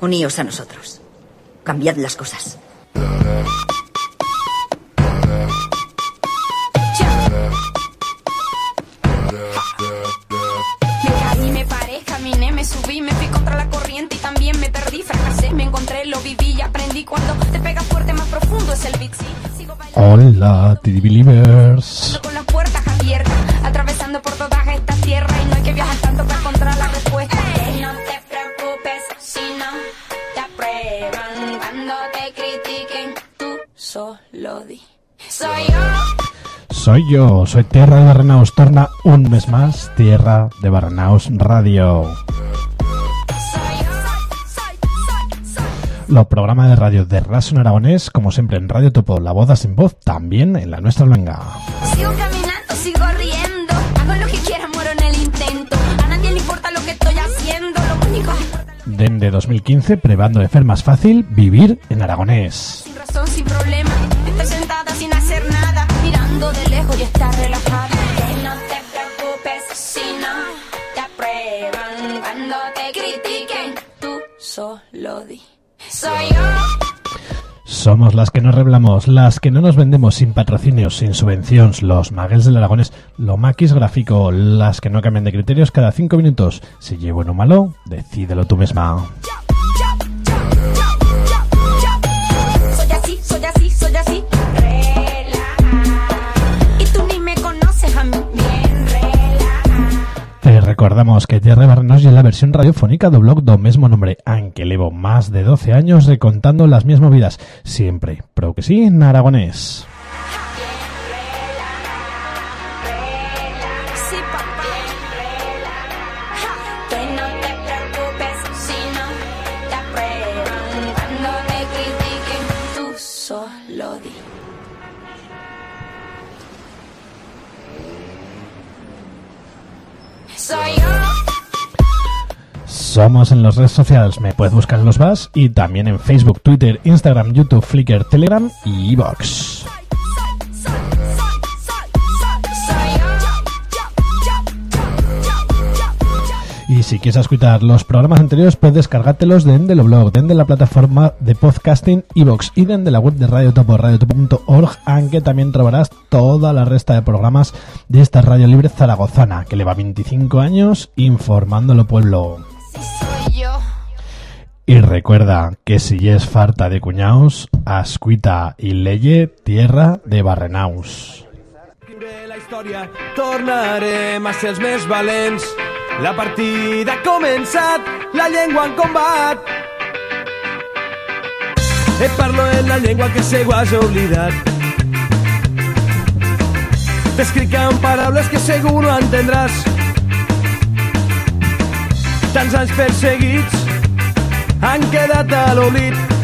Uníos a nosotros. Cambiad las cosas. Me caí, me Soy yo, soy Tierra de Barrenaus. Torna un mes más Tierra de Barrenaus Radio. Los programas de radio de Raso en Aragonés, como siempre en Radio Topo, la boda sin voz, también en la nuestra luenga. Sigo caminando, sigo riendo. Hago lo que quiera, muero en el intento. A nadie le importa lo que estoy haciendo. Lo único Dende 2015, probando de ser más fácil vivir en aragonés. Somos las que nos reblamos, las que no nos vendemos sin patrocinios, sin subvenciones, los maguels del Aragonés, lo maquis gráfico, las que no cambian de criterios cada cinco minutos. Si llevo bueno o malo, decídelo tú misma. Recordamos que Tierra de Barrenos y la versión radiofónica do blog do mismo nombre, aunque llevo más de 12 años recontando las mismas vidas, siempre, pero que sí, en aragonés. Somos en las redes sociales, me puedes buscar en los VAS y también en Facebook, Twitter, Instagram, YouTube, Flickr, Telegram y Evox. Y si quieres escuchar los programas anteriores, puedes descargártelos de Endelo Blog, de la plataforma de podcasting Evox y de la web de Radio Topo, radiotopo.org, aunque también trobarás toda la resta de programas de esta radio libre zaragozana, que lleva 25 años informando al pueblo. Y recuerda que si es farta de cuñaos, ascuita y leye tierra de Barrenaus. La història, tornarem a ser els més valents. La partida ha començat, la llengua en combat. Et parlo en la llengua que segur has oblidat. T'escric amb paraules que segur no entendràs. Tants anys perseguits han quedat a l'oblit.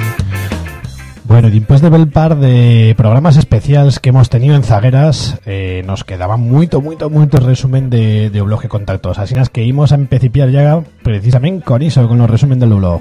Bueno, y después de ver el par de programas especiales que hemos tenido en Zagueras, eh, nos quedaba mucho, mucho, mucho resumen de, de blog de contactos. Así es que íbamos a empecipiar ya precisamente con eso, con los resumen del blog.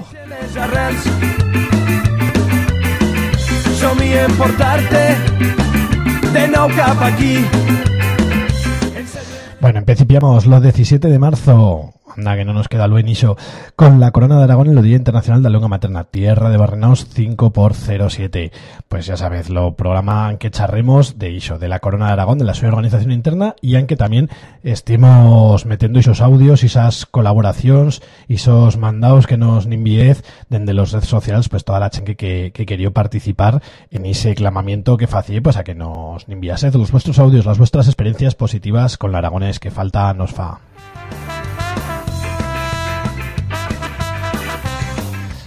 Bueno, empecipiamos los 17 de marzo. Anda, que no nos queda lo inicio. Con la Corona de Aragón en el Día Internacional de la Lengua Materna. Tierra de Barrenaos 5 por 07 Pues ya sabes, lo programa que charremos de iso, de la Corona de Aragón, de la suya organización interna, y en que también estemos metiendo esos audios, esas colaboraciones, esos mandados que nos enviez desde los redes sociales, pues toda la gente que, que quería participar en ese clamamiento que facie, pues a que nos enviase los vuestros audios, las vuestras experiencias positivas con la Aragonés, que falta nos fa.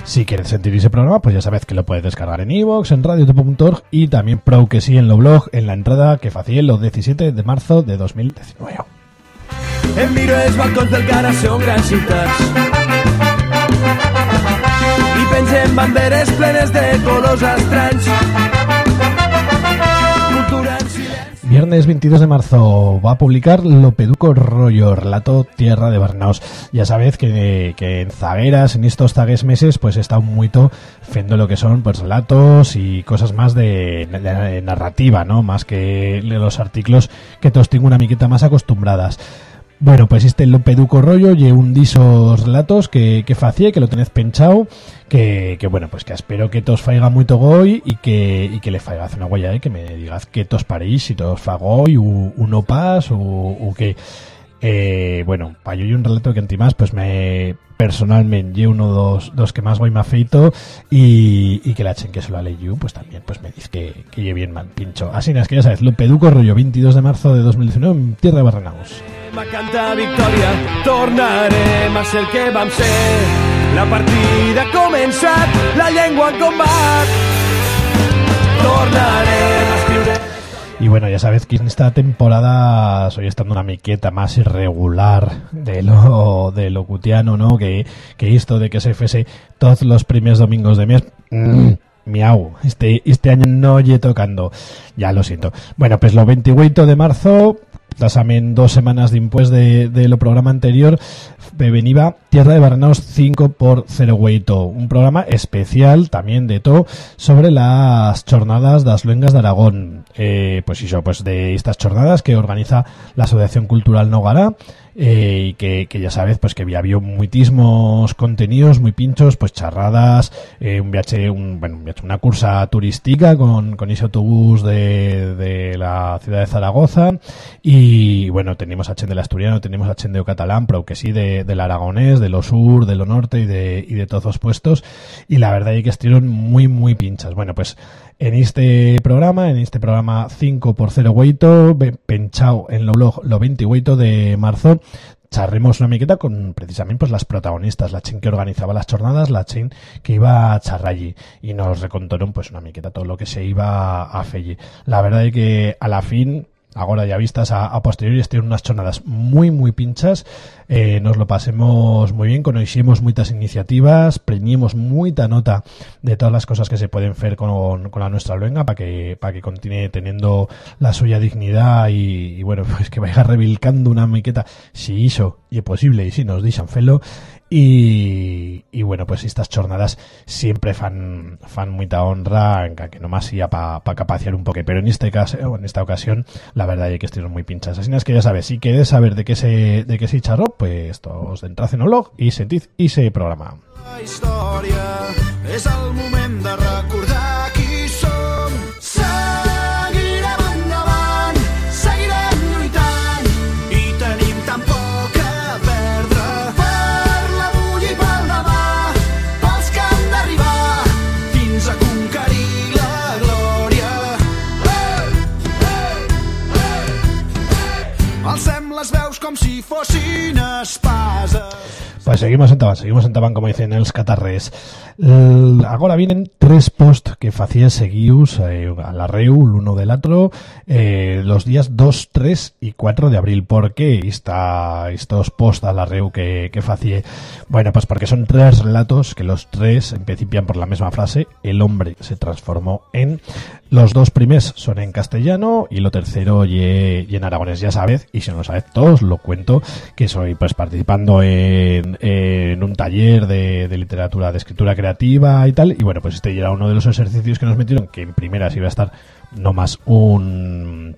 Si quieres sentir ese programa, pues ya sabes que lo puedes descargar en iVoox, en radiotopo.org y también pro que sí en lo blog, en la entrada que facie el 17 de marzo de 2019. Em miro els balcons del cara, són grans ciutats. Banderes plenes de colors estranys. Viernes 22 de marzo va a publicar Lopeduco Rollo, relato Tierra de Barnaos. Ya sabéis que, que en zagueras, en estos zagues meses, pues está muito fendo lo que son pues relatos y cosas más de, narrativa, ¿no? Más que los artículos que todos tengo una miqueta más acostumbradas. Bueno, pues este Lopeduco rollo y un disos relatos que, que facie, que lo tenés pensado, que, que bueno, pues que espero que todos faiga muy hoy y que, y que le faiga una huella, eh, que me digas que todos paréis, si todos fagoy, u, uno pas, o, o que... Eh, bueno, para yo un relato que antimás, pues me personalmente yo uno dos, dos que más voy me afeito y, y que la chen que se lo leído, pues también pues me dice que, que lleve bien mal pincho. Así es que ya sabes, Lopeduco rollo 22 de marzo de 2019 en Tierra de Barrenaus. Va canta victòria, tornarem a ser el que vam ser. La partida ha començat, la llengua en combat. Tornarem a escriure... Y bueno, ya sabes que en esta temporada soy estando una miqueta más irregular de lo, de lo cutiano, ¿no? Que, que esto de que se fuese todos los primeros domingos de mes. mm, miau, este, este año no lle tocando. Ya lo siento. Bueno, pues lo 28 de marzo, tasamen dos semanas de impuestos de, de lo programa anterior, venía Tierra de Barrenaos 5 por 0 Hueito, un programa especial también de todo sobre las jornadas das luengas de Aragón. Eh, pues eso, pues de estas jornadas que organiza la Asociación Cultural Nogara, eh, y que, que ya sabes pues que había, había muitísimos contenidos muy pinchos pues charradas eh, un viaje un, bueno un viaje, una cursa turística con, con ese autobús de, de la ciudad de Zaragoza. Y bueno tenemos a Chen del Asturiano tenemos a Chen de Catalán pero que sí de, del Aragonés de lo sur de lo norte y de, y de todos los puestos. Y la verdad es que estuvieron muy muy pinchas. Bueno pues en este programa, en este programa 5 por 0 hueito, penchado en lo blog lo 28 de marzo, charremos una miqueta con precisamente pues las protagonistas, la chen que organizaba las jornadas, la chen que iba a charrar y nos recontaron pues una miqueta todo lo que se iba a hacer La verdad es que a la fin ahora ya vistas a, a posteriori estuvieron unas jornadas muy muy pinchas. Eh, nos lo pasemos muy bien conocimos muchas iniciativas premiemos mucha nota de todas las cosas que se pueden hacer con, con la nuestra luenga para que para que continúe teniendo la suya dignidad y, y bueno pues que vaya revilcando una miqueta. Si hizo y es posible y si nos dicen felo y, bueno, pues estas jornadas siempre fan, fan mucha honra, que nomás sea para pa capaciar un poco. Pero en este caso, en esta ocasión, la verdad es que estuvieron muy pinchas. Así es que ya sabes, si quieres saber de qué se, de qué se charró, pues os entrad en el blog y sentid y se programa. Si fossin espases. Pues seguimos en Taban, seguimos como dicen els catarres. L- Ahora vienen tres posts que facían seguius eh, a la REU, l'uno del otro, eh, los días 2, 3 y 4 de abril. ¿Por qué esta, estos posts a la REU que, que facie? Bueno, pues porque son tres relatos que los tres empecipian por la misma frase, el hombre se transformó en... Los dos primeros son en castellano y lo tercero y, en aragonés, ya sabes, y si no lo sabes todos, lo cuento, que soy pues participando en, un taller de, literatura, de escritura creativa y tal, y bueno, pues este era uno de los ejercicios que nos metieron, que en primeras iba a estar no más un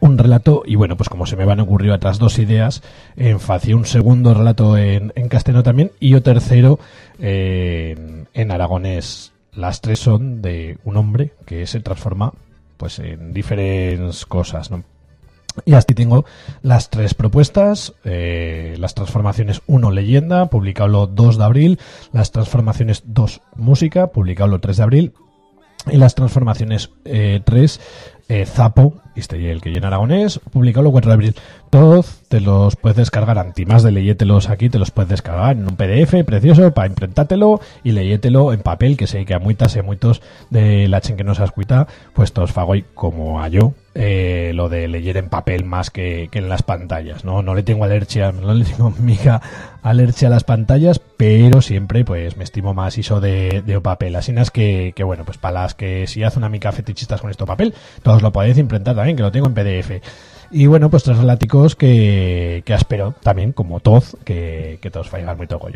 un relato y bueno pues como se me van ocurrido otras dos ideas en facie un segundo relato en, en castellano también y otro tercero en, en aragonés las tres son de un hombre que se transforma pues en diferentes cosas ¿no? Y así tengo las tres propuestas, eh, las transformaciones 1 leyenda, publicado 2 de abril, las transformaciones 2 música, publicado 3 de abril, y las transformaciones 3 eh, Zapo, este el que llena aragonés, publicado 4 de abril. Todos te los puedes descargar, antimás de leyételos aquí, te los puedes descargar en un PDF precioso para imprentátelo y leyételo en papel, que sé que a muitas y a muitos de la chen que nos has cuita, pues todos fagoy como a yo, eh, lo de leer en papel más que, que en las pantallas, ¿no? No le tengo alergia, no le tengo mica alergia a las pantallas, pero siempre pues me estimo más eso de, de papel. Así es que, que bueno, pues para las que si hace una mica fetichistas con esto papel, todos lo podéis imprentar también, que lo tengo en PDF. Y bueno, pues tres relaticos que, que espero también, como todos, que, todos fallan muy toco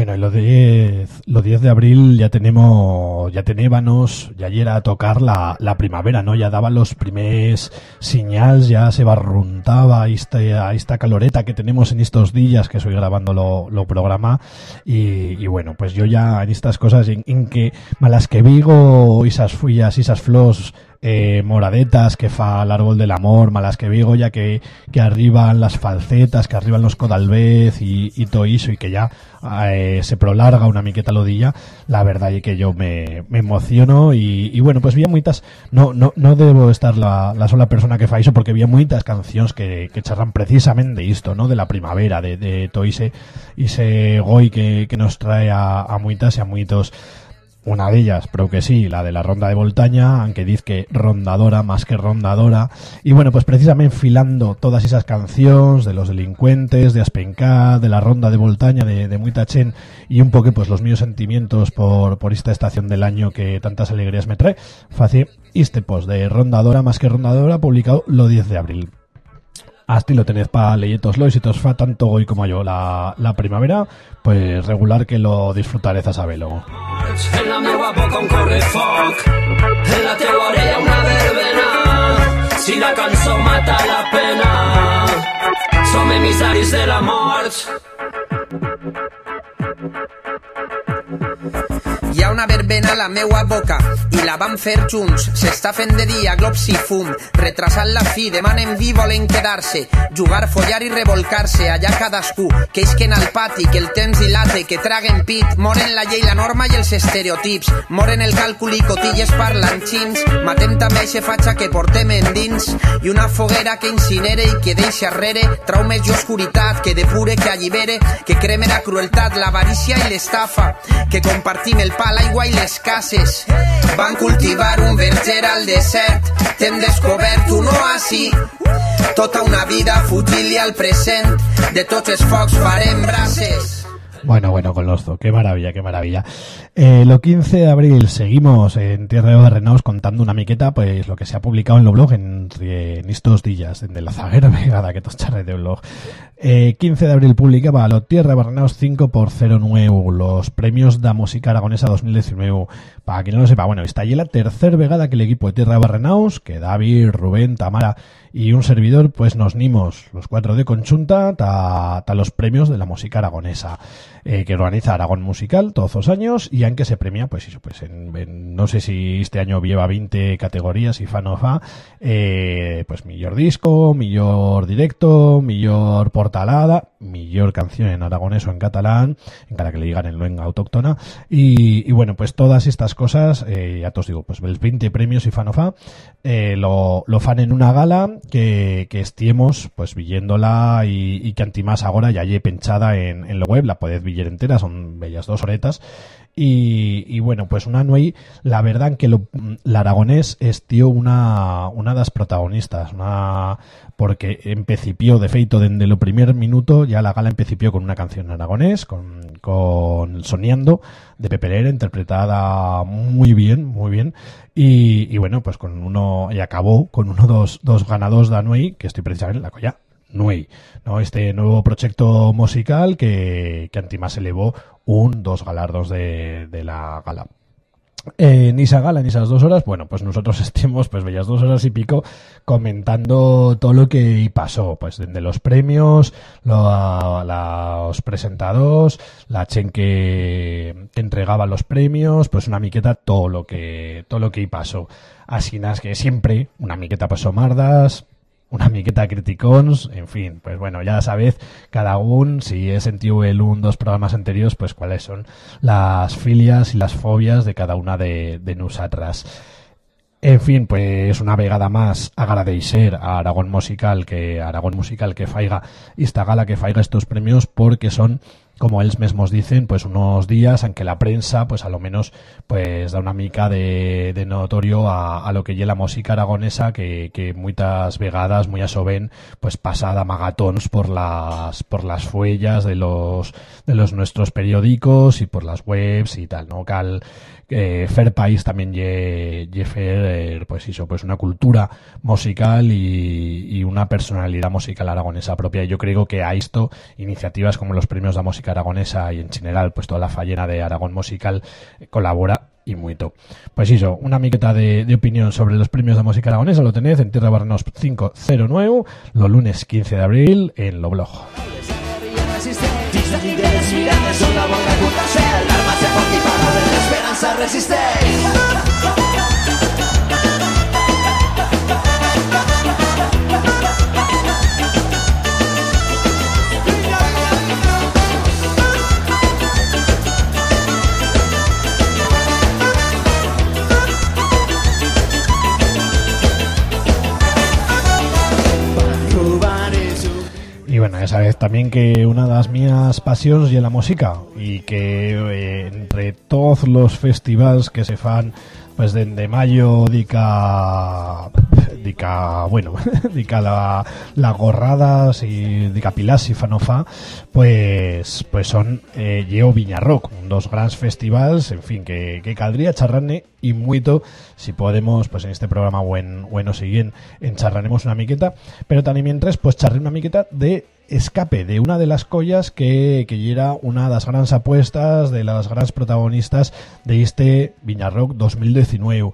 Bueno, y lo 10, lo 10 de abril ya tenemos, ya teníamos, ya era a tocar la, la primavera, ¿no? Ya daban los primeros señales, ya se barruntaba esta, a esta caloreta que tenemos en estos días que estoy grabando lo, lo programa y, bueno, pues yo ya en estas cosas en, en que malas que vigo, esas fullas, esas flores eh, moradetas que fa el árbol del amor, malas que vigo ya que, que arriban las falcetas, que arriban los codalvez y, y todo y que ya eh, se prolarga una miqueta lodilla, la verdad es que yo me, me emociono y, y bueno, pues había muchas, no, no, no debo estar la, la sola persona que fa eso porque había muchas canciones que, que charran precisamente esto, ¿no? De la primavera, de, de todo ese, ese goy que, que nos trae a, a muitas y a muitos una de ellas, pero que sí, la de la ronda de Voltaña, aunque dice que rondadora más que rondadora. Y bueno, pues precisamente filando todas esas canciones de los delincuentes, de Aspencá, de la ronda de Voltaña, de, de Muitachen, y un poco pues los míos sentimientos por, por esta estación del año que tantas alegrías me trae, fácil este post de rondadora más que rondadora, publicado lo 10 de abril. Así lo tenéis para leyetoslo y si os fa tanto hoy como yo la, la primavera, pues regular que lo disfrutaré a sabelo. En la meua boca un correfoc, en la teua orella una verbena. Si la cançó mata la pena, som emissaris de la mort. Hi ha una verbena a la meua boca i la vam fer junts. S'està fent de dia, glops i fum. Retrasant la fi, demanen vi, volen quedar-se. Jugar, follar i revolcar-se. Allà cadascú, que isquen al pati, que el temps dilate, que traguen pit. Moren la llei, la norma i els estereotips. Moren el càlcul i cotilles parlanxins. Matem també eixe fatxa que portem endins. I una foguera que incinere i que deixa arrere traumes i oscuritat, que depure, que allibere, que creme la crueltat, l'avarícia i l'estafa. Que compartim el pa, Bueno, bueno, con qué maravilla, qué maravilla. Eh, lo 15 de abril seguimos en Tierra de Barrenaos contando una miqueta, pues lo que se ha publicado en lo blog en, estos días, en de la zaguera vegada que charre de blog. Eh, 15 de abril publicaba lo Tierra Barrenaos 5 por 09 los premios da música aragonesa 2019. Para quien no lo sepa, bueno, está allí la tercera vegada que el equipo de Tierra Barrenaos, que David, Rubén, Tamara y un servidor, pues nos nimos los cuatro de conjunta ta, ta los premios de la música aragonesa eh, que organiza Aragón Musical todos los años y aunque se premia, pues eso, pues en, en- no sé si este año lleva 20 categorías y fa no fa, eh, pues mejor disco, mejor directo, mejor portalada, mejor canción en aragonés o en catalán, en cara que le digan en lengua autóctona. Y, bueno, pues todas estas cosas, eh, ya te os digo, pues los 20 premios y fa no fa, eh, lo, lo fan en una gala que, que estiemos pues viéndola y, y que antimás ahora ya lle penchada en, en la web, la podéis villar entera, son bellas dos horetas y, y bueno, pues una nuey, la verdad que lo, la aragonés estió una, una das protagonistas, una, porque empecipió de feito desde lo primer minuto, ya la gala empecipió con una canción en aragonés, con, con Soñando, de Pepe interpretada muy bien, muy bien, y, y bueno, pues con uno, y acabó con uno dos, dos ganados de Anuey, que estoy precisamente en la colla. Nuey, ¿no? Este nuevo proyecto musical que, que Antimás elevó un, dos galardos de, de la gala. En esa gala, en esas dos horas, bueno, pues nosotros estemos, pues bellas dos horas y pico, comentando todo lo que pasó, pues desde los premios, lo- los presentados, la chen que, entregaba los premios, pues una miqueta, todo lo que, todo lo que pasó. Así que siempre, una miqueta pasó mardas, una miqueta criticons, en fin, pues bueno, ya sabéis cada uno, si he sentido el un, dos programas anteriores, pues cuáles son las filias y las fobias de cada una de, de nosotras. En fin, pues una vegada más agradecer a Aragón Musical que Aragón Musical que faiga esta gala que faiga estos premios porque son como ellos mismos dicen, pues unos días en que la prensa, pues a lo menos, pues da una mica de, de notorio a, a lo que lle la música aragonesa, que, que muchas vegadas, muy a soben, pues pasada magatons por las, por las fuellas de los, de los nuestros periódicos y por las webs y tal, ¿no? Cal, eh, Fair País también fer, eh, pues eso, pues una cultura musical y, y una personalidad musical aragonesa propia. Y yo creo que a esto, iniciativas como los premios de música aragonesa y en general pues toda la fallena de Aragón musical eh, colabora y mucho. Pues eso, una miqueta de, de opinión sobre los premios de música aragonesa lo tenéis en Tierra Barnos 509, los lunes 15 de abril en lo blog. Y bueno, ya sabes también que una de las mías pasiones es la música y que eh, entre todos los festivales que se fan pues de mayo dica dica bueno dica la, la gorradas y dica pilas y fanofa pues pues son eh, Yeo Viña Rock dos grandes festivales en fin que, que caldría charrarne y mucho si podemos pues en este programa buen bueno siguen en una miqueta pero también mientras pues charré una miqueta de escape de una de las collas que, que era una de las grandes apuestas de las grandes protagonistas de este Viña Rock 2019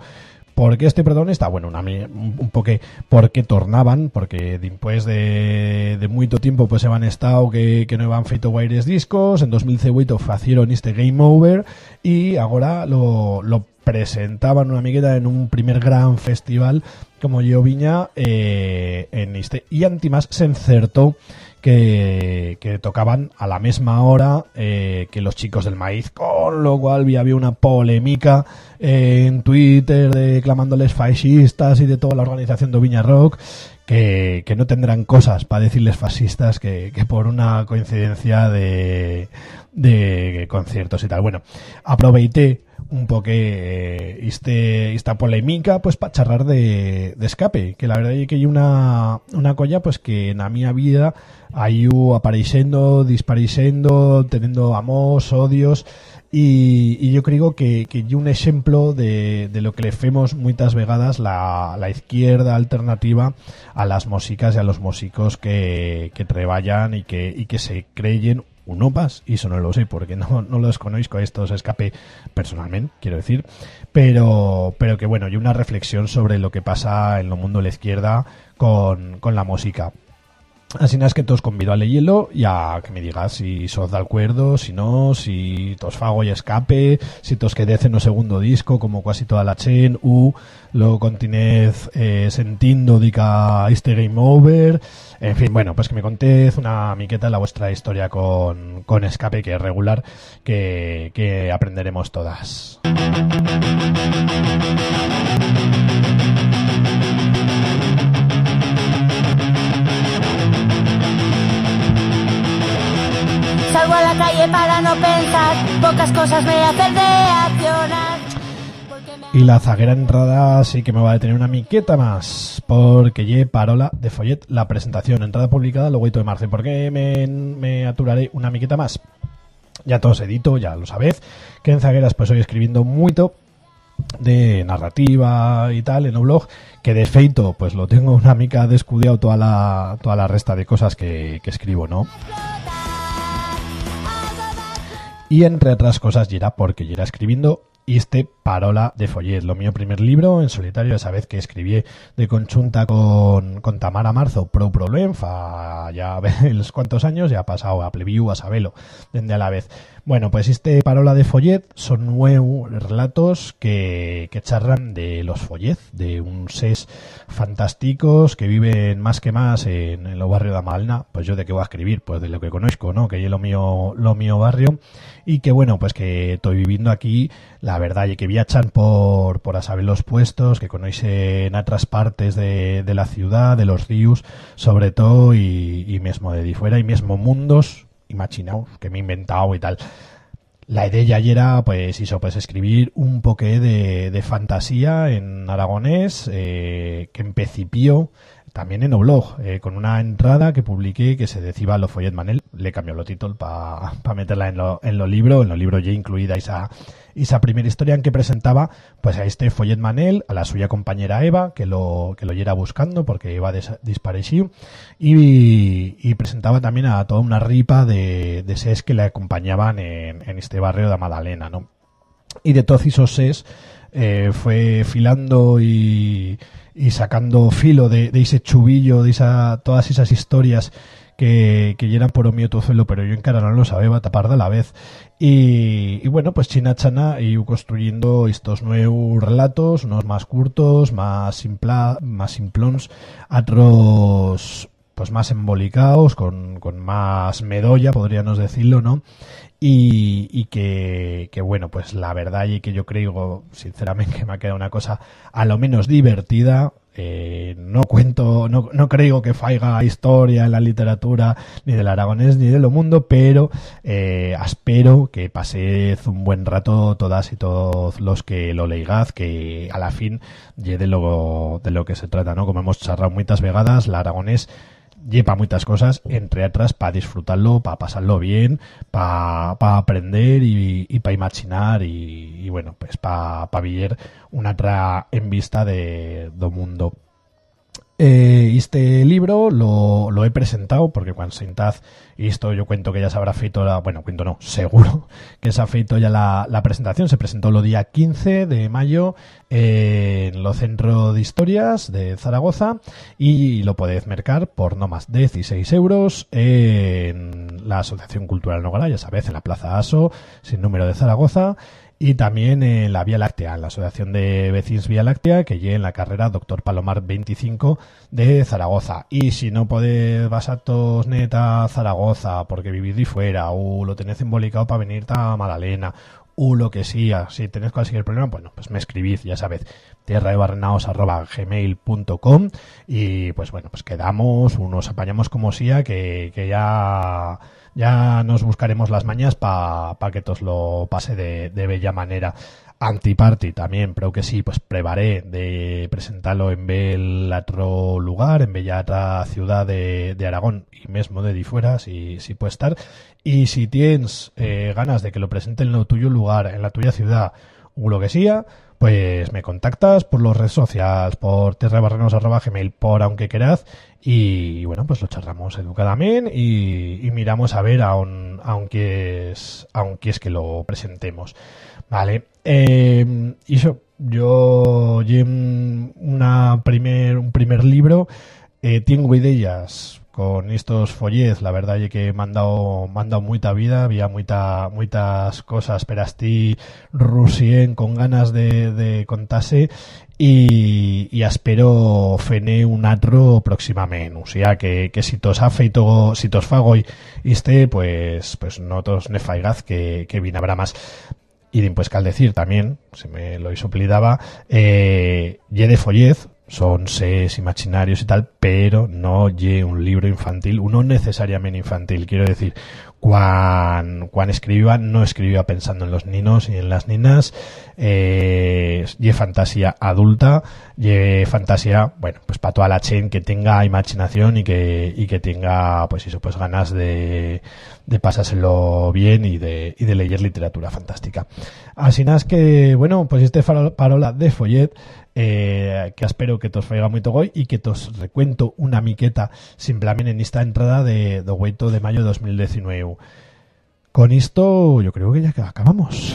¿Por qué este protagonista? Bueno, una, un poco porque tornaban, porque después de, de mucho tiempo pues se van estado que, que no han feito guaires discos, en 2018 facieron este Game Over y ahora lo, lo presentaban una miqueta en un primer gran festival como yo Viña eh, en este y Antimas se encertó que, tocaban a la misma hora eh, que los chicos del maíz, con lo cual había una polémica eh, en Twitter de clamándoles fascistas y de toda la organización de Viña Rock, que, que no tendrán cosas para decirles fascistas que, que por una coincidencia de, de conciertos y tal. Bueno, aproveité un poco eh, este, esta polémica pues para charlar de, escape que la verdad es que hay una, una colla pues que en la mía vida ha ido apareciendo, dispareciendo, teniendo amos, odios y, yo creo que, que hay un ejemplo de, de lo que le hacemos muchas vegadas la, la izquierda alternativa a las músicas y a los músicos que, que trabajan y que, y que se creyen uno más, y eso no lo sé porque no, no los conozco estos escape personalmente, quiero decir, pero, pero que bueno, hay una reflexión sobre lo que pasa en el mundo de la izquierda con, con la música. Así es que todos convido a leerlo y a que me digas si sos de acuerdo, si no, si tos fago y escape, si tos quedez en o segundo disco, como casi toda la chen, u lo continez eh, sentindo dica este game over. En fin, bueno, pues que me contéis una miqueta la vuestra historia con, con escape, que es regular, que, que aprenderemos todas. Salgo a la calle para no pensar, pocas cosas me hacen reaccionar. Y la zaguera entrada sí que me va a detener una miqueta más, porque lle parola de follet la presentación, entrada publicada luego 8 de marzo. ¿Y ¿Por qué me, aturaré una miqueta más? Ya todos edito, ya lo sabéis, que en zagueras pues estoy escribiendo mucho de narrativa y tal en un blog que de feito pues lo tengo una mica descudiado toda la toda la resta de cosas que, que escribo no y entre otras cosas ya porque ya era escribiendo este Parola de Follet, lo mío primer libro en solitario, esa vez que escribí de conjunta con, con Tamara Marzo, Pro Problem, ya ves cuántos años, ya ha pasado a Plebiu, a Sabelo, desde a la vez. Bueno, pues este Parola de Follet son nueve relatos que, que charran de los Follet, de un ses fantásticos que viven más que más en, en el barrio de Amalna. Pues yo de qué voy a escribir, pues de lo que conozco, ¿no? Que es lo mío, lo mío barrio. Y que bueno, pues que estoy viviendo aquí, la verdad, y que viachan por, por a saber los puestos, que conocen otras partes de, de la ciudad, de los ríos, sobre todo, y, y mismo de di fuera, y mismo mundos imaginaos que me he inventado y tal. La idea ya era, pues, eso, pues escribir un poqué de, de fantasía en aragonés, eh, que en también en Oblog, eh, con una entrada que publiqué que se decía lo follet Manel, le cambió lo título para meterla en lo, en lo libro, en lo libro ya incluida esa, esa primera historia en que presentaba pues a este follet Manel, a la suya compañera Eva, que lo, que lo yera buscando porque iba disparecido, y, y presentaba también a toda una ripa de, de ses que le acompañaban en, este barrio de Madalena, ¿no? Y de todos esos ses eh, fue filando y, y sacando filo de, ese chubillo, de esa, todas esas historias que, que llenan por mío tozuelo, pero yo en cara no lo sabía tapar de la vez. Y, bueno, pues China Chana y construyendo estos nuevos relatos, unos más curtos, más simpla, más simplons, otros pues más embolicados, con, con más medolla, podríamos decirlo, ¿no? Y, y que, que, bueno, pues la verdad y que yo creo, sinceramente, que me ha quedado una cosa a lo menos divertida. Eh, no cuento, no, no creo que faiga historia en la literatura ni del aragonés ni de lo mundo, pero eh, espero que paséis un buen rato todas y todos los que lo leigaz, que a la fin llegue de lo, de lo que se trata, ¿no? Como hemos charlado muchas vegadas, la aragonés lleva muchas cosas, entre otras para disfrutarlo, para pasarlo bien, para pa aprender y, y para imaginar y, y, bueno, pues para pa vivir una otra en vista de do mundo. Eh, este libro lo, he presentado porque cuando sentad esto yo cuento que ya se habrá feito la, bueno, cuento no, seguro que se ha feito ya la, presentación, se presentó el día 15 de mayo en lo Centro de Historias de Zaragoza y lo podéis mercar por no más de 16 euros en la Asociación Cultural Nogara, ya sabéis, en la Plaza ASO, sin número de Zaragoza y también en la Vía Láctea, en la Asociación de Vecinos Vía Láctea, que llegue en la carrera Doctor Palomar 25 de Zaragoza. Y si no podéis basatos neta Zaragoza porque vivís de fuera o lo tenéis embolicado para venir a Madalena o lo que sea, si tenéis cualquier problema, bueno, pues me escribís, ya sabéis, gmail.com y pues bueno, pues quedamos, nos apañamos como sea, que, que ya ya nos buscaremos las mañas para pa que os lo pase de, de bella manera. Antiparty también, pero que sí, pues prevaré de presentarlo en bel otro lugar, en bella otra ciudad de, de, Aragón y mismo de difuera, si, si puede estar. Y si tienes eh, ganas de que lo presente en lo tuyo lugar, en la tuya ciudad, o lo que sea, pues me contactas por las redes sociales, por terrabarrenos.gmail, por aunque queráis, y bueno, pues lo charlamos educadamente y, miramos a ver aun, aunque es, aunque es que lo presentemos. Vale, eh, y eso, yo una primer, un primer libro, eh, tengo ideas con estos follets, la verdad es que me han dado, me vida, había muita, muchas cosas, pero ti Rusien con ganas de, de contarse y, y espero fene un atro próximamente, o sea que, que si tos ha feito, si tos fago y este, pues, pues no tos ne faigaz que, que bien habrá más. Y pues que al decir también, se me lo hizo eh, ye de follez, son ses imaginarios y tal, pero no lle un libro infantil, uno necesariamente infantil, quiero decir, cuando, cuando escribía, no escribía pensando en los niños y en las ninas, eh, ye fantasía adulta, ye fantasía, bueno, pues para toda la chen que tenga imaginación y que, y que tenga, pues eso, pues ganas de, de pasárselo bien y de, y de leer literatura fantástica. Así es que, bueno, pues este parola de follet, eh, que espero que tos faiga moito goi y que tos recuento una miqueta simplemente en esta entrada de do 8 de mayo de 2019. Con esto yo creo que ya acabamos.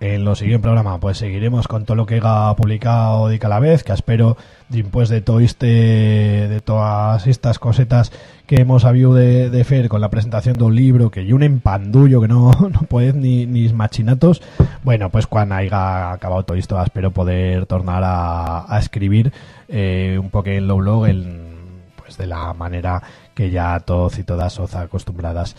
en lo siguiente programa. Pues seguiremos con todo lo que ha publicado de cada vez, que espero después de todo este de todas estas cosetas que hemos habido de, fer con la presentación de un libro que y un empandullo que no, no puede ni, ni machinatos bueno pues cuando haya acabado todo esto espero poder tornar a, a escribir eh, un poco en lo blog en, pues de la manera que ya todos y todas os acostumbradas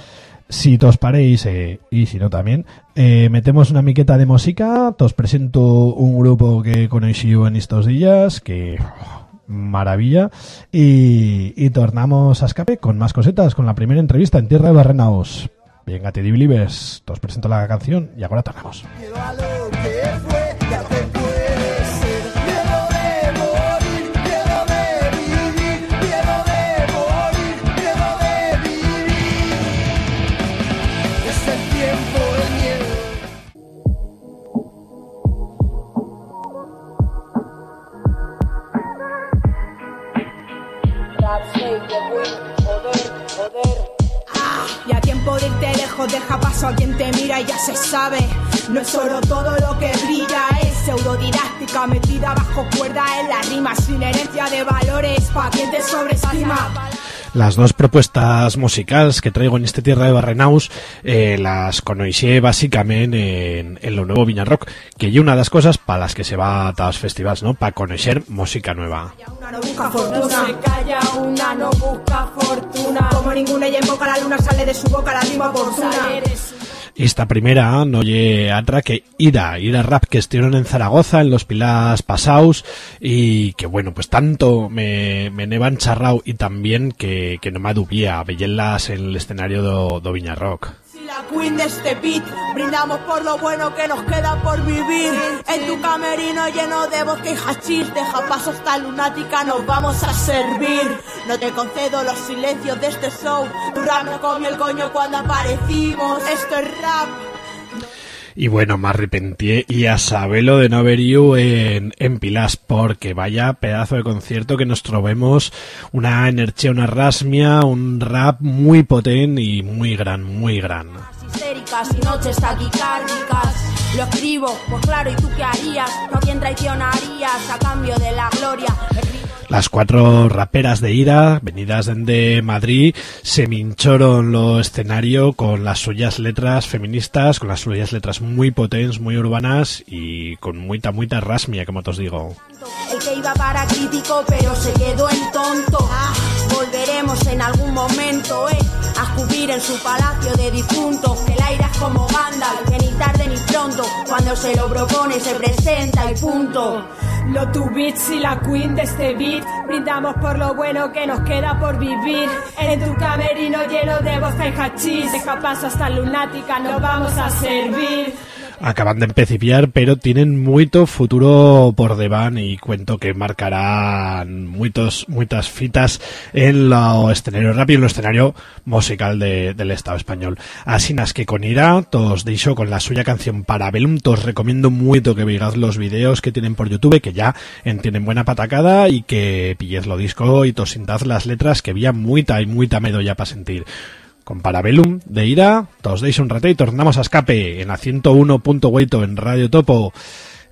si os paréis, eh, y si no también, eh, metemos una miqueta de música, os presento un grupo que conocí en estos días, que oh, maravilla, y, y tornamos a escape con más cosetas, con la primera entrevista en Tierra de Barrenaos. Venga, te Believers, os presento la canción y ahora tornamos. De irte lejos, deja paso a quien te mira y ya se sabe. No es solo todo lo que brilla, es pseudodidáctica metida bajo cuerda en la rima, sin herencia de valores, pa' quien te sobreestima. Las dos propuestas musicales que traigo en este tierra de Barrenaus eh, las conocí básicamente en, en lo nuevo Viña Rock, que hay una de las cosas para las que se va a todos los festivales, ¿no? Para conocer música nueva. Una no busca fortuna, se calla, una no busca fortuna. Como ninguna ella invoca la luna, sale de su boca la rima oportuna. Esta primera no lle otra que Ira, Ira Rap que estuvieron en Zaragoza en los Pilas pasaus y que bueno, pues tanto me, me nevan charrao y también que, que no me adubía vellenlas en el escenario do, do Viña Rock. Si la queen de este beat, brindamos por lo bueno que nos queda por vivir. En tu camerino lleno de vodka y hachís, deja paso esta lunática, nos vamos a servir. No te concedo los silencios de este show, tu rap me comió el coño cuando aparecimos. Esto es rap. Y bueno, me arrepentí y a sabelo de no haber ido en, en Pilas, porque vaya pedazo de concierto que nos trovemos una energía, una rasmia, un rap muy potente y muy gran, muy gran. Las cuatro raperas de Ira, venidas de Madrid, se mincharon lo escenario con las suyas letras feministas, con las suyas letras muy potentes, muy urbanas y con muita, muita rasmia, como te os digo. El que iba para crítico, pero se quedó en tonto. Ah, volveremos en algún momento, eh, a escupir en su palacio de difuntos. Que el aire es como Gandalf, que ni tarde ni pronto, cuando se lo propone se presenta y punto. Lo tu beats y la queen de este beat Brindamos por lo bueno que nos queda por vivir En tu camerino lleno de vodka y hachís Deja hasta lunática, nos vamos a servir Acaban de empecipiar, pero tienen mucho futuro por devan y cuento que marcarán muchos, muchas fitas en lo escenario rápido, en lo escenario musical de- del Estado español. Así nas que con Ira, tos deixo con la suya canción Parabellum, tos recomiendo mucho que veáis los videos que tienen por YouTube, que ya tienen buena patacada y que pilles lo disco y tos sintad las letras que había muita y muita medo ya para sentir. Con Parabellum de Ira, tos deis un rato y tornamos a escape en la 101.8 en Radio Topo.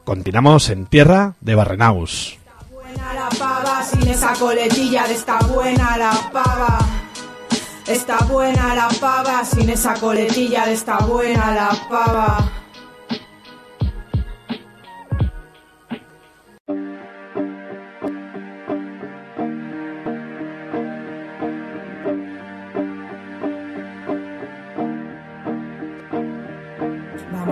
Continuamos en Tierra de Barrenaus. Buena la pava, sin esa coletilla de esta buena la pava. Está buena la pava, sin esa coletilla de esta buena la pava.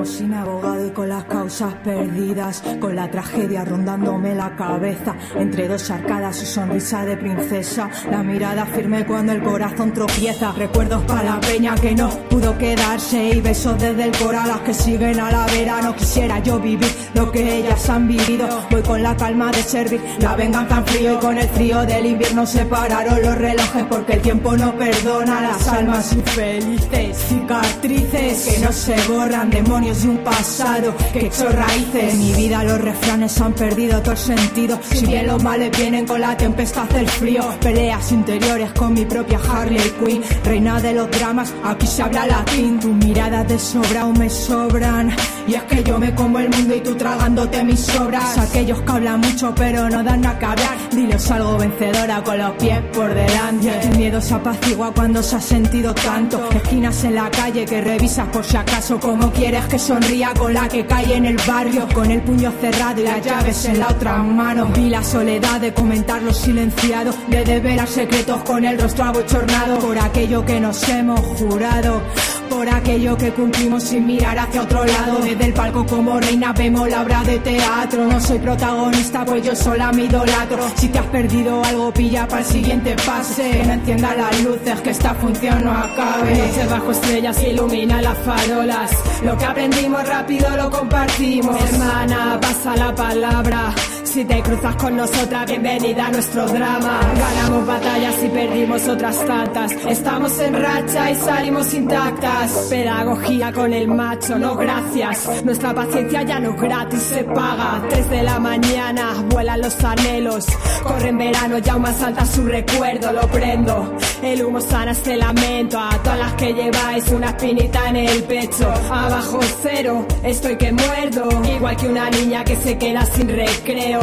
Sin abogado y con las causas perdidas, con la tragedia rondándome la cabeza, entre dos arcadas su sonrisa de princesa, la mirada firme cuando el corazón tropieza, recuerdos para la peña que no pudo quedarse y besos desde el coral las que siguen a la vera, no quisiera yo vivir lo que ellas han vivido, voy con la calma de servir, la vengan tan frío y con el frío del invierno se pararon los relojes porque el tiempo no perdona las almas infelices, cicatrices que no se borran, demonios años de un pasado que echó raíces. En mi vida los refranes han perdido todo sentido. Si bien los males vienen con la tempestad del frío, peleas interiores con mi propia Harley Quinn. Reina de los dramas, aquí se habla latín. Tu mirada de sobra o me sobran. Y es que yo me como el mundo y tú tragándote mis sobras. Aquellos que hablan mucho pero no dan a que hablar. Diles algo vencedora con los pies por delante. El miedo se apacigua cuando se ha sentido tanto. Esquinas en la calle que revisas por si acaso. Como quieres que sonría con la que cae en el barrio. Con el puño cerrado y las llaves en la otra mano. Y la soledad de comentar lo silenciado. De develar secretos con el rostro abochornado. Por aquello que nos hemos jurado. Por aquello que cumplimos sin mirar hacia otro lado. Desde el palco como reina vemos la obra de teatro. No soy protagonista, pues yo sola me idolatro. Si te has perdido algo, pilla para el siguiente pase. Que no encienda las luces, que esta función no acabe. Noche bajo estrellas ilumina las farolas. Lo que rápido lo compartimos. Hermana, pasa la palabra. Si te cruzas con nosotras, bienvenida a nuestro drama. Ganamos batallas y perdimos otras tantas. Estamos en racha y salimos intactas. Pedagogía con el macho, no gracias. Nuestra paciencia ya no es gratis, se paga. Tres de la mañana, vuelan los anhelos. Corre en verano, ya más alta su recuerdo, lo prendo. El humo sana este lamento a todas las que lleváis una espinita en el pecho. Abajo cero, estoy que muerdo. Igual que una niña que se queda sin recreo.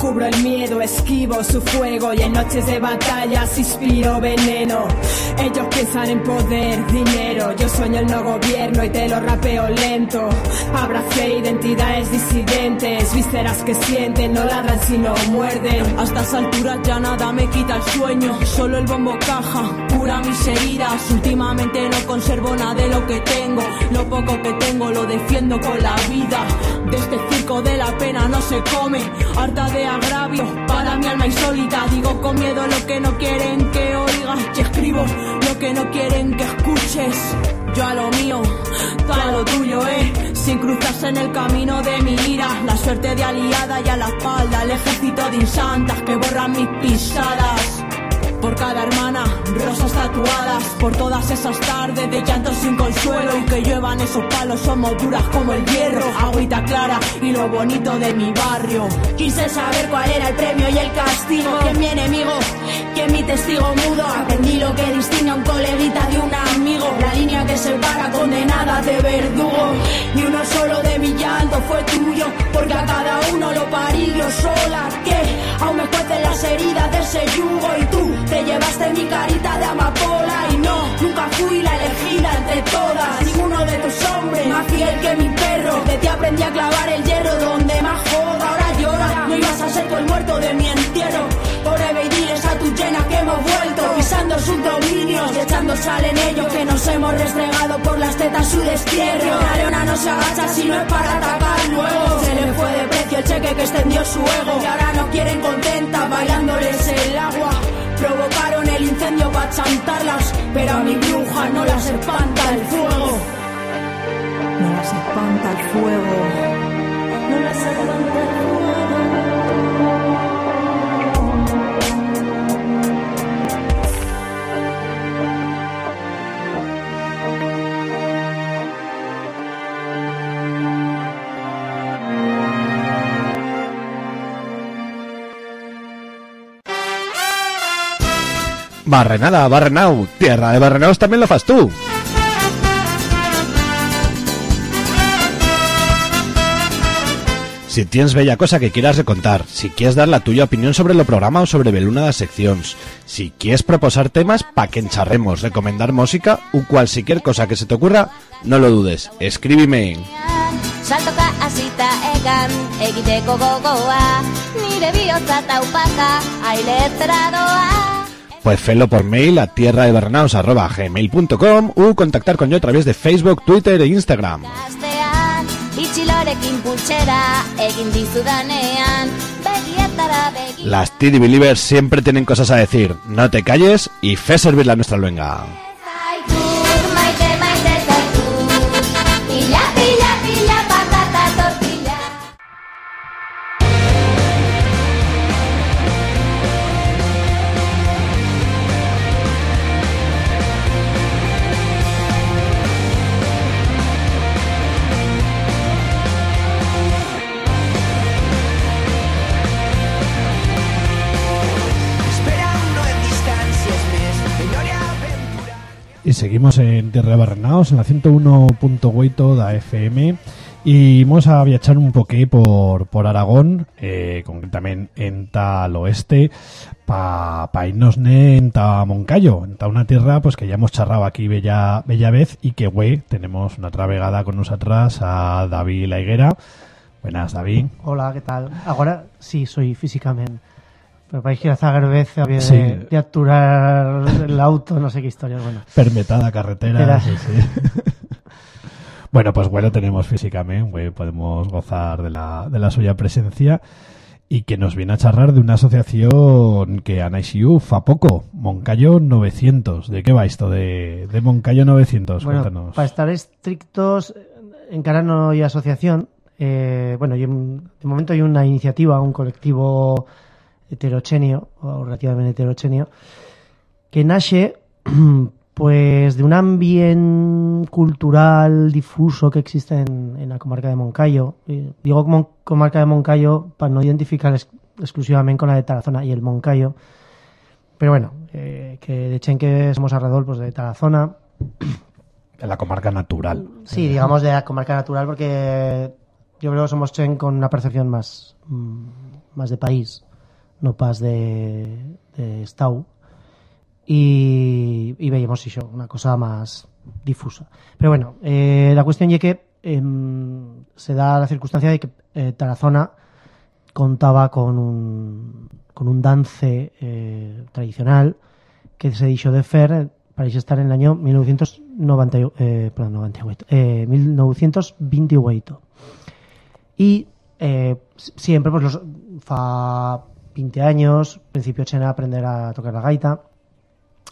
Cubro el miedo, esquivo su fuego y en noches de batallas inspiro veneno. Ellos piensan en poder, dinero. Yo sueño el no gobierno y te lo rapeo lento. Abracé identidades disidentes, vísceras que sienten, no ladran sino muerden. A estas alturas ya nada me quita el sueño, solo el bombo caja cura mis heridas. Últimamente no conservo nada de lo que tengo, lo poco que tengo lo defiendo con la vida. De este circo de la pena no se come, harta de agravio para mi alma insólita. Digo con miedo lo que no quieren que oigas y escribo lo que no quieren que escuches. Yo a lo mío, tú a lo tuyo, eh. Sin cruzarse en el camino de mi ira, la suerte de aliada y a la espalda, el ejército de insantas que borran mis pisadas. Por cada hermana, rosas tatuadas, por todas esas tardes de llanto sin consuelo. Y que lluevan esos palos, somos duras como el hierro. Agüita clara y lo bonito de mi barrio. Quise saber cuál era el premio y el castigo. Que mi enemigo, que mi testigo mudo. Aprendí lo que distingue a un coleguita de un amigo. La línea que separa condenada de verdugo. Y uno solo de mi llanto fue tuyo. Porque a cada uno lo parí yo sola. Que aún me cuecen las heridas de ese yugo. Y tú te llevaste mi carita de amapola. Y no, nunca fui la elegida entre todas. Ninguno de tus hombres más fiel que mi perro. De ti aprendí a clavar el hierro donde más joda. Ahora llora, no ibas a ser tú el muerto de mi entierro. Por evadir esa tuchena que hemos vuelto. Pisando sus dominios y echando sal en ellos. Que nos hemos restregado por las tetas su destierro. La leona no se agacha si no es para atacar luego. Se le fue de precio el cheque que extendió su ego. Y ahora nos quieren contentas bailándoles el agua. Provocaron el incendio para chantarlas, pero a mi bruja no las espanta el fuego. No las espanta el fuego. No las espanta el fuego. Barrenada, Barrenau, tierra de Barrenaus también lo fas tú. Si tienes bella cosa que quieras recontar, si quieres dar la tuya opinión sobre el programa o sobre beluna de secciones, si quieres proposar temas pa' que encharremos, recomendar música o cualquier cosa que se te ocurra, no lo dudes, escríbeme. Pues felo por mail a tierra de gmail.com o contactar con yo a través de Facebook, Twitter e Instagram. Las TD Believers siempre tienen cosas a decir. No te calles y fe servir la nuestra luenga. Seguimos en Tierra de Barrenaos, en la 101.8 da FM. Y vamos a viajar un poqué por, por Aragón, eh, concretamente en tal oeste, pa, pa irnos en ta Moncayo, en ta una tierra pues que ya hemos charrado aquí bella, bella vez y que güey, tenemos una travegada con nosotras a David La Higuera. Buenas, David. Hola, ¿qué tal? Ahora sí, soy físicamente. Pero vais que ir a Zagreb había de, Sí. de aturar el auto, no sé qué historias. Bueno, Permetada carretera. Era- sí, sí. bueno, pues bueno, tenemos físicamente, podemos gozar de la, de la suya presencia y que nos viene a charlar de una asociación que a Naishiu fa poco, Moncayo 900. ¿De qué va esto de, de Moncayo 900? bueno Cuéntanos. para estar estrictos, en cara no hay asociación. Eh, bueno, de momento hay una iniciativa, un colectivo heterogéneo, o relativamente heterogéneo, que nace pues de un ambiente cultural difuso que existe en, en la comarca de Moncayo. Digo como comarca de Moncayo para no identificar ex- exclusivamente con la de Tarazona y el Moncayo. Pero bueno, eh, que de Chen que somos alrededor pues, de Tarazona, En la comarca natural. Sí, digamos de la comarca natural porque yo creo que somos Chen con una percepción más, mm, más de país, no pas de, de Estau. Y, y veíamos una cosa más difusa. Pero bueno, eh, la cuestión es que em, se da la circunstancia de que eh, Tarazona contaba con un, con un dance eh, tradicional que se dicho de fer para estar en el año 1990, eh, perdón, 98, eh, 1928. Y siempre, pues los fa 20 años, principio chen a aprender a tocar la gaita.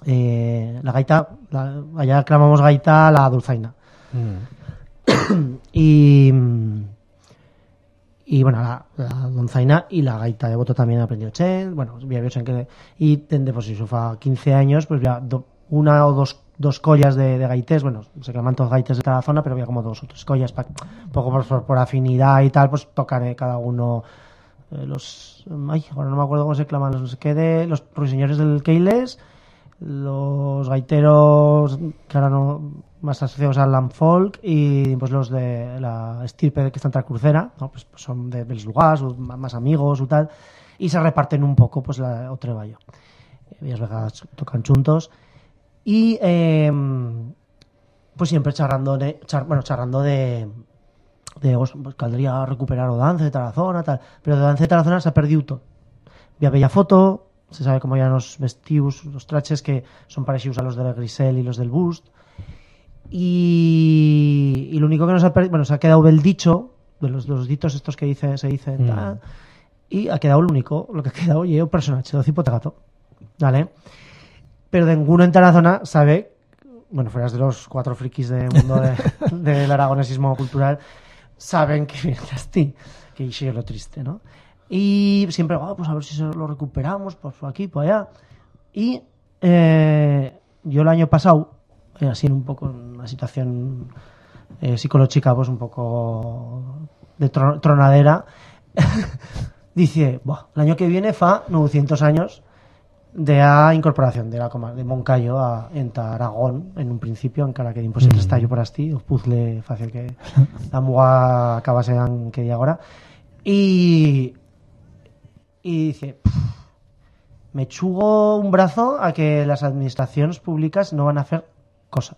Eh, la gaita, la- allá clamamos gaita la dulzaina. y y bueno, la, la donzaina y la gaita de voto también aprendió Chen, bueno, había que y tende pues eso fa 15 años, pues ya do- una o dos dos collas de, de gaites, bueno, se llaman todos gaites de cada zona, pero había como dos o tres collas, poco por, por, por afinidad y tal, pues tocaré cada uno eh, los, ay, ahora no me acuerdo cómo se claman los no de, los ruiseñores del Keiles, los gaiteros que ahora no más asociados al land folk y pues los de la estirpe que está entre crucera ¿no? pues, pues son de, ma- más amigos o tal y se reparten un poco pues la, o treballo Eh, ellas vegas tocan juntos y eh, pues siempre charrando bueno charrando de de pues, caldría recuperar o dance de Tarazona tal pero de dance de Tarazona se ha perdido todo Vía bella foto, se sabe cómo ya los vestidos, los traches que son parecidos a los del Grisel y los del Bust. Y, y lo único que nos ha perdido, bueno, se ha quedado el dicho, de los, de los ditos estos que dice, se dicen, Mm. tal, y ha quedado lo único, lo que ha quedado y un personaje, de Cipotegato. ¿Vale? Pero de ninguno en Tarazona sabe, bueno, fueras de los cuatro frikis del mundo de- del aragonesismo cultural, saben que viene ti, que es lo triste, ¿no? Y siempre, "Ah, pues a ver si lo recuperamos, pues por aquí, por allá. Y eh, yo el año pasado, eh, así en un poco en una situación eh, psicológica, pues un poco de tro- tronadera, dice, "Buah, el año que viene fa 900 años de la incorporación de la comarca de Moncayo a enta Aragón en un principio, encara que imposible Mm. está yo por así, o puzzle fácil que la muga acabase en que día ahora. Y y dice, "Pff, me chugo un brazo a que las administraciones públicas no van a hacer cosa.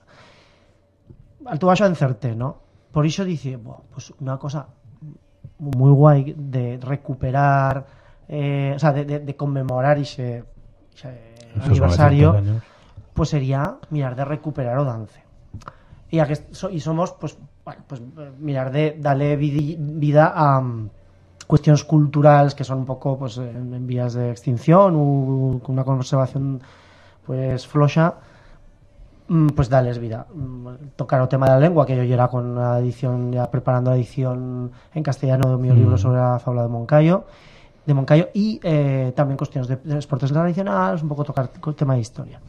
Al tu vaso encerte, ¿no? Por eso dice, "Buah, pues una cosa muy guay de recuperar, eh, o sea, de, de- de conmemorar ese Esos aniversario, 900 años. pues sería mirar de recuperar o dance. Y, a que so- y somos, pues, bueno, pues eh, mirar de darle vida a mm, cuestiones culturales que son un poco pues en, en vías de extinción o con una conservación pues floja mm, pues darles vida Mm, tocar el tema de la lengua que yo ya era con la edición ya preparando la edición en castellano de mi Mm. libro sobre la fábula de Moncayo de Moncayo y eh, también cuestiones de, de deportes tradicionales un poco tocar el tema de historia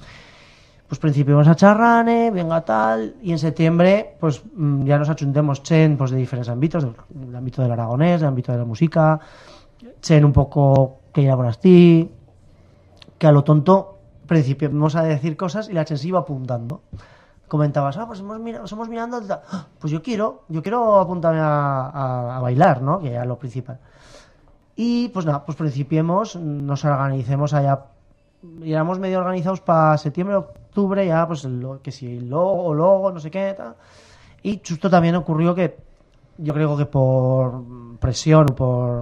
pues principio vamos a charrane, venga tal, y en septiembre pues mm, ya nos achuntemos chen pues de diferentes ámbitos, del, ámbito del aragonés, del ámbito de la música, chen un poco que ya por ti, que a lo tonto principio vamos a decir cosas y la chen se iba apuntando. comentabas, ah, pues estamos mirando, tal. Ah, pues yo quiero, yo quiero apuntarme a, bailar, ¿no? Que es lo principal. Y pues nada, pues principiemos, nos organicemos allá. Éramos medio organizados para septiembre, octubre, ya pues lo, que si logo, logo, no sé qué, tal. Y justo también ocurrió que yo creo que por presión o por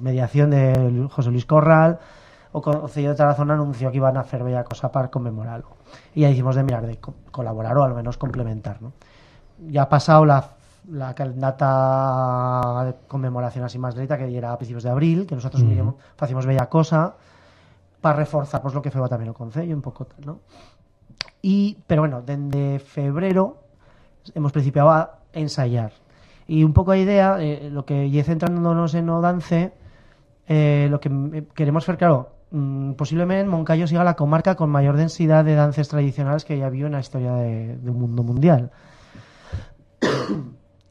mediación de José Luis Corral o Concello de Tarazona anunció que iban a hacer bella cosa para conmemorarlo. Y ya hicimos de mirar de co- colaborar o al menos complementar. ¿no? Ya ha pasado la, la data de conmemoración así más directa, que era a principios de abril, que nosotros Ujú. miremos, hacíamos bella cosa para reforzar pues, lo que fue también el Concello, un poco tal, ¿no? Y, pero bueno, desde febrero hemos principiado a ensayar. Y un poco a idea, eh, lo que y centrándonos en o dance, eh, lo que eh, queremos hacer, claro, mm, posiblemente Moncayo siga la comarca con mayor densidad de danzas tradicionales que ya vio en la historia de, de un mundo mundial.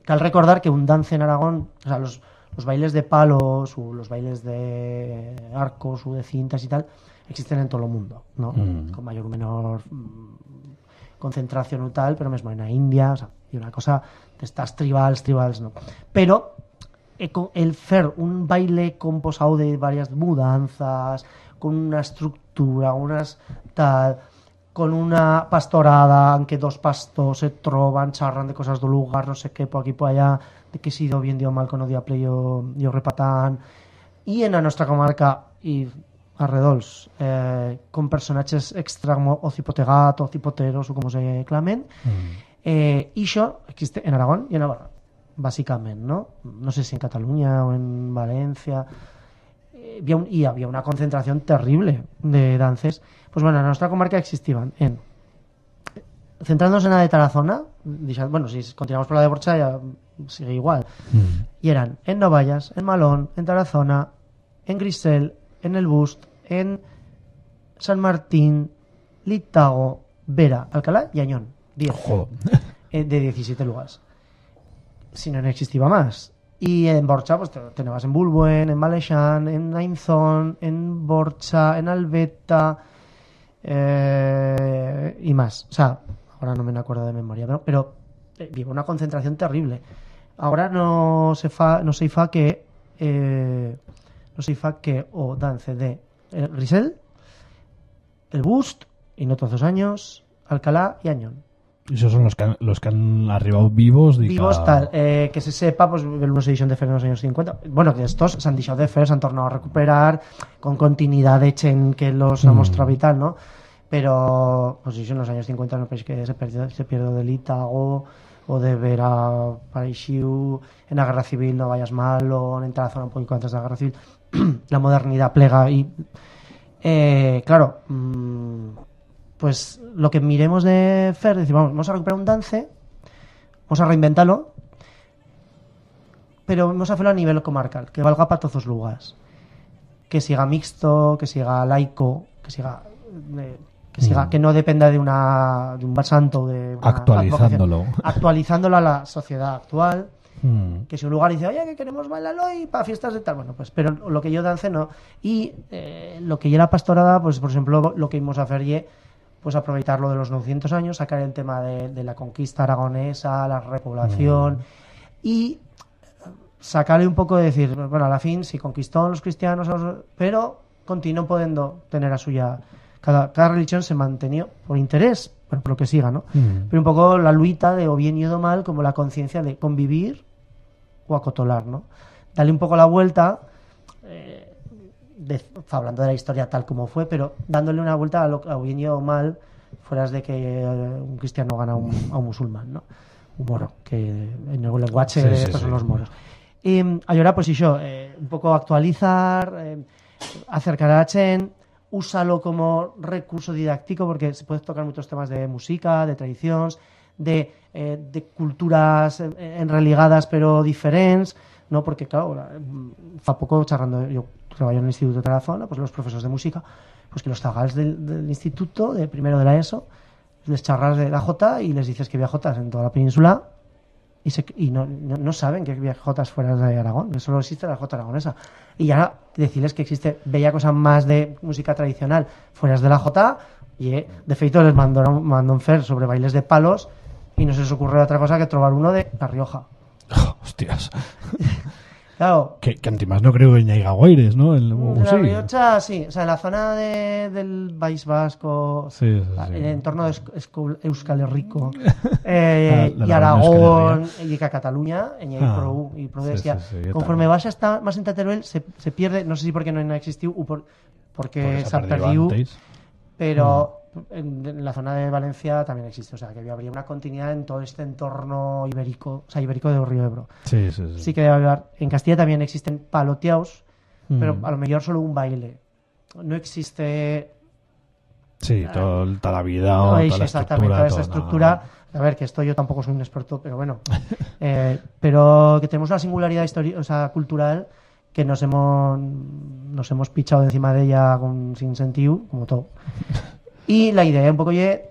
Cal recordar que un dance en Aragón, o sea, los, los bailes de palos, o los bailes de arcos o de cintas y tal, existen en todo el mundo, ¿no? Mm. Con mayor o menor mm, concentración o tal, pero mesmo en la India, o sea, y una cosa de estas tribals, tribals, ¿no? Pero eh, el fer un baile composado de varias mudanzas, con una estructura, unas tal, con una pastorada en que dos pastos se troban, charran de cosas del lugar, no sé qué, por aquí por allá, de que si dio bien, dio mal, con odia pleyo, yo repatán. Y en la nuestra comarca y arredols, eh, con personajes extra como ocipotegat, ocipoteros o como se clamen, eh, y eso existe en Aragón y en Navarra, básicamente, ¿no? No sé si en Cataluña o en Valencia. Eh, había un- y había una concentración terrible de dances. Pues bueno, en nuestra comarca existían en. Centrándonos en la de Tarazona, bueno, si continuamos por la de Borcha ya sigue igual. Y eran en Novallas, en Malón, en Tarazona, en Grisel, en El Bust, en San Martín, Litago, Vera, Alcalá y Añón. 10. Eh, de 17 lugares. Si no, no existía más. Y en Borcha, pues te, tenías en Bulbuen, en Maleixán, en Ainzón, en Borcha, en Albeta eh, y más. O sea, ahora no me acuerdo de memoria, pero, pero eh, vive una concentración terrible. Ahora no se fa, no se fa que eh, no se fa que o dance de el Grisel, el Bust, y no todos los años, Alcalá y Añón. Esos son los que han, los que han arribado vivos. Vivos tal, eh, que se sepa, pues una edición de Fer en los años 50. Bueno, que estos se han dicho de Fer, se han tornado a recuperar con continuidad de Chen que los ha Mm. mostrado y tal, ¿no? Pero, pues eso en los años 50 no penséis que se perdió, se pierde de Litago o de ver a Paisiu en la guerra civil no vayas mal o en entrar a zona un poco antes de la guerra civil la modernidad plega y eh, claro mm, pues lo que miremos de Fer decir vamos, vamos a recuperar un dance vamos a reinventarlo pero vamos a hacerlo a nivel comarcal que valga para todos los lugares que siga mixto que siga laico que siga eh, que siga Mm. que no dependa de una de un santo de una Actualizándolo. actualizándolo a la sociedad actual Mm. que si un lugar dice, oye, que queremos bailarlo y para fiestas de tal, bueno, pues, pero lo que yo dance no. Y eh, lo que ya era pastorada, pues, por ejemplo, lo que íbamos a hacer ye, pues aprovechar lo de los 900 años, sacar el tema de, de la conquista aragonesa, la repoblación y sacarle un poco de decir, bueno, a la fin, si conquistó a los cristianos, pero continuó pudiendo tener a suya. Cada, cada religión se mantenió por interés, bueno, por lo que siga, ¿no? Mm. Pero un poco la luita de o bien y o mal, como la conciencia de convivir o acotolar, ¿no? Darle un poco la vuelta, eh, de- hablando de la historia tal como fue, pero dándole una vuelta a lo a bien o mal, fueras de que eh, un cristiano gana a un, a un musulmán, ¿no? Un moro, que en el lenguaje Sí, sí, sí. son los moros. Y ahora, pues, yo, eh, un poco actualizar, eh, acercar a Chen, úsalo como recurso didáctico porque se puede tocar muchos temas de música, de tradiciones, de, eh, de culturas eh, enreligadas pero diferentes, ¿no? Porque, claro, mm, fa poco charlando, yo trabajo en el Instituto de Tarazona, pues los profesores de música, pues que los zagals del, del instituto, de primero de la ESO, les charras de la Jota y les dices que había Jotas en toda la península y, se- y no, no, no saben que había jotas fuera de Aragón, que solo existe la jota aragonesa. Y ahora decirles que existe bella cosa más de música tradicional fuera de la jota, y eh, de feito les mandó, mandó un fer sobre bailes de palos y no se les ocurrió otra cosa que trobar uno de La Rioja. Hostias. Claro, Que, que antimás no creo que haya Guaires, ¿no? El, La sí. Rioja, sí, o sea, en la zona de- del País Vasco, Sí, sí, el entorno de Euskal Herriko eh, La- la y Aragón y que a Cataluña en Ah, y decía, yo conforme vas hasta más en Teruel se, se pierde, no sé si porque no ha existido o por, porque, Porque se ha perdido pero en, en la zona de Valencia también existe, o sea, que habría una continuidad en todo este entorno ibérico, o sea, ibérico de Río Ebro. Sí, sí, sí. Sí que debe haber. En Castilla también existen paloteados, Mm. pero a lo mejor solo un baile. No existe Sí, todo, el- toda la vida, no, toda es la exactamente estructura. toda esa estructura. A ver, que esto yo tampoco soy un experto, pero bueno. Eh, pero que tenemos una singularidad o sea, cultural que nos hemos nos hemos pichado encima de ella con, sin sentido, como todo. Y la idea un poco es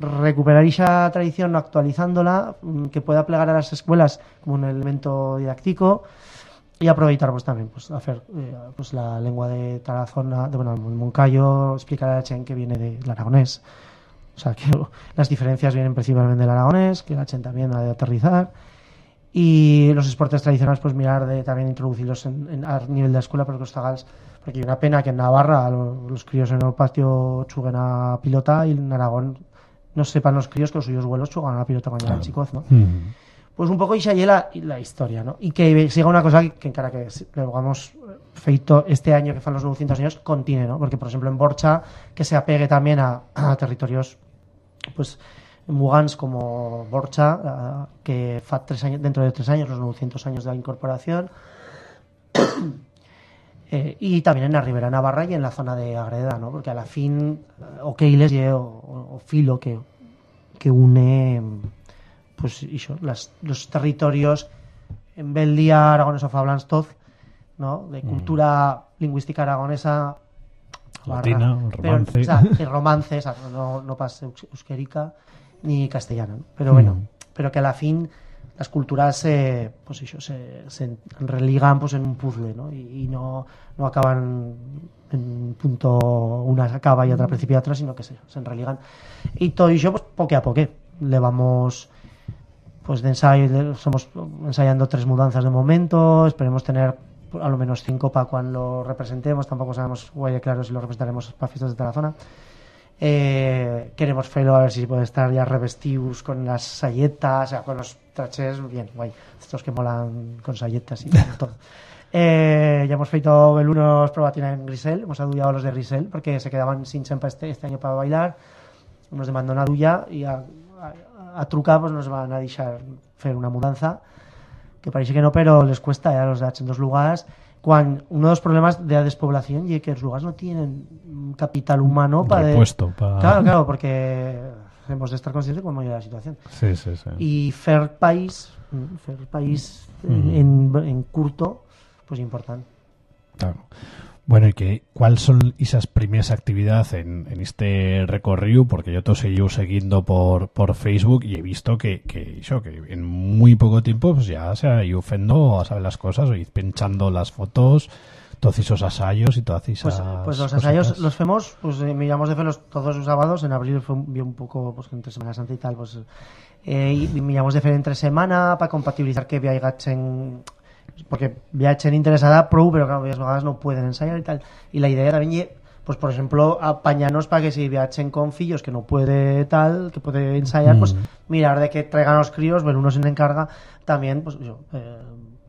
recuperar esa tradición actualizándola, mm, que pueda plegar a las escuelas como un elemento didáctico y aprovechar pues también pues hacer eh, pues la lengua de Tarazona, de bueno, Moncayo, explicar a Chen que viene del aragonés. O sea, que las diferencias vienen principalmente del aragonés, que la Chen también ha de aterrizar. Y los esportes tradicionales, pues mirar de también introducirlos en, a nivel de la escuela, porque los tagals, hay una pena que en Navarra lo- los críos en el patio chuguen a pilota y en Aragón no sepan los críos que los suyos vuelos chugan a la pilota cuando eran chicos, ¿no? Mm. Pues un poco ye la, la historia, ¿no? Y que siga una cosa que, que encara que que hagamos feito este año que fan los 900 años continue, ¿no? Porque, por ejemplo, en Borcha, que se apegue también a, a territorios, pues, mugans como Borcha, que fa tres años, dentro de tres años, los 900 años de la incorporación, Eh, y también en la Ribera Navarra y en la zona de Agreda, ¿no? Porque a la fin, eh, o Keiles ye o, o- o filo que, que une pues iso, las, los territorios en Beldia, Aragones o Fablanstoz, ¿no? De cultura lingüística aragonesa Latina, romance. pero, o sea, de romance, exacto, no, no pas eus- euskérica ni castellana, ¿no? Pero bueno, Mm. pero que a la fin las culturas se, pues eso, se, religan pues en un puzzle, ¿no? Y, no, no acaban en un punto, una acaba y otra principia otra, sino que se, se religan. Y todo eso, pues, poco a poco, le vamos pues de ensayo, estamos ensayando tres mudanzas de momento, esperemos tener a lo menos cinco para cuando lo representemos, tampoco sabemos guay claro si lo representaremos para fiestas de Tarazona. Eh, queremos hacerlo a ver si puede estar ya revestidos con las sayetas, o sea, con los traches, bien, guay, estos que molan con sayetas y todo. Eh, ya hemos feito el unos probatina en Grisel, hemos adullado los de Grisel porque se quedaban sin sempa este, este año para bailar, nos demandó una duya y a, a, a trucar pues nos van a dejar hacer una mudanza que parece que no, pero les cuesta eh, a los dats en dos lugares. Cuando uno de los problemas de la despoblación y que los lugares no tienen capital humano para de- Repuesto, pa- Claro, claro, porque hemos de estar conscientes cómo llega la situación. Sí, sí, sí. Y fer país, mm, fer país en, en, en curto, pues importante. Claro. Bueno, ¿y qué, cuáles son esas primeras actividades en, en este recorrido? Porque yo te seguido siguiendo por, por Facebook y he visto que, que, eso, que en muy poco tiempo pues ya se ha ido ofendo a saber las cosas, o ir pinchando las fotos, todos esos ensayos y todas esas Pues, pues los cositas. ensayos los hacemos, pues eh, miramos de hacerlos todos los sábados. En abril fue un, un poco, pues entre Semana Santa y tal, pues. Eh, y miramos de hacer entre semana para compatibilizar que viajen. Porque viajen interesada pro, pero claro, varias veces no pueden ensayar y tal. Y la idea también, pues por ejemplo, apañarnos para que si viajen con fillos que no puede tal, que puede ensayar, pues Mm. mirar de que traigan los críos, ver uno se encarga, también, pues, yo, eh,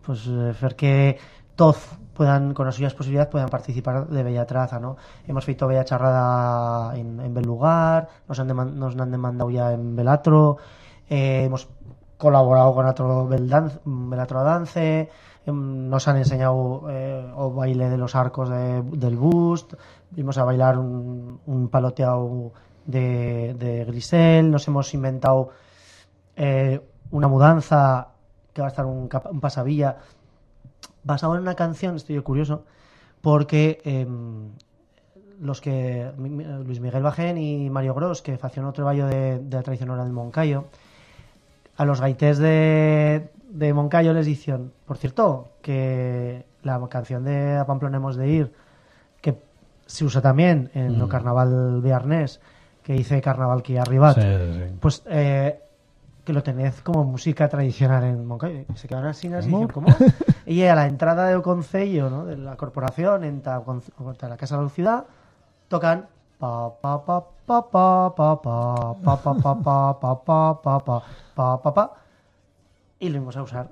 pues eh, hacer que todos puedan, con las suyas posibilidades, puedan participar de Bella Traza, ¿no? Hemos feito Bella Charrada en, en Belugar, nos han, nos han demandado ya en Belatro, eh, hemos colaborado con otro Beldan- Belatro Dance, em, nos han enseñado eh, baile de los arcos de- del bust, vimos a bailar un, un paloteado de, de Grisel, nos hemos inventado eh, una mudanza que va a estar un pasavilla basado en una canción, estoy yo curioso, porque em, los que Luis Miguel Bajén y Mario Gros, que hacían otro trabajo de, de la tradición oral del Moncayo, a los gaités de, de Moncayo les dicen, por cierto, que la canción de A Pamplona hemos de ir, que se usa también en el Mm. carnaval bearnés, que dice carnaval que sí, sí. pues eh, que lo tenés como música tradicional en Moncayo. Se quedan así, así, ¿Cómo? dicen, ¿cómo? y a la entrada del concello, ¿no? de la corporación, en ta, la Casa de la Ciudad, tocan pa pa pa pa pa pa pa pa pa pa pa pa pa pa pa pa pa pa y lo íbamos a usar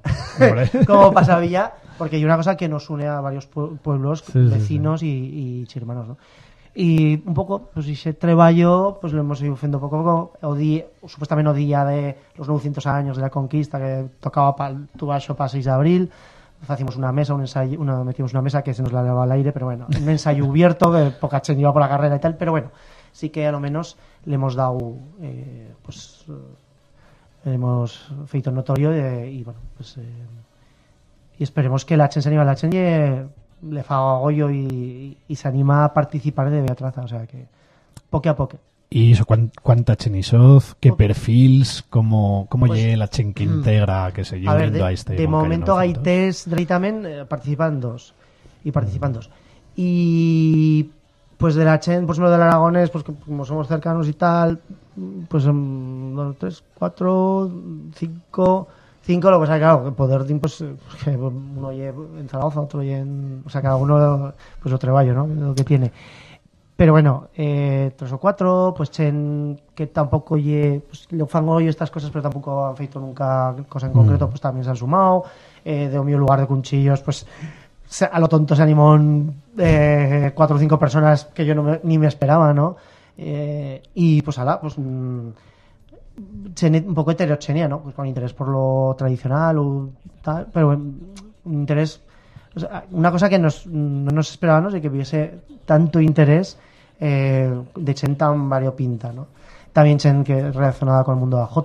como pasavilla porque hay una cosa que nos une a varios pue- pueblos vecinos y, y xermanos ¿no? Y un poco pues ese treballo pues lo hemos ido haciendo poco a poco. O di, supuestamente o día de los 900 años de la conquista que tocaba para el tubaxo para 6 de abril. Hacíamos una mesa, un ensayo, una, metimos una mesa que se nos la daba al aire, pero bueno, un ensayo abierto que poca chen iba por la carrera y tal, pero bueno, sí que a lo menos le hemos dado, eh, pues, eh, hemos feito notorio eh, y bueno, pues, eh, y esperemos que la chen se anima, la chen le fa agollo y, y se anima a participar de Beatraza, o sea que poco a poco. Y eso, ¿cuán- ¿cuánta chenizoz? ¿Qué perfils? ¿Cómo, cómo Pues, la chen que mm. integra que se A ver, uniendo de, a este de momento 900? Gaités directamente participan dos. Y participan dos. Y pues de la Chen, pues lo del Aragonés, pues que como somos cercanos y tal, pues um, dos, tres, cuatro, cinco, cinco, lo que pasa claro, que poder de, pues, pues, uno oye en Zaragoza, otro oye en, o sea, cada uno pues otro treballo, ¿no? Lo que tiene. Pero bueno, eh, tres o cuatro, pues Chen, que tampoco lle, pues le fan hoy estas cosas, pero tampoco han feito nunca cosa en concreto, Mm. pues también se han sumado. Eh, de mi lugar de Cunchillos, pues a lo tonto se animó un, eh, cuatro o cinco personas que yo no me- ni me esperaba, ¿no? Eh, y pues ala, pues mm, Chen- un poco heterogenea, ¿no? Pues con interés por lo tradicional o tal, pero un interés o sea, una cosa que nos, no nos esperábamos de que hubiese tanto interés eh, de Chen tan variopinta, ¿no? También Chen que relacionada con el mundo de AJ,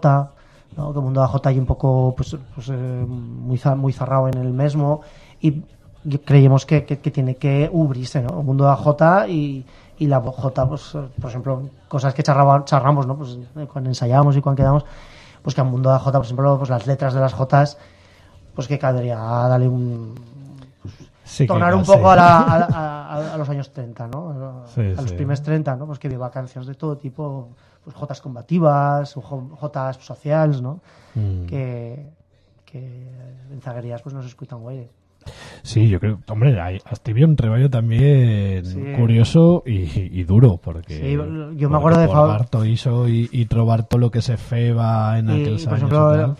¿no? Que el mundo de AJ hay un poco pues, pues, eh, muy, muy cerrado en el mismo y creemos que, que, que tiene que ubrirse, ¿no? El mundo de AJ y, y la J, pues, por ejemplo, cosas que charraba- charramos, ¿no? Pues eh, cuando ensayamos y cuando quedamos, pues que al mundo de AJ, por ejemplo, pues las letras de las Jotas, pues que cadría darle un, Sí, que tornar un poco a, la- a- a- a los años 30, ¿no? A, Sí, a los sí. primeros 30, ¿no? Pues que viva canciones de todo tipo, pues jotas combativas, o jo- jotas sociales, ¿no? Mm. Que, que en zaguerías pues no se escuchan güey. Sí, yo creo, hombre, hay, había un treballo también Sí. curioso y, y duro, porque Sí, yo me acuerdo de Barto hizo y, y trobar todo lo que se feba en Y, aquellos por años. ejemplo,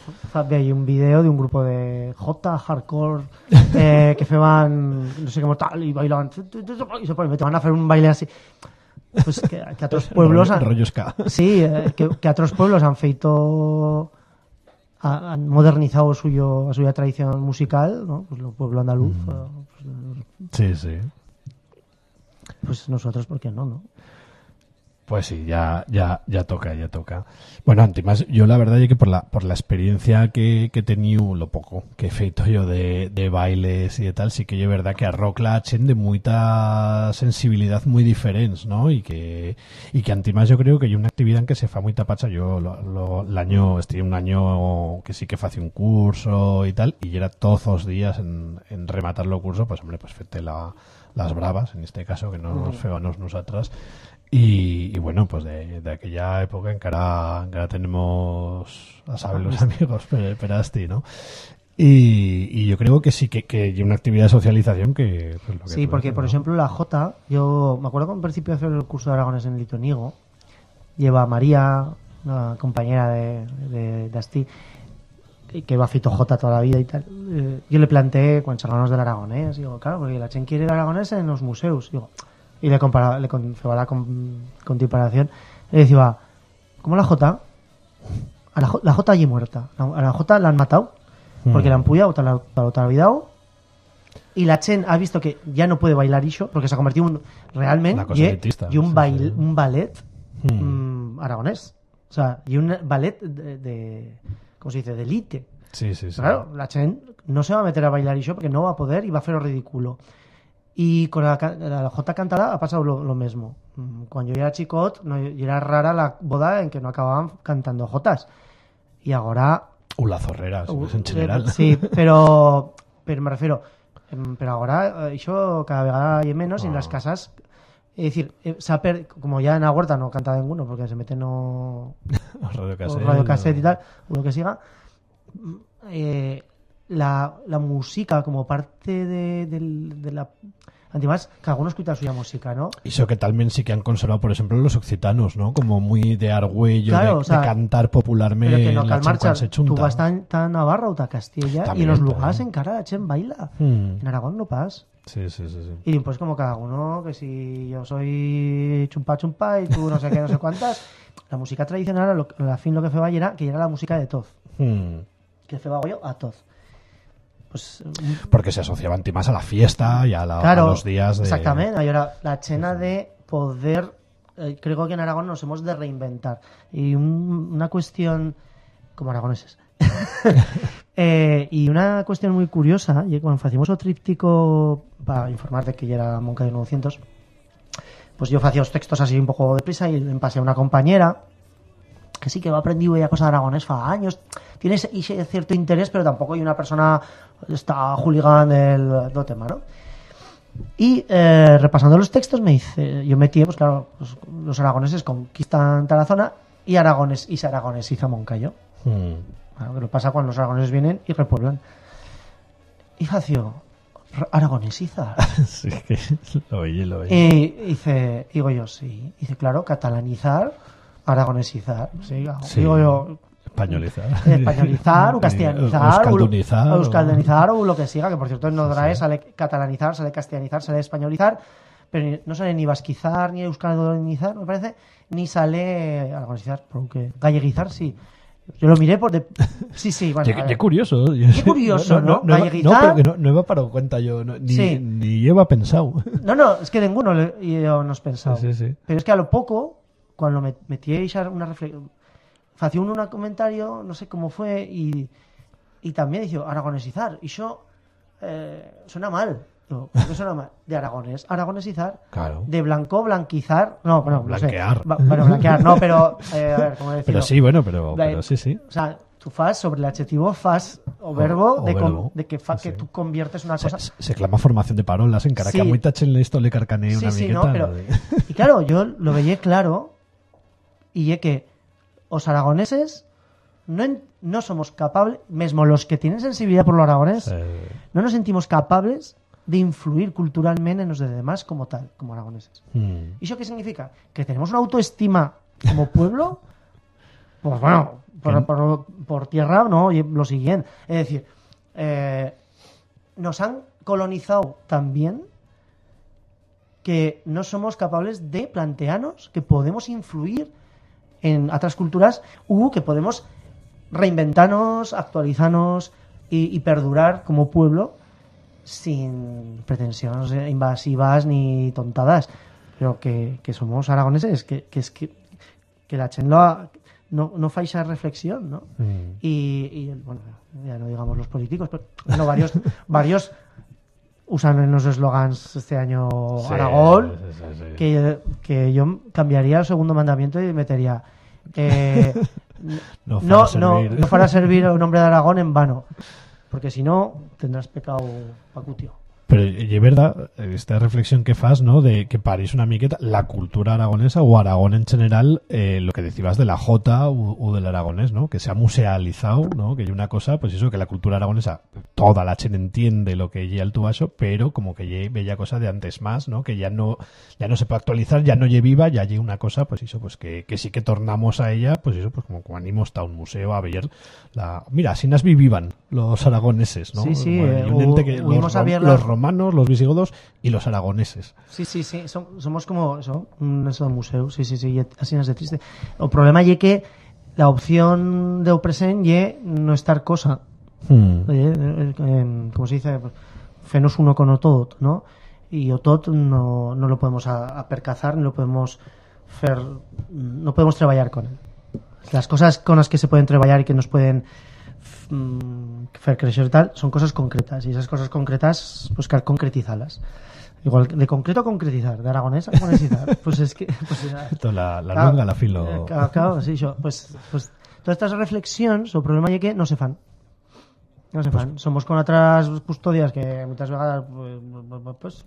hay un vídeo de un grupo de J hardcore eh, que feban, no sé cómo tal, y bailaban y se ponen, te van a hacer un baile así. Pues que, que a otros pueblos han, sí, eh, que, que a otros pueblos han feito han modernizado suyo suya tradición musical, ¿no? Pues el pueblo andaluz, Mm. eh, Sí, sí. pues, pues nosotros, ¿por qué no, no? Pues sí, ya, ya, ya toca, ya toca. Bueno, antes, yo la verdad es que por la, por la experiencia que, que he tenido, lo poco que he feito yo de, de bailes y de tal, sí que yo verdad que a rock la echen de mucha sensibilidad muy diferentes, ¿no? Y que, y que antimás yo creo que hay una actividad en que se fa muy tapacha. Yo lo, lo- el año, estuve un año que sí que hacía un curso y tal, y era todos los días en, en rematar los cursos, pues hombre, pues fete la, las bravas, en este caso, que no nos Ujú. febanos nosotras. Y, y bueno, pues de, de aquella época encara, encara tenemos a saber los amigos per- Perasti, ¿no? Y, y yo creo que sí que, que hay una actividad de socialización que... pues, lo que Sí, porque por ¿no? ejemplo la J, yo me acuerdo que en principio hacer el curso de Aragones en Litonigo, lleva a María, una compañera de, de, de Asti, que- que va a Fito J toda la vida y tal. Eh, yo le planteé cuando charlamos del Aragonés, digo, claro, porque la Chen quiere el Aragonés en los museos, digo, y le compara, le con, feba la con, comparación, le decía, ¿cómo la J? A la, J- la J allí muerta, a la J la han matado, porque Mm. la han puyado, te la, te la han olvidado, y la Chen ha visto que ya no puede bailar eso porque se ha convertido en realmente y, elitista, y un, sí, bail- sí. un ballet Mm. mm, aragonés. O sea, y un ballet de, de ¿cómo se dice? De elite. Sí, sí, sí. Claro, la Chen no se va a meter a bailar eso porque no va a poder y va a hacer lo ridículo. Y con la, la J cantada ha pasado lo, lo mismo. Mm, Cuando yo era chicot, no, era rara la boda en que no acababan cantando Jotas. Y ahora Uh, la zorrera, Uh, en general. eh, Sí, pero, pero me refiero, em, pero ahora eh, això cada vegada hay menos y en las Ah. casas, es decir, eh, per- como ya en la huerta no canta ninguno porque se mete no Radio o cassette, radio cassette y o- tal, o lo que siga, eh, la, la música como parte de, del- de la... Además, cada uno escucha suya música, ¿no? Y eso que también sí que han conservado, por ejemplo, los occitanos, ¿no? Como muy de argüello, Claro, de, o sea, de cantar popularmente Pero que no, la que al se tú junta. vas tan, tan Navarra o a Castilla y También, en los lugares en cara la chen baila. Mm. En Aragón no pasa. Sí, sí, sí, sí. Y pues como cada uno, que si yo soy chumpa chumpa y tú no sé qué, no sé cuántas. La música tradicional, a, a la fin lo que y era que era la música de Toz. Mm. Que feba yo a Toz. Pues Porque se asociaba más a la fiesta y a, la- a claro, los días de... exactamente. Y ahora la chena de poder, eh, creo que en Aragón nos hemos de reinventar. Y un- una cuestión, como aragoneses. Eh, y una cuestión muy curiosa, y cuando hacíamos o tríptico para informarte que ya era Monca de 900, pues yo hacía los textos así un poco deprisa y le pasé a una compañera que sí que va aprendido ya cosas de aragonés fa años, tiene ese, ese cierto interés, pero tampoco hay una persona está hooligan del, del tema, ¿no? Y eh, repasando los textos me dice, yo metí, pues claro, pues, los aragoneses conquistan Tarazona y aragones y se aragonesiza Moncayo. Mm. Claro, que lo pasa cuando los aragoneses vienen y repueblan. Y Facio, "Ra- aragonesiza. sí, que lo oí, lo oí. y dice, digo yo, sí. Dice, claro, catalanizar, aragonesizar. Sí, Sí. digo yo, Españolizar. españolizar, o castellanizar, o, Euskaldunizar, o o- euskaldenizar, o lo que siga, que por cierto en Nodrae sale catalanizar, sale castellanizar, sale españolizar, pero no sale ni vasquizar, ni euskaldunizar, me parece, ni sale aragonizar, porque galleguizar sí. Yo lo miré por de... Sí, sí, bueno, Qué, qué curioso. Qué curioso, ¿no? No, no, no, porque no, no iba para cuenta yo, no, ni, Sí. ni lleva pensado. No, no, es que ninguno le, no he pensado. Sí, sí, sí. Pero es que a lo poco, cuando me metí a echar una reflexión, hacía uno un comentario, no sé cómo fue, y, y también dijo aragonesizar. Y yo, eh, suena mal. Digo, ¿Por qué suena mal? De aragones, aragonesizar. Claro. De blanco, blanquizar. No, bueno, no sé. Blanquear. Bueno, blanquear, no, pero, eh, a ver, ¿cómo decirlo? Pero sí, bueno, pero, pero sí, sí. O sea, tú fas sobre el adjetivo fas o verbo, o de, con- verbo. de que, fa, que tú conviertes una cosa. se- se clama formación de parolas en cara Sí. muy tachen esto le carcané Sí, una sí, no, pero- de- Y claro, yo lo veía claro y es que los aragoneses no, en- no somos capables, mesmo los que tienen sensibilidad por lo aragonés, no nos sentimos capables de influir culturalmente en los de demás como tal, como aragoneses. mm. ¿Y eso qué significa? Que tenemos una autoestima como pueblo, pues bueno, por, por- por tierra, no, y lo siguiente. Es decir, eh, nos han colonizado también que no somos capaces de plantearnos que podemos influir en otras culturas u que podemos reinventarnos, actualizarnos y, y perdurar como pueblo sin pretensiones invasivas ni tontadas, pero que, que somos aragoneses, que, que es que, que la Chen no, no fa esa reflexión, ¿no? Mm. Y, y, bueno, ya no digamos los políticos, pero bueno, varios, varios usan en los eslogans este año Sí, Aragón, sí, sí, sí. Que, que yo cambiaría el segundo mandamiento y metería eh, No no, no, no fará servir a un hombre de Aragón en vano, porque si no tendrás pecado pacutio. Pero y es verdad, esta reflexión que fas, ¿no? De que parís una miqueta la cultura aragonesa o Aragón en general, eh, lo que decías de la Jota o, o del aragonés, ¿no? Que se ha musealizado, ¿no? Que hay una cosa, pues eso, que la cultura aragonesa, toda la chen entiende lo que lle al tuaso, pero como que lle bella cosa de antes más, ¿no? Que ya no, ya no se puede actualizar, ya no lle viva, ya lle una cosa, pues eso, pues que, que sí que tornamos a ella, pues eso, pues como cuando animos a un museo a ver la, mira, así nas viviban los aragoneses, ¿no? Sí, sí, eh, un ente que los, a ver la- los romanos, los visigodos y los aragoneses. Sí, sí, sí, son- somos como eso, un museo, sí, sí, sí, así es de triste. El problema es que la opción de present ye no estar cosa. Hmm. Como se dice, fenos uno con o todo, ¿no? Y o todo no, no lo podemos apercazar, no lo podemos fer, no podemos trabajar con él. Las cosas con las que se pueden trabajar y que nos pueden mm, fer crecer tal son cosas concretas y esas cosas concretas pues que concretizarlas igual de concreto a concretizar de aragonés a aragonesizar pues es que pues, Esto la, la claro, longa, la filo. claro, claro, sí, yo, pues, pues todas estas reflexions, el problema es que no se fan. No se fan. Somos con otras custodias que muchas veces pues, pues,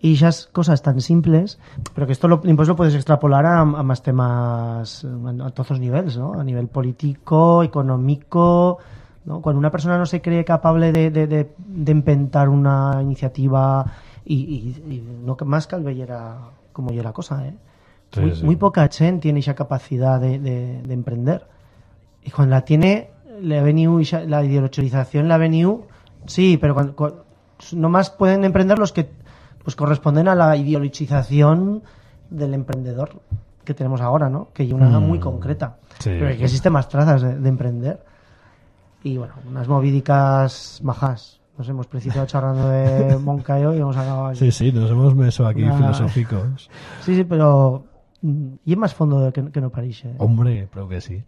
y esas cosas tan simples, pero que esto lo, pues lo puedes extrapolar a, a más temas a todos los niveles, ¿no? A nivel político, económico, ¿no? Cuando una persona no se cree capable de, de, de, de empentar una iniciativa y, y, y no que más que vellera como ya la cosa, ¿eh? Sí, muy, sí. muy poca gente tiene esa capacidad de, de, de emprender. Y cuando la tiene, le ha venido la ideologización, la ha venido, sí, pero cuando, cuando- nomás pueden emprender los que pues corresponden a la ideologización del emprendedor que tenemos ahora, ¿no? Que hay una Mm. muy concreta. Sí. Pero que existen más trazas de, de emprender. Y bueno, unas movidicas majas. Nos hemos principiado charlando de Moncayo y hemos acabado aquí. Sí, sí, nos hemos meso aquí Una- filosóficos. Sí, sí, pero mm, y es más fondo que, que no París. eh. Hombre, creo que sí.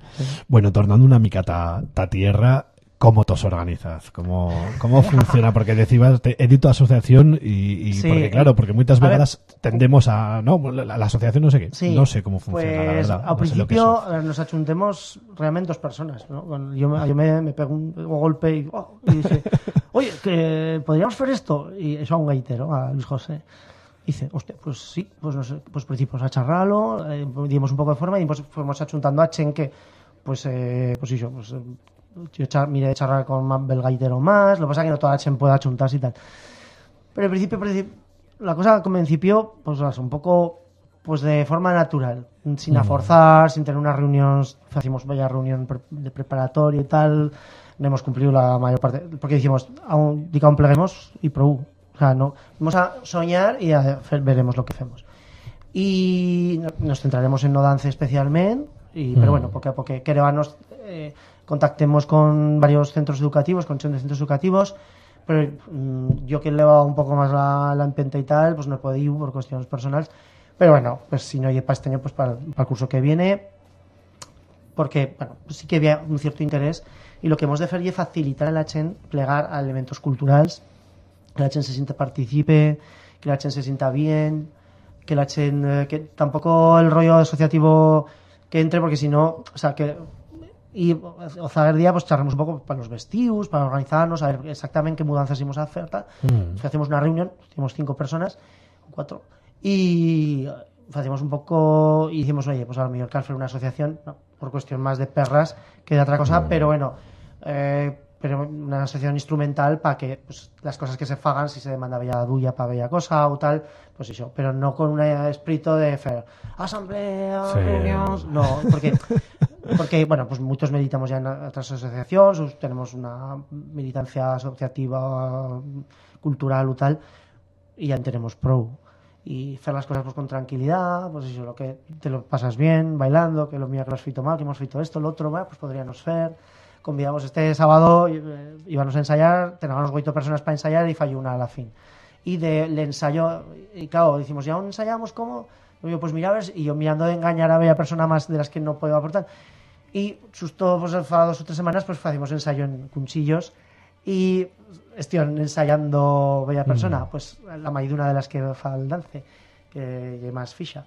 Bueno, tornando una mica ta, ta tierra, ¿cómo os organizas? ¿Cómo, cómo funciona? Porque decías, te, edito asociación y, y Sí. porque claro, porque muchas veces tendemos a, no, la, la asociación no sé qué, Sí, no sé cómo funciona, la pues, verdad. Al no principio ver, nos achuntemos realmente dos personas. ¿no? Yo, me- yo me, me pego un golpe y, oh, y oye, que podríamos hacer esto. Y eso a un gaitero, a Luis José. Dice, hostia, pues sí, pues no sé, pues principios a charralo, eh, dimos un poco de forma y pues fuimos achuntando a Chen que, pues, eh, pues eso, pues, yo miré de charrar con más el gaitero más, lo que pasa es que no toda Chen puede achuntarse y tal. Pero al principio, principio- la cosa como principio, pues es un poco pues de forma natural, sin Mm. aforzar, sin tener unas reuniones, hacemos vaya reunión de preparatoria y tal, no hemos cumplido la mayor parte, porque decimos, aún, diga, aún pleguemos y prou. O sea, no, vamos a soñar y a veremos lo que hacemos. Y no- nos centraremos en no dance especialmente, y, pero Mm. bueno, porque, porque queremos eh, contactemos con varios centros educativos, con centros educativos, pero mm, yo que le va un poco más la, la empenta y tal, pues no he podido por cuestiones personales. Pero bueno, pues si no hay para este año, pues para, para el curso que viene, porque bueno, pues sí que había un cierto interés y lo que hemos de hacer es facilitar a la gente plegar a elementos culturales, que la gente se sienta participe, que la gente se sienta bien, que la gente, eh, que tampoco el rollo asociativo que entre, porque si no, o sea, que y o zaguer día pues charlamos un poco para los vestidos, para organizarnos, a ver exactamente qué mudanzas íbamos a hacer, tal. Mm. Pues hacemos una reunión, hicimos cinco personas, cuatro, y hacemos un poco, y dijimos, oye, pues a lo mejor hacer una asociación, no, por cuestión más de perras que de otra cosa, pero bueno, eh, pero una asociación instrumental para que pues, las cosas que se fagan, si se demanda bella duya para bella cosa o tal, pues eso, pero no con un espíritu de fer, asamblea, Sí. reuniones, no, porque porque, bueno, pues muchos militamos ya en otras asociaciones, tenemos una militancia asociativa, cultural o tal, y ya en tenemos pro. Y hacer las cosas pues con tranquilidad, pues eso, lo que te lo pasas bien, bailando, que lo mío que lo has feito mal, que hemos feito esto, lo otro, pues podríamos hacer. Convidamos este sábado, eh, íbamos a ensayar, teníamos ocho personas para ensayar y falló una a la fin. Y del ensayo, y claro, decimos, ¿ya aún ensayamos cómo? Y yo, pues mira, a ver, y yo mirando de engañar a bella persona más de las que no puedo aportar. Y justo pues, fa dos o tres semanas pues hacemos ensayo en Cunchillos y estoy ensayando bella persona, pues la maiduna de las que fa el dance, que lle más ficha.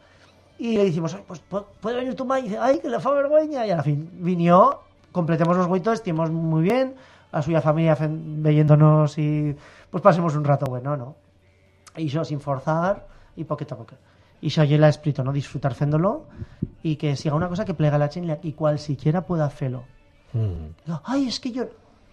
Y le decimos, "Ay, pues pu- puede venir tu ma y dice, ay, que le fa vergüenza. Y a la fin vino, completemos los huitos, estuvimos muy bien, a suya familia veyéndonos y pues pasemos un rato bueno, ¿no? Y yo sin forzar y poquito a poco. Y ya la escrito, ¿no? Disfrutar haciéndolo y que siga una cosa que plega la chen y cual siquiera pueda hacerlo. Mm. Ay, es que yo...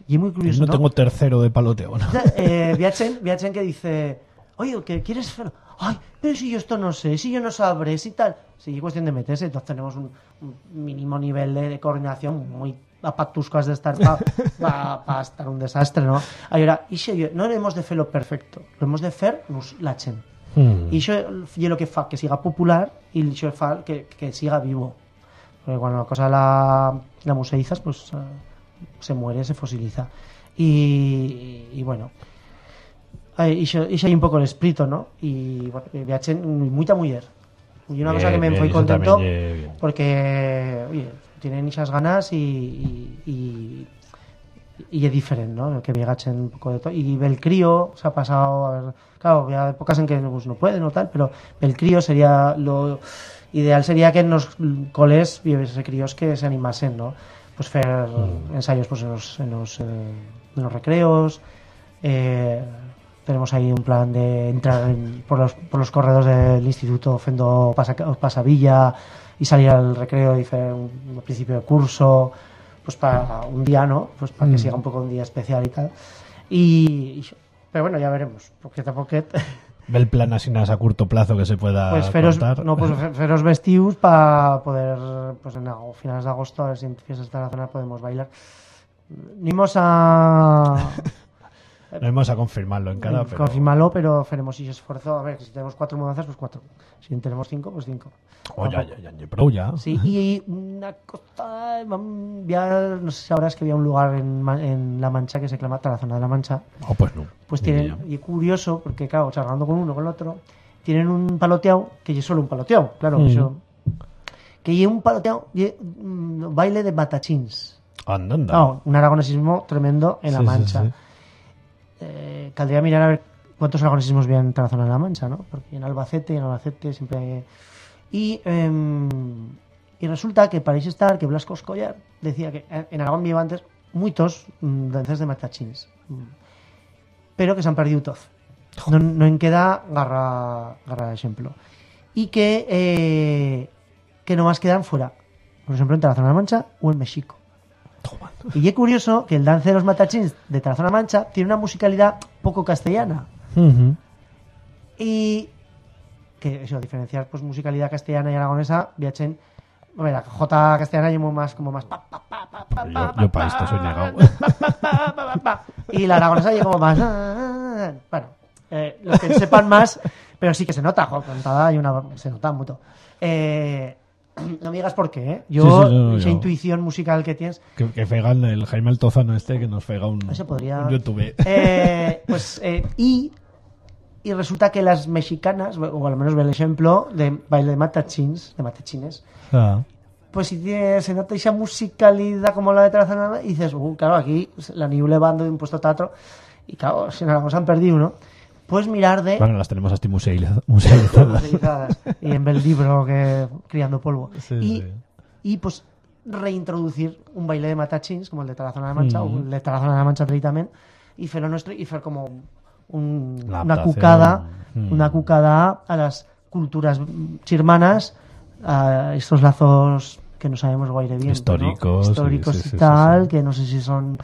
Y es muy curioso, No ¿no? tengo tercero de paloteo, ¿no? eh, Viachen, Viachen que dice, oye, ¿qué quieres hacerlo? Ay, pero si yo esto no sé, si yo no sabré, si tal. Sí, es cuestión de meterse, entonces tenemos un, un mínimo nivel de, de coordinación muy apatuscas de estar para estar un desastre, ¿no? Ahora, y si yo, no hemos de hacerlo perfecto, lo hemos de hacer nos la chen. Mm. Y es lo que fa que siga popular y eso fa que, que siga vivo. Porque cuando la cosa la, la museizas, pues eh, se muere, se fosiliza. Y, y bueno, Ay, y eso hay un poco el espíritu, ¿no? Y bueno, viachen mucha mujer. Y una cosa Bien, que me bien, fue eso contento también porque, oye, tienen esas ganas y, y, y es diferente, ¿no? Que viagachen un poco de todo. Y Belcrío se ha pasado, a ver, claro, había épocas en que pues, no pueden o tal, pero Belcrío sería lo ideal sería que en los coles viviese críos que se animasen, ¿no? Pues hacer ensayos pues, en, los, en, los, eh, en los recreos. eh, tenemos ahí un plan de entrar en- por, los, por los corredores del instituto Fendo Pasa, Pasavilla y salir al recreo y hacer un, un principio de curso, pues para un día, ¿no? Pues para que Mm. siga un poco un día especial y tal. Y, y- pero bueno, ya veremos, porque tampoco Ve el plan así a corto plazo que se pueda pues feros, contar. no, pues fe- feros vestidos para poder, pues en finales de agosto, a ver si en fiestas de la zona podemos bailar. Nimos a No vamos a confirmarlo en cada, pero... confirmarlo, pero faremos ese esfuerzo. A ver, si tenemos cuatro mudanzas, pues cuatro. Si tenemos cinco, pues cinco. Oh, ya, Tampoco. ya, ya, ya, pero ya. Sí, y una cosa, ya, no sé si sabrás que había un lugar en, en La Mancha que se llama la zona de La Mancha. Oh, pues no. Pues tienen, y es curioso, porque claro, charlando con uno, con el otro, tienen un paloteado, que es solo un paloteado, claro, Mm. eso, que es un paloteado, un baile de matachins. Anda, anda. Claro, un aragonesismo tremendo en La Sí, sí, Mancha. sí. Eh, caldría mirar a ver cuántos aragonesismos había en la zona de La Mancha, ¿no? Porque en Albacete, en Albacete siempre hay... Y, em, y resulta que paréis estar que Blasco Escollar decía que en en Aragón viva antes muchos mm, danzas de matachins, mm, pero que se han perdido todos. No, no en queda garra, garra de ejemplo. Y que, eh, que nomás quedan fuera. Por ejemplo, en Tarazona Mancha o en México. Y es curioso que el dance de los matachins de Tarazona Mancha tiene una musicalidad poco castellana. Y que eso, diferenciar pues musicalidad castellana y aragonesa, viachen. Hombre, la J castellana es más como más pa, pa, pa, pa, pa, Yo, yo para esto soy negado. y la aragonesa es como más ah, bueno, eh, los que sepan más, pero sí que se nota, jo, cantada hay una se nota mucho. Eh, no me digas por qué, ¿eh? Yo, Sí, sí, no, esa yo- intuición musical que tienes, Que, que fegan el Jaime Altozano este que nos fega un, podría- un YouTube. Eh, pues, eh, y, y resulta que las mexicanas, o al menos ve el ejemplo de baile de matachins, de matachines, Ah. pues si tiene, se nota esa musicalidad como la de Tarazona, y dices, uh, claro, aquí la niu levando de un puesto a otro, y claro, si Aragón se han perdido, ¿no? Puedes mirar de... Bueno, las tenemos así musealizadas. musealizadas. y en el libro que criando polvo. Sí, y, sí. y pues reintroducir un baile de matachins como el de Tarazona de la Mancha Mm. o el de Tarazona de la Mancha también y hacer lo nuestro y hacer como un- una cucada Mm. una cucada a las culturas chirmanas a estos lazos que no sabemos guaire bien Históricos, sí, históricos sí, y sí, tal sí. que no sé si son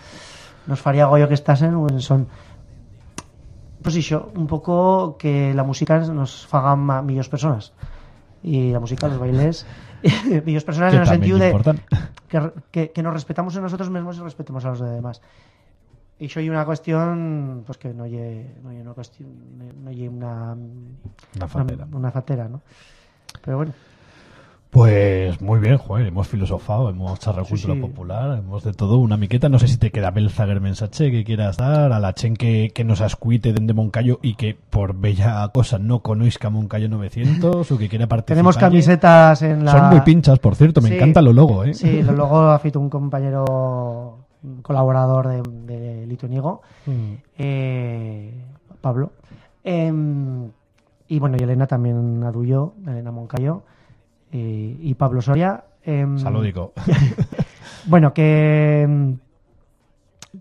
nos faría goyo que estasen o son pues iso, un poco que la música nos faga a personas. Y la música, los bailes millors personas Que en el sentido de que, que nos respetamos a nosotros mismos y respetemos a los demás y eso hay una cuestión pues que no lle, no lle una cuestión no lle una Una fatera. una, una fatera, ¿no? pero bueno Pues muy bien, joder, hemos filosofado, hemos charlado Sí, cultura sí. popular, hemos de todo, una miqueta, no sé si te queda Belzager mensaje que quieras dar, a la chen que, que nos ascuite dende Moncayo y que por bella cosa no conozca Moncayo 900 o que quiera participar. tenemos camisetas en la Son muy pinchas, por cierto, me Sí. encanta lo logo, ¿eh? Sí, lo luego ha feito un compañero colaborador de, de Mm. eh, Pablo. Em, y bueno, y Elena también aduyó, Elena Moncayo y, y Pablo Soria. em, Saludico. bueno, que. em,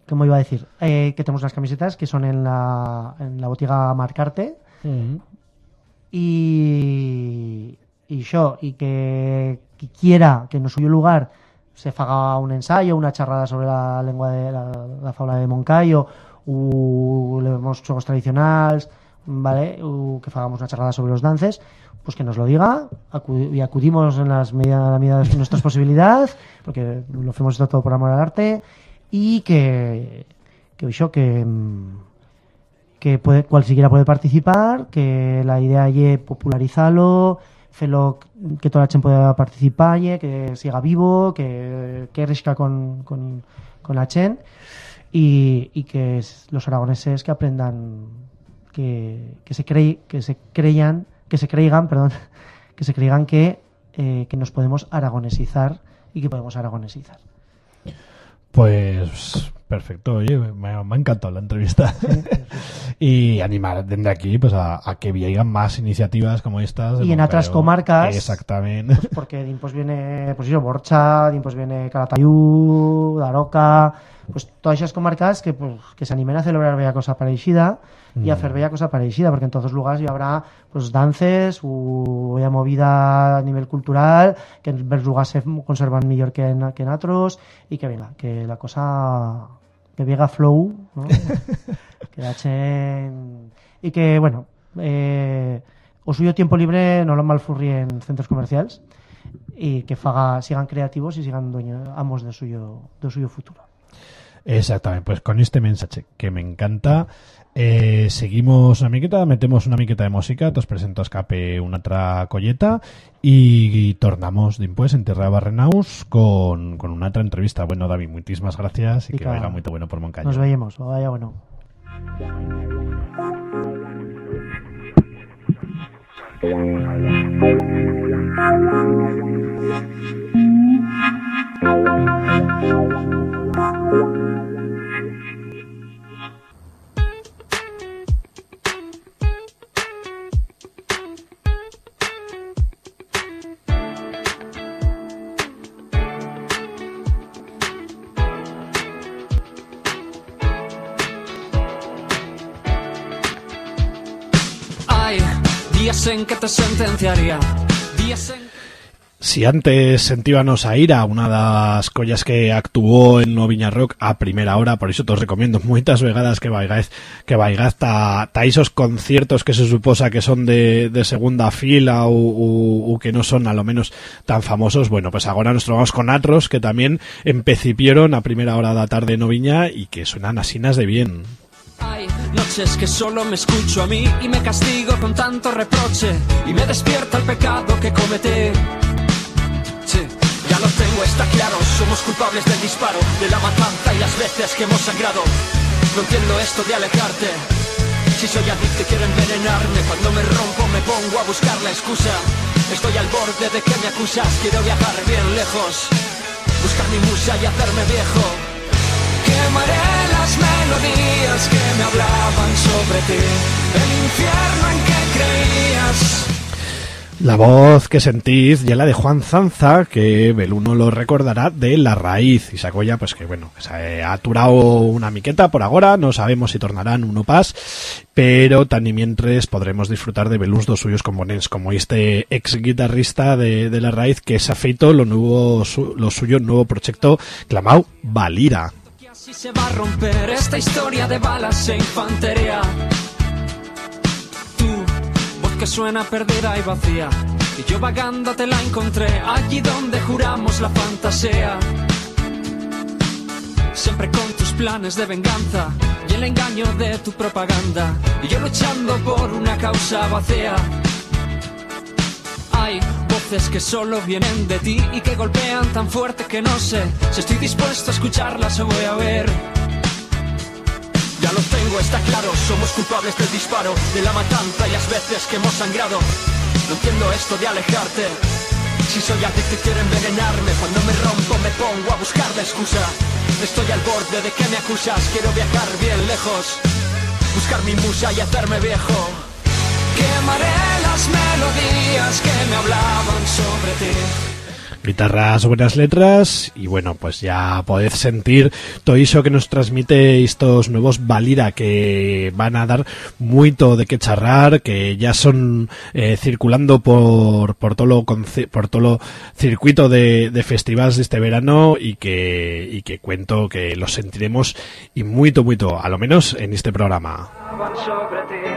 ¿Cómo iba a decir? Eh, que tenemos las camisetas que son en la, en la botiga Marcarte. Mm. y y yo y que, que quiera que en su lugar se faga un ensayo, una charrada sobre la lengua de la, la fábula de Moncayo o leemos juegos tradicionales vale, o que fagamos una charrada sobre los dances pues que nos lo diga y acudimos en las medida, la medida de nuestras posibilidades porque lo hemos hecho todo por amor al arte y que que yo que que puede, cualquiera puede participar, que la idea es popularizarlo, felo que toda la gente pueda participar, que siga vivo, que, que risca con, con, con la chen y, y que los aragoneses que aprendan que, que se crey, que se creyan, que se creigan, perdón, que se creigan que, eh, que nos podemos aragonesizar y que podemos aragonesizar. Pues Perfecto, oye, me, me ha encantado la entrevista. y animar desde aquí pues a, a que vengan más iniciativas como estas. de Y en otras comarcas, Exactamente. Pues porque dimos viene, pues eso, Borcha, dimos viene Calatayud, Daroca, pues todas esas comarcas que, pues, que se animen a celebrar bella cosa parecida y a Mm. hacer bella cosa parecida, porque en todos los lugares ya habrá pues dances u bella movida a nivel cultural, que en los lugares se conservan mejor que en, que en otros y que venga, que la cosa que venga flow, ¿no? que la echen- y que bueno, eh, o suyo tiempo libre no lo malfurri en centros comerciales y que faga, sigan creativos y sigan dueños, amos de suyo, de suyo futuro. Exactamente, pues con este mensaje que me encanta, eh, seguimos una miqueta, metemos una miqueta de música, os presento a escape una otra colleta y, tornamos después en Tierra de Barrenaus con, con una otra entrevista. Bueno, David, muchísimas gracias y que vaya muy bueno por Moncaño. Nos veíamos, vaya bueno. Si antes sentíbanos a Ira, una de las collas que actuó en No Viña Rock a primera hora, por eso te os recomiendo muchas vegadas que vaigáis, que vaigáis ta, conciertos que se suposa que son de, segunda fila o, que no son a lo menos tan famosos. Bueno, pues ahora nos trovamos con Atros, que también empecipieron a primera hora de la tarde en No Viña y que suenan asinas de bien. Hay noches que solo me escucho a mí y me castigo con tanto reproche y me despierta el pecado que cometí. Sí, ya lo tengo, está claro, somos culpables del disparo, de la matanza y las veces que hemos sangrado. No entiendo esto de alejarte. Si soy adicto y quiero envenenarme, cuando me rompo me pongo a buscar la excusa. Estoy al borde de que me acusas, quiero viajar bien lejos, buscar mi musa y hacerme viejo. Quemaré La voz que sentís ya la de Juan Zanza, que Beluno lo recordará de La Raíz. Y Sacoya, pues que bueno, ha aturado una miqueta por ahora, no sabemos si tornarán uno pas, pero tan y mientras podremos disfrutar de Belús dos suyos componentes, como este ex guitarrista de, de La Raíz que se ha feito lo nuevo, su- lo suyo nuevo proyecto clamado Valira. Se va a romper esta historia de balas e infantería. Tu voz que suena perdida y vacía. Y yo vagando te la encontré allí donde juramos la fantasía. Siempre con tus planes de venganza y el engaño de tu propaganda. Y yo luchando por una causa vacía. Hay voces que solo vienen de ti y que golpean tan fuerte que no sé si estoy dispuesto a escucharlas o voy a ver. Ya lo tengo, está claro, somos culpables del disparo, de la matanza y las veces que hemos sangrado. No entiendo esto de alejarte. Si soy adicto y quiero envenenarme, cuando me rompo me pongo a buscar la excusa. Estoy al borde de que me acusas, quiero viajar bien lejos, buscar mi musa y hacerme viejo. Quemaré las melodías que me hablaban sobre ti. Guitarras, buenas letras y bueno, pues ya podéis sentir todo eso que nos transmite estos nuevos Valira que van a dar mucho de qué charrar, que ya son eh, circulando por, por todo lo por todo lo circuito de, de festivales de este verano y que, y que cuento que los sentiremos y mucho, mucho, a lo menos en este programa. sobre ti,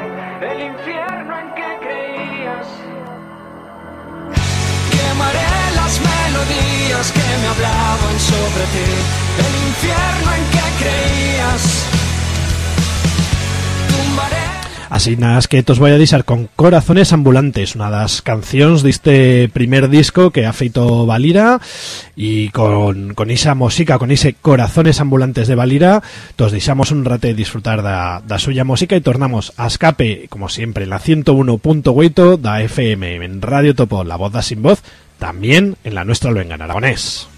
que me hablaban sobre ti, el infierno en que creías. Así que os voy a disar con Corazones Ambulantes, una canciones de este primer disco que ha feito Valira y con, con esa música, con ese Corazones Ambulantes de Valira, os deixamos un rato de disfrutar da, da suya música y tornamos a escape, como siempre, en la 101.8 da FM en Radio Topo, la voz da sin voz, también en la nuestra lo en Aragonés.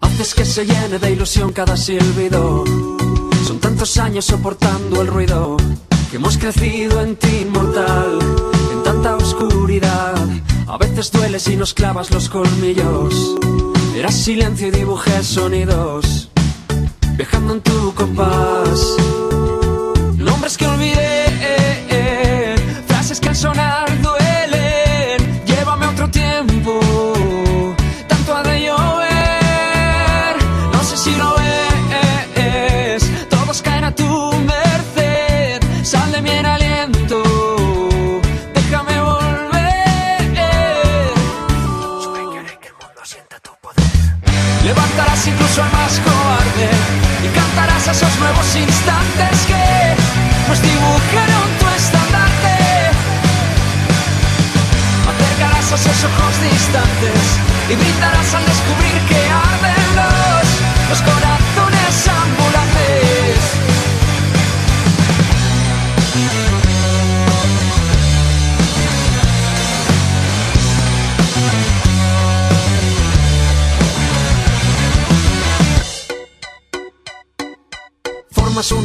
Haces que se llene de ilusión cada silbido Tantos años soportando el ruido que hemos crecido en ti inmortal, en tanta oscuridad. A veces duele si nos clavas los colmillos. Eras silencio y dibujé sonidos, viajando en tu compás. Esos nuevos instantes que nos dibujaron tu estandarte. Acercarás a esos ojos distantes y brindarás al descubrir que arden los, los corazones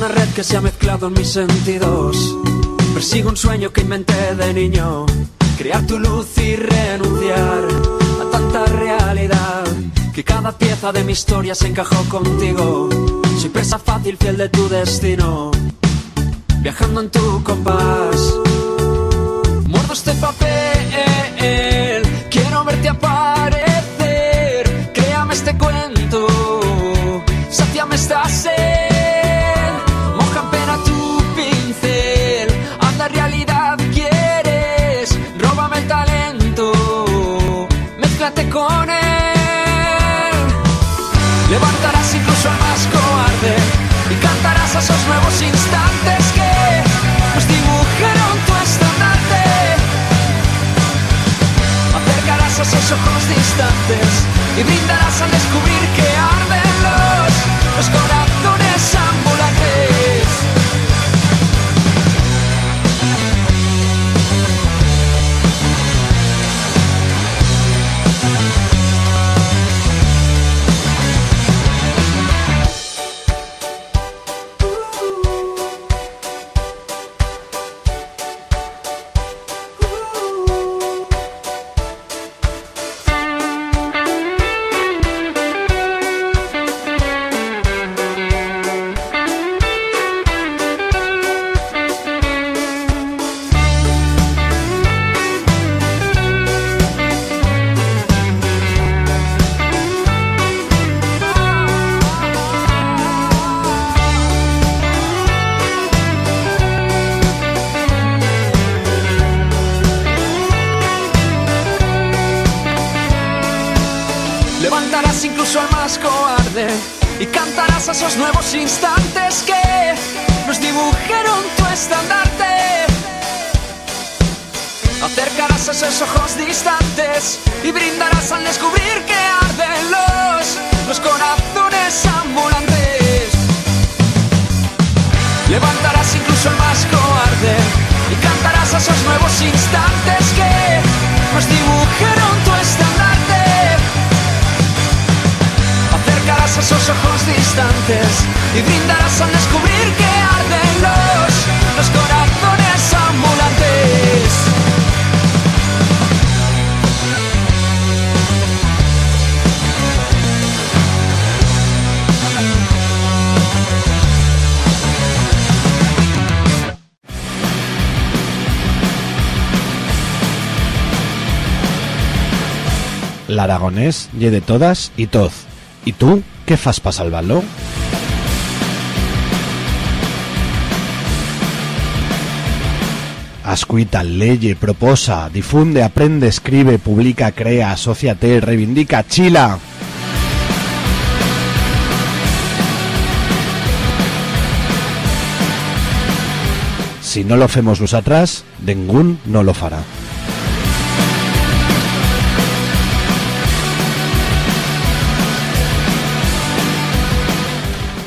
una red que se ha mezclado en mis sentidos. Persigo un sueño que inventé de niño. Crear tu luz y renunciar a tanta realidad. Que cada pieza de mi historia se encajó contigo. Soy presa fácil, fiel de tu destino. Viajando en tu compás. Muerdo este papel. Quiero verte aparecer. Y brindarás al descubrir que arden los, los corazones Lle de todas i toz. I tu, què fas per salvar-lo? Escuita, leye, proposa, difunde, aprende, escribe, publica, crea, asóciate, reivindica, chila. Si no lo hacemos nosotras, ningún no lo fará.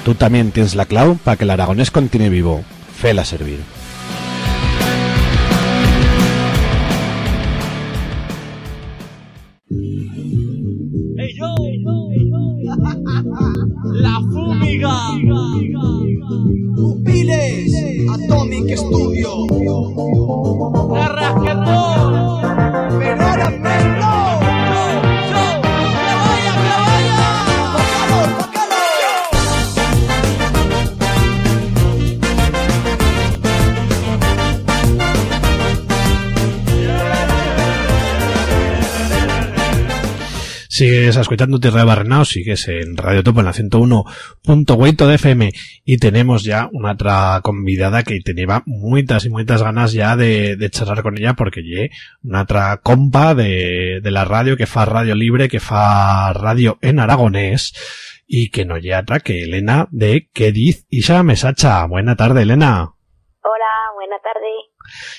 Tú también tienes la clau para que el aragonés continúe vivo. Fela servir. Pupiles, Atomic Studio. Carrasquetón, Sigues escuchando Tierra de Barrenao, sigues en Radio Topo en la 101.8 de FM y tenemos ya una otra convidada que tenía muchas y muchas ganas ya de, de charlar con ella porque lle una otra compa de, de la radio que fa radio libre, que fa radio en aragonés y que no lle otra que Elena de Que diz Isa Mesacha. Buena tarde, Elena. Hola, buena tarde.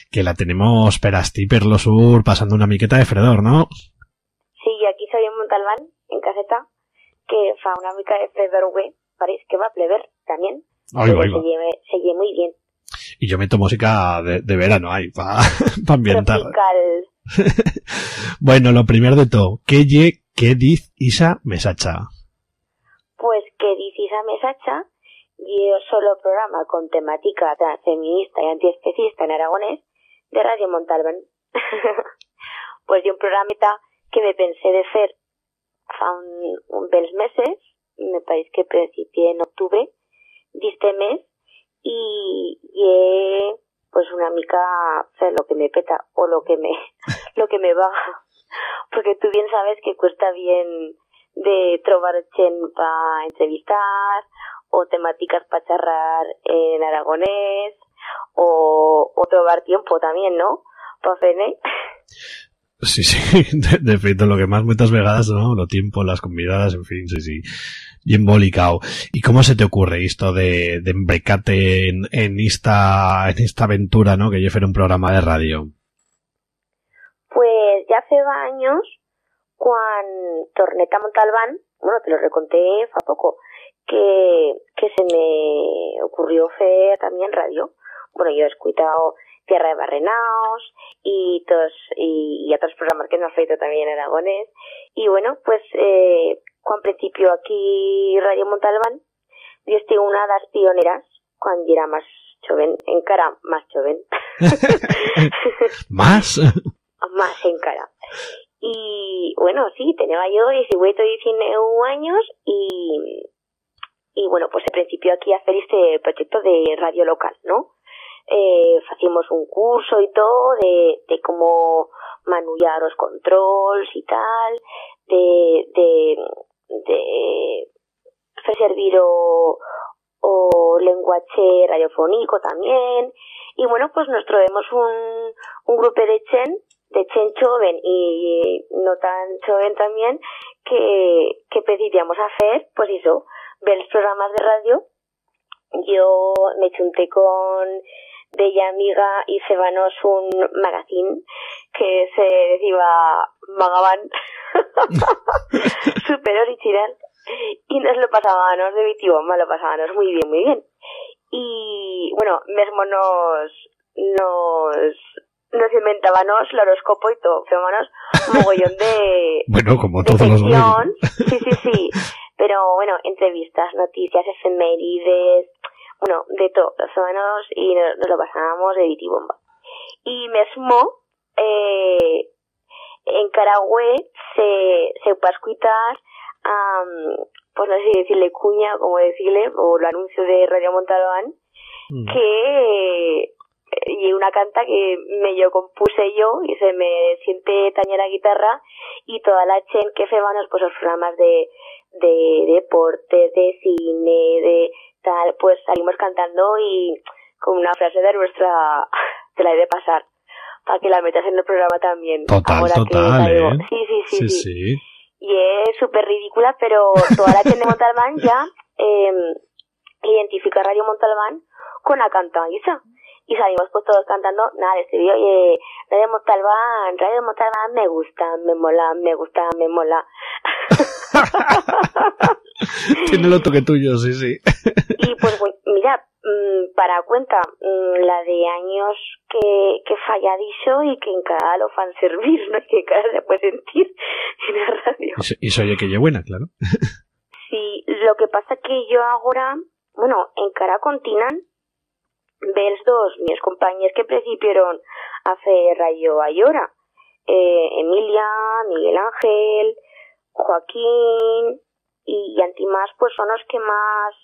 Que la tenemos per lo sur pasando una miqueta de fredor, ¿no? Sí, aquí soy en Montalbán, en caseta, que fa una mica de güey. Parece que va a pleber también. Ay, se, va. lleve, se lleve muy bien. Y yo meto música de, de verano ahí, para pa ambientar. Tropical. Bueno, lo primero de todo, ¿qué lle, qué diz Isa Mesacha? Pues que dices a Mesacha, y solo programa con temática feminista y antiespecista en aragonés de Radio Montalbán. pues de un programita que me pensé de hacer fa un, un bels meses, me parece que principié en octubre de este mes, y, he, pues una mica hacer lo que me peta o lo que me, lo que me baja. Porque tú bien sabes que cuesta bien de trobar chen para entrevistar o temáticas para charrar en aragonés o, o trobar tiempo también, ¿no? Para fene. Sí, sí, de, de lo que más muchas vegadas, ¿no? Lo tiempo, las convidadas, en fin, sí, sí. Y embolicao. ¿Y cómo se te ocurre esto de, de embrecate en, en esta, en esta aventura, ¿no? Que yo fuera un programa de radio. Pues ya hace años, cuando torneta Montalbán, bueno, te lo reconté hace poco, que, que se me ocurrió hacer también radio. Bueno, yo he escuchado Tierra de Barrenaos y todos, y, y otros programas que nos feito también en aragonés. Y bueno, pues, eh, cuando principio aquí Radio Montalbán, yo estoy una de las pioneras, cuando era más joven, en cara más joven. ¿Más? más en cara. Y bueno, sí, tenía yo 18 19 años y, y bueno, pues al principio aquí a hacer este proyecto de radio local, ¿no? Eh, hacíamos un curso y todo de, de cómo manullar los controls y tal, de, de, de hacer servir o, o lenguaje radiofónico también. Y bueno, pues nos traemos un, un grupo de chen, de chen joven y no tan joven también, que, que pediríamos hacer, pues eso, ver los programas de radio. Yo me chunté con Bella Amiga y Cebanos un magazine que se decía Magaban super original y nos lo pasábamos de Vitibomba, lo pasábamos muy bien, muy bien. Y bueno, mismo nos, nos, nos inventábamos el horóscopo y todo, un mogollón de, Bueno, como de todos los. Sí, sí, sí. Pero bueno, entrevistas, noticias, efemérides, bueno, de todo, los humanos y nos, nos lo pasábamos de vitibomba. Y mismo, eh, en Carahue se, se escuchar, am, pues no sé si decirle cuña, como decirle, o el anuncio de Radio Montalbán, que eh, y una canta que me yo compuse yo y se me siente tañer la guitarra y toda la chen que se van pues los programas de, de deportes, de cine, de tal, pues salimos cantando y con una frase de nuestra, te la he de pasar para que la metas en el programa también. Total, ahora que total, digo. ¿eh? Sí, sí, sí, Sí, sí. Y es súper ridícula, pero toda la gente de Montalbán ya eh, identifica Radio Montalbán con la cantadiza. Y salimos pues todos cantando, nada, le escribí, oye, Radio Montalbán, Radio Montalbán me gusta, me mola, me gusta, me mola. Tiene lo toque tuyo, sí, sí. Y pues mira, mm, para cuenta, mm, la de años que, que falla dicho y que en cada lo fan servir, ¿no? Y que en cada se puede sentir en la radio. Y, y soy que lle buena, claro. Sí, lo que pasa que yo ahora, bueno, encara continan dels dos meus companys que principieron a fer radio Ayora. Eh, Emilia, Miguel Ángel, Joaquín y, Antimás pues son los que más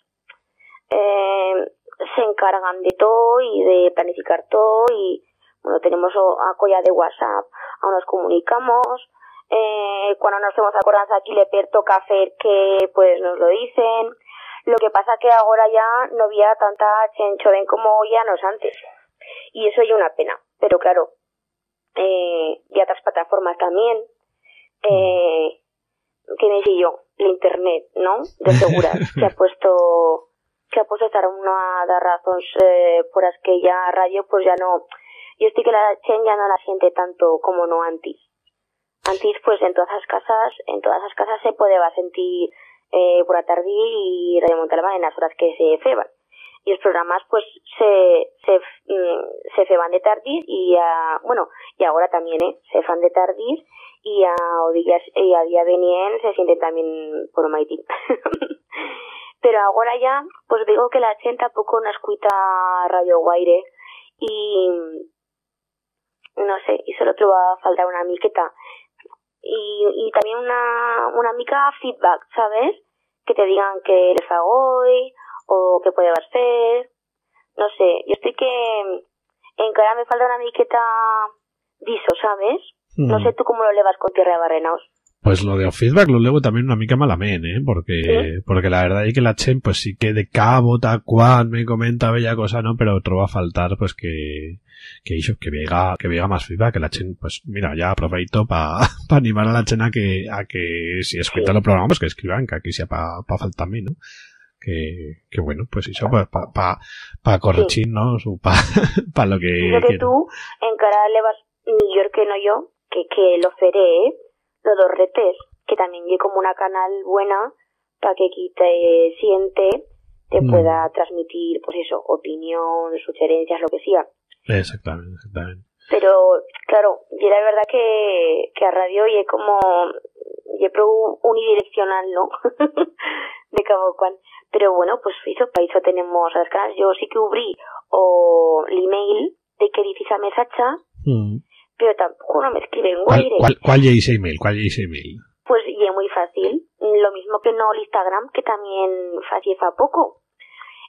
eh, se encargan de todo y de planificar todo y bueno tenemos a colla de WhatsApp aún nos comunicamos eh, cuando nos hemos acordado aquí le toca hacer que pues nos lo dicen. Lo que pasa que ahora ya no había tanta chenchoven como ya nos antes. Y eso es una pena pero claro eh, y otras plataformas también eh, sé yo el internet no de seguras que ha puesto que ha puesto estar una de razones eh, por las que ya radio pues ya no yo estoy que la chen ya no la siente tanto como no antes. Antes pues en todas las casas en todas las casas se podía sentir eh, por la tarde y Radio Montalbán en las horas que se feban y los programas pues se se, mm, se feban de tardis y a, bueno y ahora también eh, se fan de tardis y a o días y a día venien se sienten también por Maití pero ahora ya pues digo que la gente tampoco no escucha Radio Guaire y no sé y solo troba falta una miqueta. Y, y también una, una mica feedback, ¿sabes? Que te digan que les hago hoy o que puede hacer. No sé, yo estoy que en cara me falta una miqueta diso, ¿sabes? No sé tú cómo lo levas con Tierra de Barrenaos. Pues lo de feedback lo leo también una mica malament, eh? Porque, Sí? porque la verdad es que la Chen, pues sí que de cabo, tal cual, me comenta bella cosa, ¿no? Pero otro va a faltar, pues que, que iso, que vega, que vega más feedback, que la Chen, pues mira, ya aproveito para pa animar a la Chen a que, a que si escucha los programas, pues que escriban, que aquí sea para pa faltar a mí, ¿no? Que, que bueno, pues eso, para pa, pa corregir, ¿no? Su, pa, pa lo que Digo que tú en cara levas mejor que no yo, que, que lo feré, ¿eh? Los dos retes, que también llegue como una canal buena para que aquí te siente, te Mm. pueda transmitir, pues eso, opinión, sugerencias, lo que sea. Exactamente, exactamente. Pero, claro, y la verdad que, que a radio y como, y pro unidireccional, ¿no? de cabo cual. Pero bueno, pues eso, para eso tenemos las caras. Yo sí que ubrí o el email de que dices a mesacha, Mm. pero tampoco no me escriben ¿Cuál, cuál, cuál ya hice email? ¿Cuál email? Pues y es muy fácil. Lo mismo que no el Instagram, que también fácil fa poco.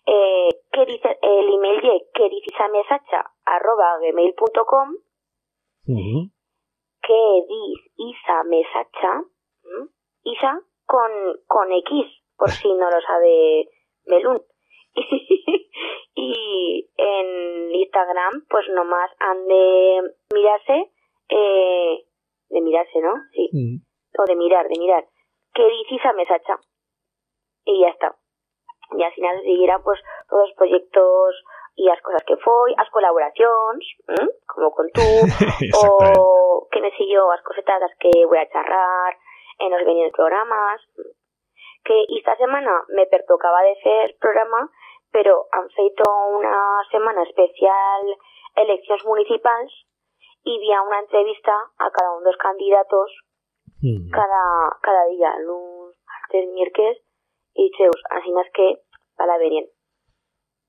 Eh, que dice, el email ye que dices a mesacha arroba gmail.com Ujú. que dis Isa Mesacha, ¿m? Isa con, con X, por si no lo sabe Melún. y en Instagram, pues nomás han de mirarse, eh, de mirarse, ¿no? Sí, Mm. o de mirar, de mirar, que dice Isa Mesacha. Y ya está. Y al final seguirá pues todos los proyectos y las cosas que foi, las colaboraciones, como con tú, o que me siguió las cosetas las que voy a charrar en los venidos programas que esta semana me pertocaba de hacer programa pero han feito una semana especial elecciones municipales y había una entrevista a cada uno de los candidatos Mm. cada, cada día, lunes, martes, miércoles y cheus, así es que para ver bien.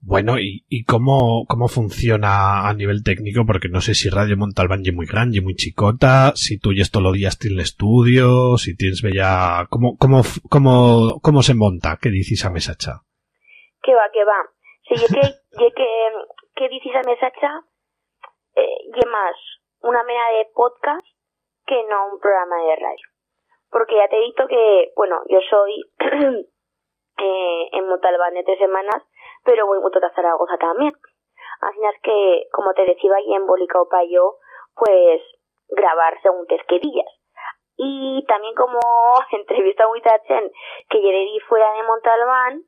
Bueno, ¿y, y cómo, cómo funciona a nivel técnico? Porque no sé si Radio Montalbán es muy grande, muy chicota, si tú y esto lo días en el estudio, si tienes bella... ¿Cómo, cómo, cómo, cómo se monta? ¿Qué dices a mesacha? que va, que va. Si yo que, yo que, que dices a mesacha, eh, y más una mena de podcast que no un programa de radio. Porque ya te he dicho que, bueno, yo soy eh, en Montalbán de tres semanas, pero voy mucho a Zaragoza también. Así es que, como te decía, y en Bolica o Payo, pues grabar según tesquerillas. Y también como entrevista a Huitachen, que yo fuera de Montalbán,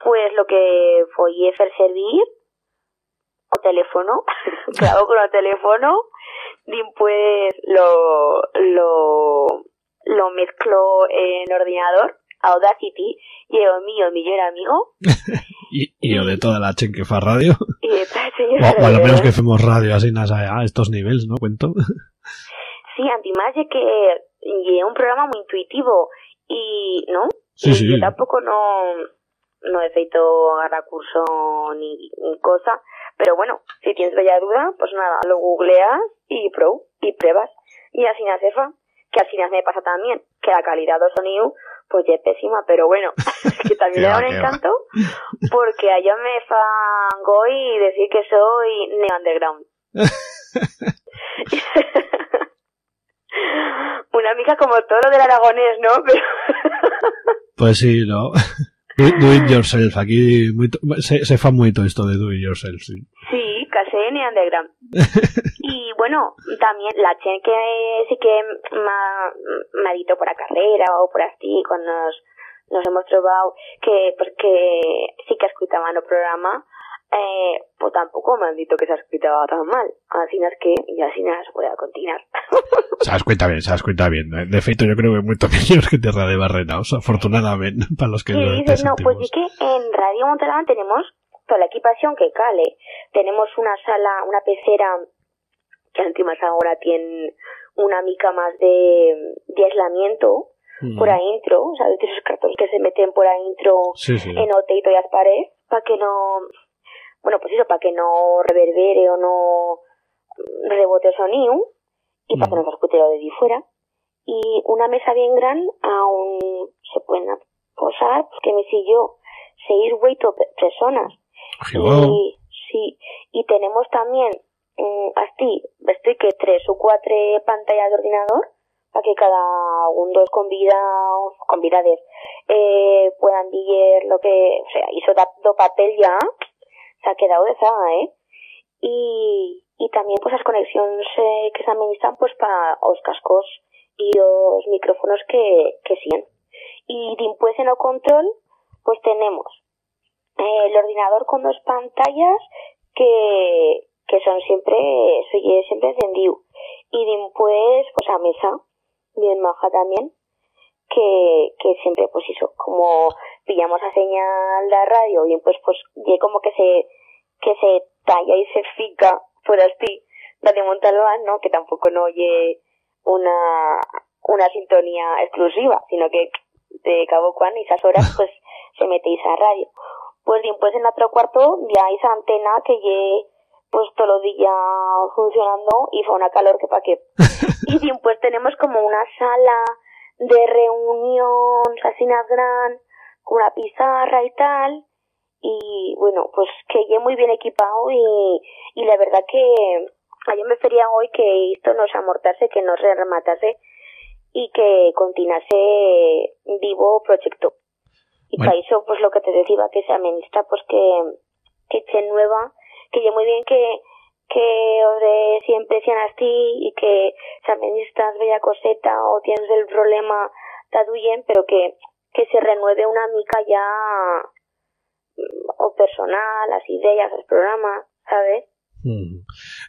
pues lo que fue hacer servir o teléfono, grabo con el teléfono, después lo, lo, lo mezclo en ordenador, Audacity, y el mío, mi mejor amigo, Y, y yo de toda la chen que fa radio. y esta O, o a lo de menos que hacemos radio así nas- a estos niveles, ¿no? Cuento. Sí, además de que y es un programa muy intuitivo y, ¿no? Sí, y sí. yo tampoco no, no he feito recurso ni, ni cosa, pero bueno, si tienes bella duda, pues nada, lo googleas y pro, y pruebas. Y así nace fa, que al final me pasa también, que la calidad del sonido, pues ya es pésima, pero bueno, que también le da un Qué va, encanto, porque a yo me fango y decir que soy neo underground. Una amiga como todo lo del aragonés, ¿no? Pero Pues sí, ¿no? Do, do it yourself. Aquí se, se fa mucho esto de do it yourself, sí. Sí, ni underground. y bueno, también la gente que sí que me ha dicho por la carrera o por así, cuando nos, nos hemos trovado que, pues que sí que escuchaban el programa, eh, pues tampoco me han dicho que se escuchaba tan mal. Así es que, y así nada se puede continuar. Se das cuenta bien, se das cuenta bien. De feito, yo creo que mucho mejor que Terra de Barrenaos, afortunadamente, para los que Y lo dices, no, pues es que en Radio Montalbán tenemos toda la equipación que cale. Tenemos una sala, una pecera que encima ahora tiene una mica más de, de aislamiento Mm. por adentro, ¿sabes? De esos cartones que se meten por adentro Sí, sí. en oteito y las paredes, para que no, bueno, pues eso, para que no reverbere o no rebote el sonido y para que no se lo de ahí fuera. Y una mesa bien grande, aún se pueden posar, pues que me siguió seis o ocho pe- personas. Y, sí, y tenemos también, mm, así, estoy que tres o cuatro pantallas de ordenador, para que cada un dos convidados, convidades, eh, puedan ver lo que, o sea, hizo do papel ya, se ha quedado de saga, ¿eh? Y, y también pues las conexiones eh, que se administran pues para los cascos y los micrófonos que, que siguen. Y después en el control pues tenemos el ordenador con dos pantallas que, que son siempre, soy siempre encendido. Y después pues a mesa, bien maja también, que, que siempre pues eso, como pillamos la señal de la radio, bien pues pues y como que se, que se talla y se fica por así, Radio Montalbán, ¿no? Que tampoco no oye una, una sintonía exclusiva, sino que de cabo cuan y esas horas pues se metéis a radio. Pues bien, pues en otro cuarto ya hay esa antena que lle pues todo el día funcionando y fue una calor que pa' qué. y bien, pues tenemos como una sala de reunión, así gran, con una pizarra y tal, y bueno, pues que llegué muy bien equipado y, y la verdad que yo me fería hoy que esto no se amortase, que no se rematase y que continuase vivo proyecto. Y Bueno. para eso, pues lo que te decía, que se administra, pues que, que eche nueva, que yo muy bien que, que os de siempre sean así y que se administras bella coseta o tienes el problema, te aduyen, pero que, que se renueve una mica ya mm, o personal, las ideas, los programas, ¿sabes?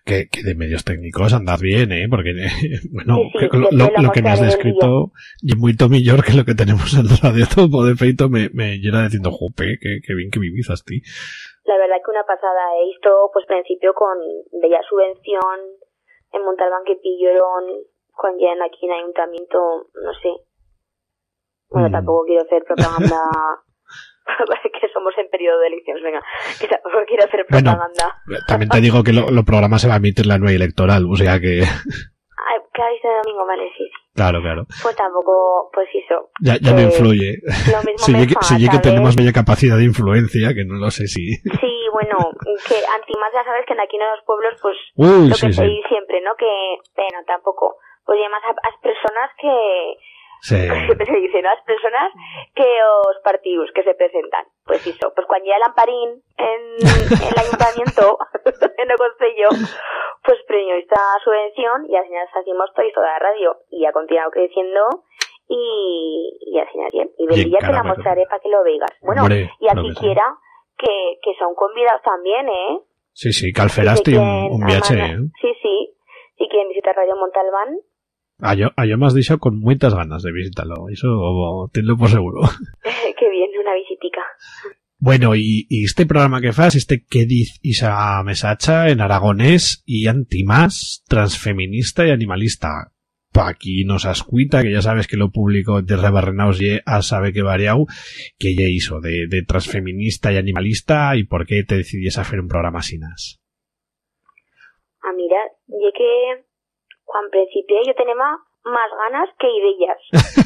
Que, que de medios técnicos andar bien, ¿eh? Porque, bueno, Sí, sí, que lo, que me has descrito y mucho mejor que lo que tenemos en radio todo de feito me, me llena diciendo, jope, que, que bien que vivís ti. La verdad que una pasada, ¿eh? Esto, pues, principio con bella subvención en Montalbán que pillaron con ya en aquí en ayuntamiento, no sé. Bueno, Mm. tampoco quiero hacer propaganda, que somos en periodo de elecciones, venga, que tampoco quiero hacer Bueno, propaganda. También te digo que lo, lo programa se va a emitir la nueva electoral, o sea que, ¿qué habéis de domingo? Vale, sí, sí. claro, claro. Pues tampoco, pues eso. Ya, ya no Eh, influye. Lo mismo Si me fa, llegue ¿sabes? tenemos bella capacidad de influencia, que no lo sé si. Sí, bueno, que antimás ya sabes que en aquí en los pueblos, pues, Uy, lo sí, que sí. siempre, ¿no? Que, bueno, tampoco, pues y además a, a personas que, Sí. se dice, ¿no? Las personas que os partidos que se presentan. Pues eso, pues cuando llega el amparín en, en el ayuntamiento, en el concello, pues premio esta subvención y así nos hacemos todo esto de la radio y ha continuado creciendo y, y así bien. Y vendría te la mostraré para que lo veas. Bueno, Hombre, y que sí. quiera que, que son convidados también, ¿eh? Sí, sí, calferaste un, un viaje, ¿eh? Sí, sí. Si quieren visitar Radio Montalbán, A yo, a yo me has dicho con muchas ganas de visitarlo, eso tenlo por seguro. que bien, una visitica. Bueno, y, y este programa que fas, este que diz Isa Mesacha en aragonés y antimás, transfeminista y animalista. pa aquí nos ascuita, que ya sabes que lo publicó desde Barrenaos y a sabe que variau, que ya hizo de, de transfeminista y animalista y por qué te decidies a hacer un programa así nas. A mira, yo que cuando principié yo tenía más ganas que ideas.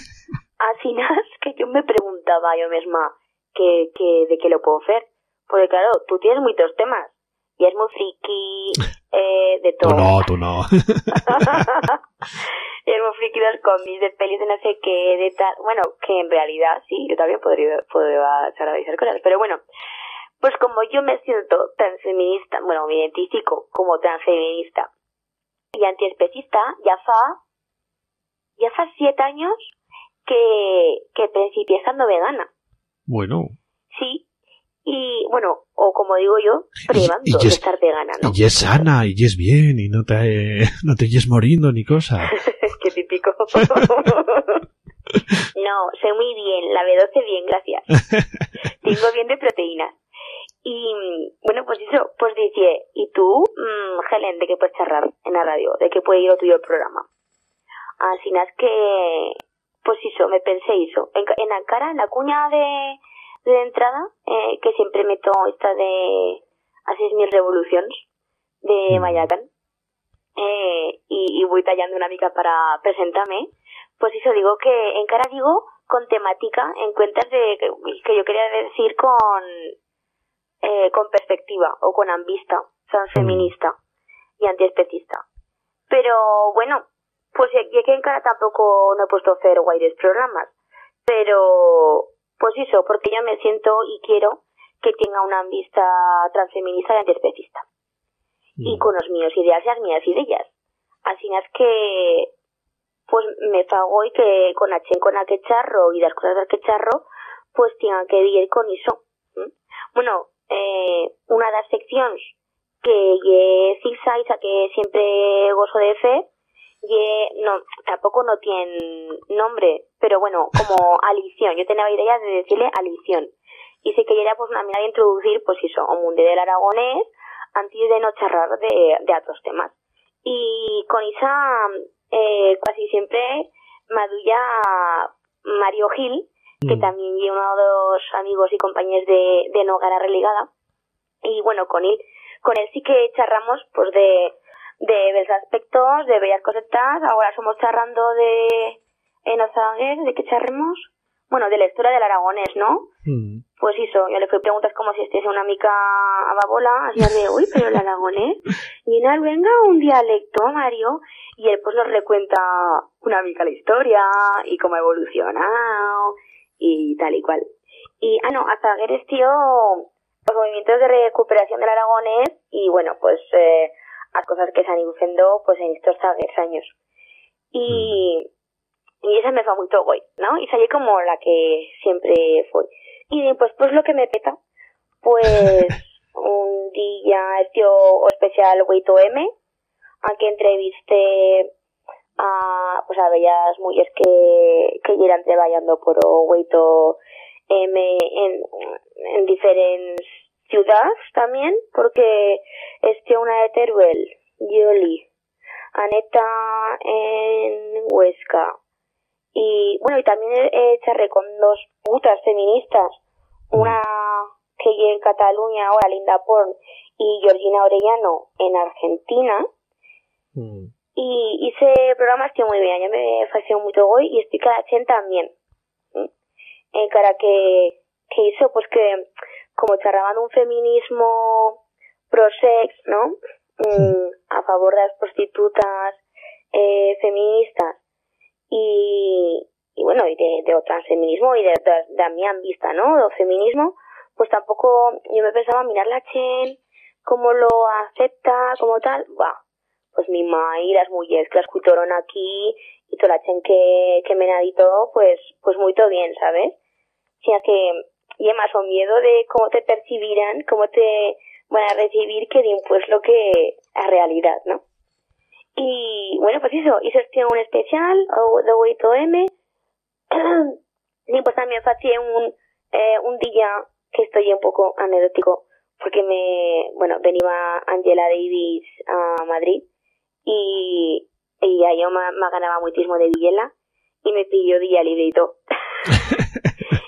Así nas que yo me preguntaba yo misma que, que de qué lo puedo hacer. Porque claro, tú tienes muchos temas. Y es muy friki, eh, de Tú todo. no, tú no. y es muy friki de los cómics, de pelis, de no sé qué, de tal. Bueno, que en realidad sí, yo también podría, podría echar a decir cosas. Pero bueno, pues como yo me siento tan feminista, bueno, me identifico como tan feminista y antiespecista, ya fa, ya fa siete años que, que principié estando vegana. Bueno, Sí. Y bueno, o como digo yo, privando y de es- estar vegana, ¿no? y es sana, y es bien, y no te, no te yes moriendo ni cosa. Qué típico. no, sé muy bien, la B12 bien, gracias. Tengo bien de proteínas. Y mm, bueno, pues eso, pues dice, ¿y tú, mm, Helen, de qué puedes charlar en la radio? ¿De qué puede ir o tuyo el programa? Así es que, pues eso, me pensé eso. En, en la cara, en la cuña de, de entrada, eh, que siempre meto esta de así es mis revoluciones de Mayacán, eh, y, y voy tallando una mica para presentarme, pues eso digo que en cara digo con temática en cuentas de que, que yo quería decir con eh, con perspectiva o con ambista, o sea, feminista y antiespecista. Pero bueno, pues ya que en cara tampoco no he puesto hacer guaires programas, pero pues eso, porque yo me siento y quiero que tenga una vista transfeminista y antiespecista. Y con los míos ideas y las mías ideas. Así es que pues me fago y que con H con a que charro y las cosas del que charro pues tengan que ir con eso. Bueno, eh, una de las secciones que ye fixa y que siempre gozo de fe ye, no, tampoco no tiene nombre, pero bueno, como alición. Yo tenía idea de decirle alición. Y sé que era pues una manera de introducir pues eso, un mundo del aragonés antes de no charrar de, de otros temas. Y con esa eh, casi siempre madulla Mario Gil, que también es uno de los amigos y compañeros de, de Nogara Religada. Y bueno, con él, con él sí que charramos pues de, de los aspectos, de bellas cosetas. Ahora somos charrando de en Osaguer, de qué charremos. Bueno, de la historia del aragonés, ¿no? Pues eso, yo le fui preguntas como si estés una mica a babola, así de, uy, pero el aragonés, y en él venga un dialecto, Mario, y él pues nos recuenta una mica la historia, y cómo ha evolucionado, y tal y cual. Y, ah, no, hasta es tío, los movimientos de recuperación del aragonés, y bueno, pues, eh, las cosas que se han ido haciendo, pues, en estos años. Y, y esa me fue muy guay, ¿no? Y salí como la que siempre fue. Y después, pues lo que me peta, pues un día estuvo especial Weito M, a que entrevisté a, pues a bellas mujeres que, que llegan trabajando por o en, en diferentes ciudades también, porque estuvo una de Teruel, Yoli, Aneta en Huesca, y bueno, y también he charré con dos putas feministas, una que lleva en Cataluña ahora, Linda Porn, y Georgina Orellano en Argentina. Y hice programas que muy bien, ya me fascinó mucho hoy y estoy cada chen también. En cara que, que hizo, pues que como charraban un feminismo pro-sex, ¿no? Mm, a favor de las prostitutas eh, feministas y, y bueno, y de, de transfeminismo y de, de, de mi vista, ¿no? De feminismo, pues tampoco yo me pensaba mirar la Chen, cómo lo acepta, como tal, va, pues mi ma y las mujeres que la escucharon aquí y toda la Chen que, que me ha todo, pues, pues muy todo bien, ¿sabes? O sea que, y además o miedo de cómo te percibirán, cómo te van a recibir, que bien pues lo que es realidad, ¿no? Y bueno, pues eso, hice este un especial de 8M. y pues también hice un, eh, un día que estoy un poco anecdótico porque me, bueno, venía Angela Davis a Madrid y y me, me ganaba muchísimo de Villela y me pidió día libre y todo.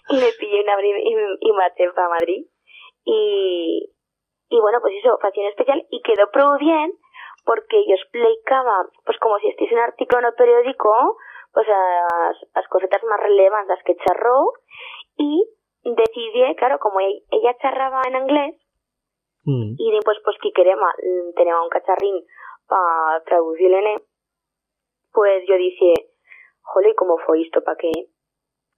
y me pillé una abril y, y marché para Madrid. Y, y bueno, pues eso, facción especial y quedó pro bien porque yo explicaba, pues como si estuviese un artículo en el periódico, pues las, las cositas más relevantes que charró y decidí, claro, como ella, ella charraba en inglés, Mm. y después pues que queremos tenía un cacharrín para traducirle pues yo dije, jole, ¿cómo fue esto? ¿Para qué?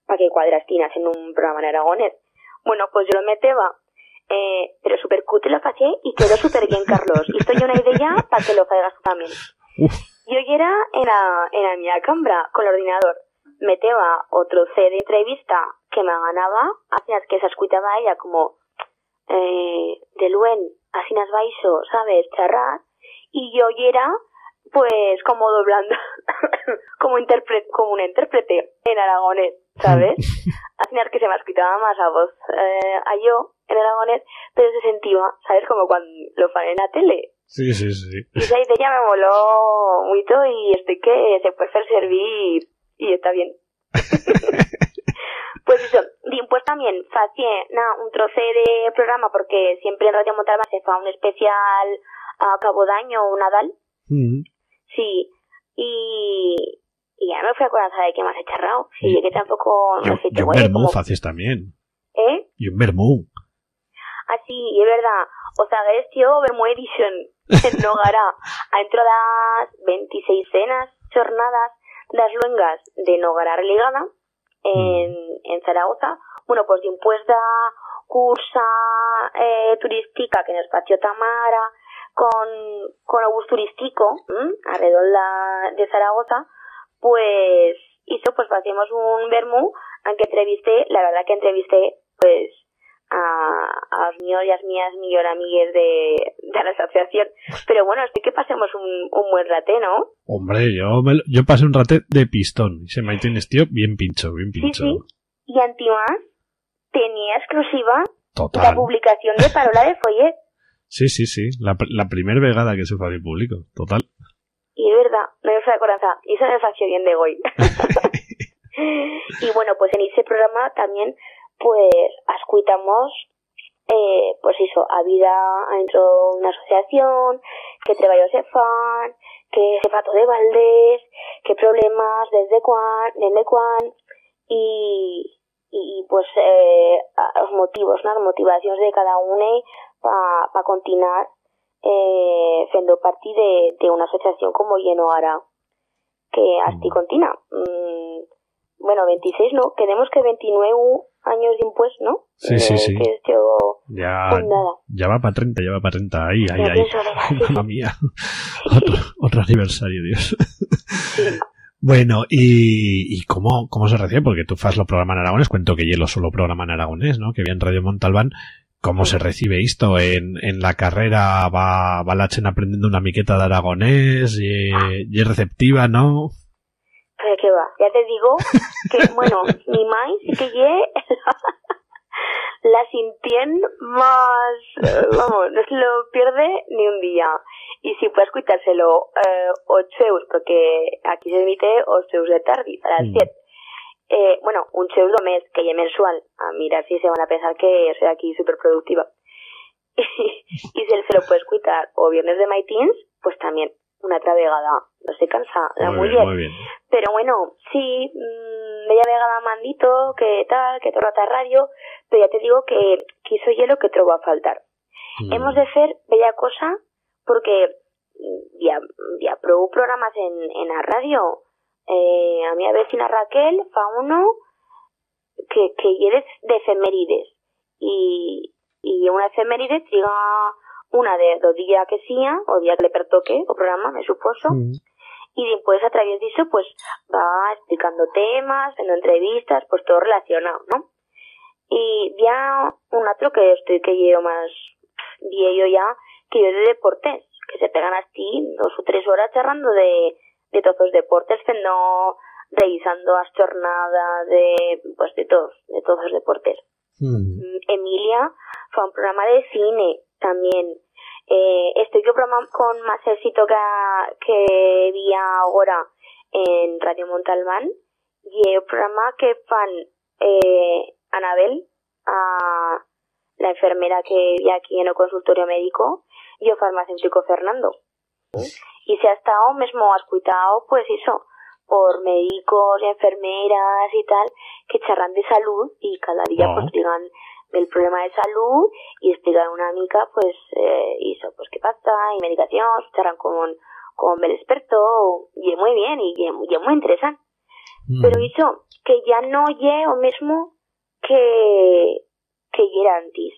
¿Para qué cuadrastinas en un programa en aragonés? Bueno, pues yo lo meteba, eh, pero super cutre lo hacía y quedó súper bien, Carlos. Y estoy una idea para que lo hagas tú también. Yo ya era en la, en la mía cambra con el ordenador. Meteba otro C de entrevista que me ganaba, hacías que se escuchaba ella como eh, de Luen, así nas baixo, sabes, charrar, y yo ya era pues como doblando, como intérprete, como una intérprete en aragonés, ¿sabes? Al final que se me escuchaba más a voz eh, a yo en aragonés, pero se sentía, ¿sabes? Como cuando lo fan en la tele. Sí, sí, sí. Y esa idea me moló mucho y estoy que se puede hacer servir y está bien. pues eso, y pues también na, un troce de programa porque siempre en Radio Montalbán se fa un especial a cabo de año o Nadal, Mm. sí, y, y ya me fui a acordar de qué más he charrado, sí, yo que tampoco Y no sé y qué un vermú como, haces también. ¿eh? Y un vermú. Así, y es verdad, o sea, tío, Vermo Edition en Nogara, dentro das 26 cenas, jornadas das luengas de Nogara religada en, en Zaragoza, bueno, pues después da cursa eh, turística que en el espacio Tamara con, con turístico ¿m? alrededor de Zaragoza, pues hizo, pues hacíamos un vermú, aunque entrevisté, la verdad que entrevisté, pues a, a los míos y las mías millor amigues de, de la asociación. Pero bueno, estoy que pasemos un, un buen rate, ¿no? Hombre, yo, me yo pasé un rate de pistón. Y se me tienes, tío, bien pincho, bien Sí, pincho. sí. Y Antimás tenía exclusiva Total. la publicación de Parola de Follet. Sí, sí, sí. La, la primera vegada que se fue al público. Total. Y es verdad, me fue de corazón. Y eso me fació bien de hoy. y bueno, pues en ese programa también, pues, ascuitamos, eh, pues eso, a vida dentro de una asociación, que treballos se fan, que se fato de Valdés, qué problemas, desde cuán, desde cuán, y, y pues eh, los motivos, ¿no? las motivaciones de cada uno para pa continuar eh, siendo parte de, de una asociación como Lleno Ara, que así continúa. Mm, bueno, 26 no, queremos que 29 años de impuestos, ¿no? Sí, sí, Eh, sí. Que Ya, pues ya va para 30, ya va para 30. Ahí, ahí, ahí. Mamma mía. otro, otro aniversario, Dios. Bueno, ¿y, y cómo, cómo se recibe? Porque tú fas lo programa en aragonés, cuento que hielo solo programa en aragonés, ¿no? Que bien Radio Montalbán. ¿Cómo se recibe esto? ¿En, en la carrera va, va la chen aprendiendo una miqueta de aragonés? ¿Y, y es receptiva, no? Pero que va, ya te digo que, bueno, mi sí que ye la sintien más, eh, vamos, no se lo pierde ni un día. Y si puedes escuchárselo eh, 8 euros, porque aquí se emite 8 euros de tarde, a las Mm. 7. Eh, bueno, un euro mes, que ya mensual. A mirar si se van a pensar que soy aquí súper productiva. y si él se lo puede escuchar o viernes de My Teens, pues también una travegada. No se cansa la Muy bien, mujer. muy bien. Pero bueno, sí, mmm, bella vegada mandito, que tal, que torrata radio, pero ya te digo que quiso hielo que te va a faltar. Mm. Hemos de hacer bella cosa porque ya, ya probó programas en, en la radio. Eh, a mi vecina Raquel fa uno que, que eres de efemérides. Y, y una efeméride llega una de dos días que sea o día que le pertoque o programa, me suposo y después a través de eso pues va explicando temas, haciendo entrevistas, pues todo relacionado, ¿no? Y ya un otro que estoy que llevo más viejo ya, que yo de deportes, que se pegan así dos o tres horas charlando de, de todos los deportes, no revisando las jornadas de, pues de todos, de todos los deportes. Mm, Emilia fue un programa de cine también eh, estoy yo programa con más éxito que, que vi ahora en Radio Montalbán y el programa que fan eh, Anabel, a la enfermera que vi aquí en el consultorio médico, y el farmacéutico Fernando. Y se ha estado mismo escuchado, pues eso, por médicos, enfermeras y tal, que charran de salud y cada día Ah. pues digan del problema de salud y explican una mica pues eh, eso, pues qué pasa y medicación, charran con, con el experto y es muy bien y, y es muy- y es muy interesante. Pero hizo que ya no lle o mismo que que era antes.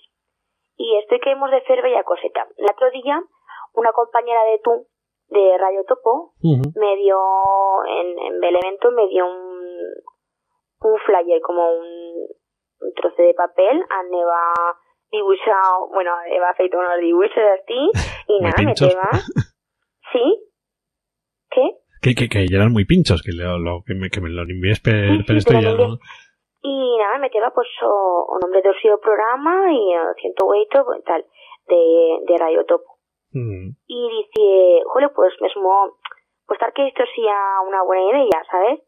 Y estoy que hemos de hacer bella coseta. El otro día, una compañera de tú, de Radio Topo, me dio, en, en el evento, me dio un, un flyer, como un, un trozo de papel, donde va dibujado, bueno, va feito unos dibujos así, y Muy nada, me te va. ¿Sí? ¿Qué? Que, que, eran muy pinchos, que, lo, lo- que, me, que me lo envíes per, Sí, esto ya no. Y nada, me queda pues o, o nombre do seu programa y o 108 pues, tal de, de Radio Topo. Mm. Y dice, jole, pues mismo, pues tal que esto sea una buena idea, ¿sabes?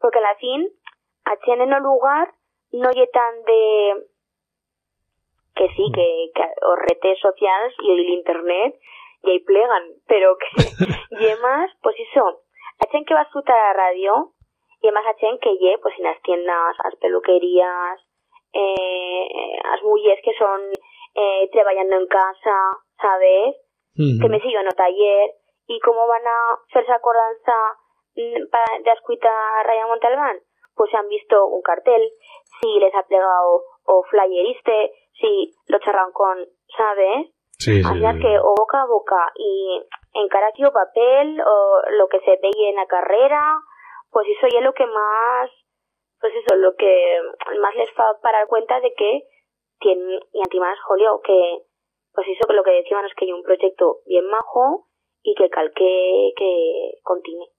Porque al fin, en el lugar no lle tan de que sí, que, que os redes sociales y el internet y ahí plegan, pero que y más, pues eso, a chen que va a la radio y además a chen que lle, pues en las tiendas, las peluquerías, eh, las mujeres que son eh, trabajando en casa, ¿sabes? Que me siguen en el taller y cómo van a hacerse acordanza mm, pa- de escuchar Raya Montalbán pues se han visto un cartel si les ha plegado o flyeriste si lo charran con ¿sabes? Sí, sí, Al final sí. que o boca a boca y en o papel o lo que se veía en la carrera pues eso ya es lo que más pues eso lo que más les va a dar cuenta de que tienen y antimás jolio que pues eso que lo que decíamos es que hay un proyecto bien majo y que calque que continúe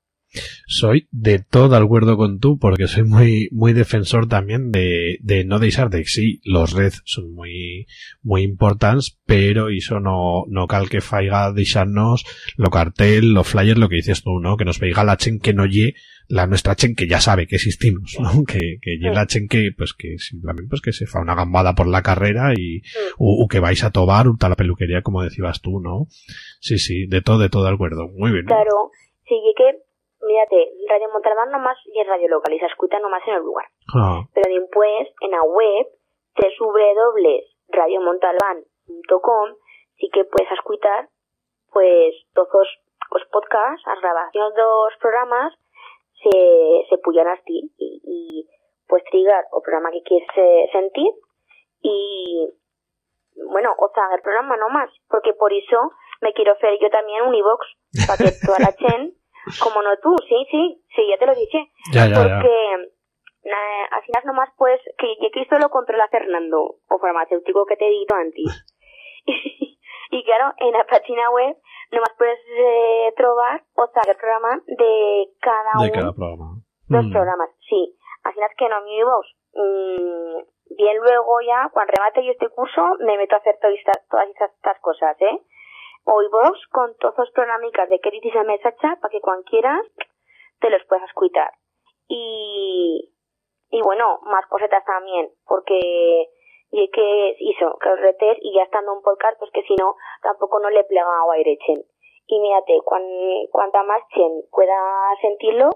Soy de todo acuerdo con tú, porque soy muy, muy defensor también de, de no deixar de sí, los redes son muy, muy importantes, pero eso no, no cal que faiga deixarnos lo cartel, lo flyer, lo que dices tú, ¿no? Que nos veiga la chen que no lle, la nuestra chen que ya sabe que existimos, ¿no? Que, que lle la chen que, pues que simplemente, pues que se fa una gambada por la carrera y, o, que vais a tobar, o la peluquería, como decías tú, ¿no? Sí, sí, de todo, de todo acuerdo. Muy bien. claro sí que mírate Radio Montalbán nomás y es radio local y se escucha nomás en el lugar. Ah, pero después en la web www.radiomontalbán.com sí que puedes escuchar pues todos los podcasts, las grabaciones de los programas se, se puyan así y, y pues trigar o programa que quieres eh, sentir y bueno, o sea, el programa no más, porque por eso me quiero hacer yo también un iVox para que toda la chen, como no tú, sí, sí, sí, ya te lo dije, Ya, ya, ya. porque al final nomás pues que ya que esto lo controla Fernando, o farmacéutico que te he dicho antes. y claro, en la página web nomás puedes eh, trobar, o sea, el programa de cada de uno cada programa. los Mm. programas, sí. Así es que no mi voz. mm, bien luego ya, cuando remate yo este curso, me meto a hacer todas estas, todas estas cosas, ¿eh? Hoy vos con todos los programicas de Queritis a Mesacha para que cualquiera te los puedas escuchar. Y, y bueno, más cosetas también, porque y que hizo que os retes y ya estando un podcast, pues que si no, tampoco no le plega a Guairechen. Y mírate, cuan, cuanta más chen pueda sentirlo,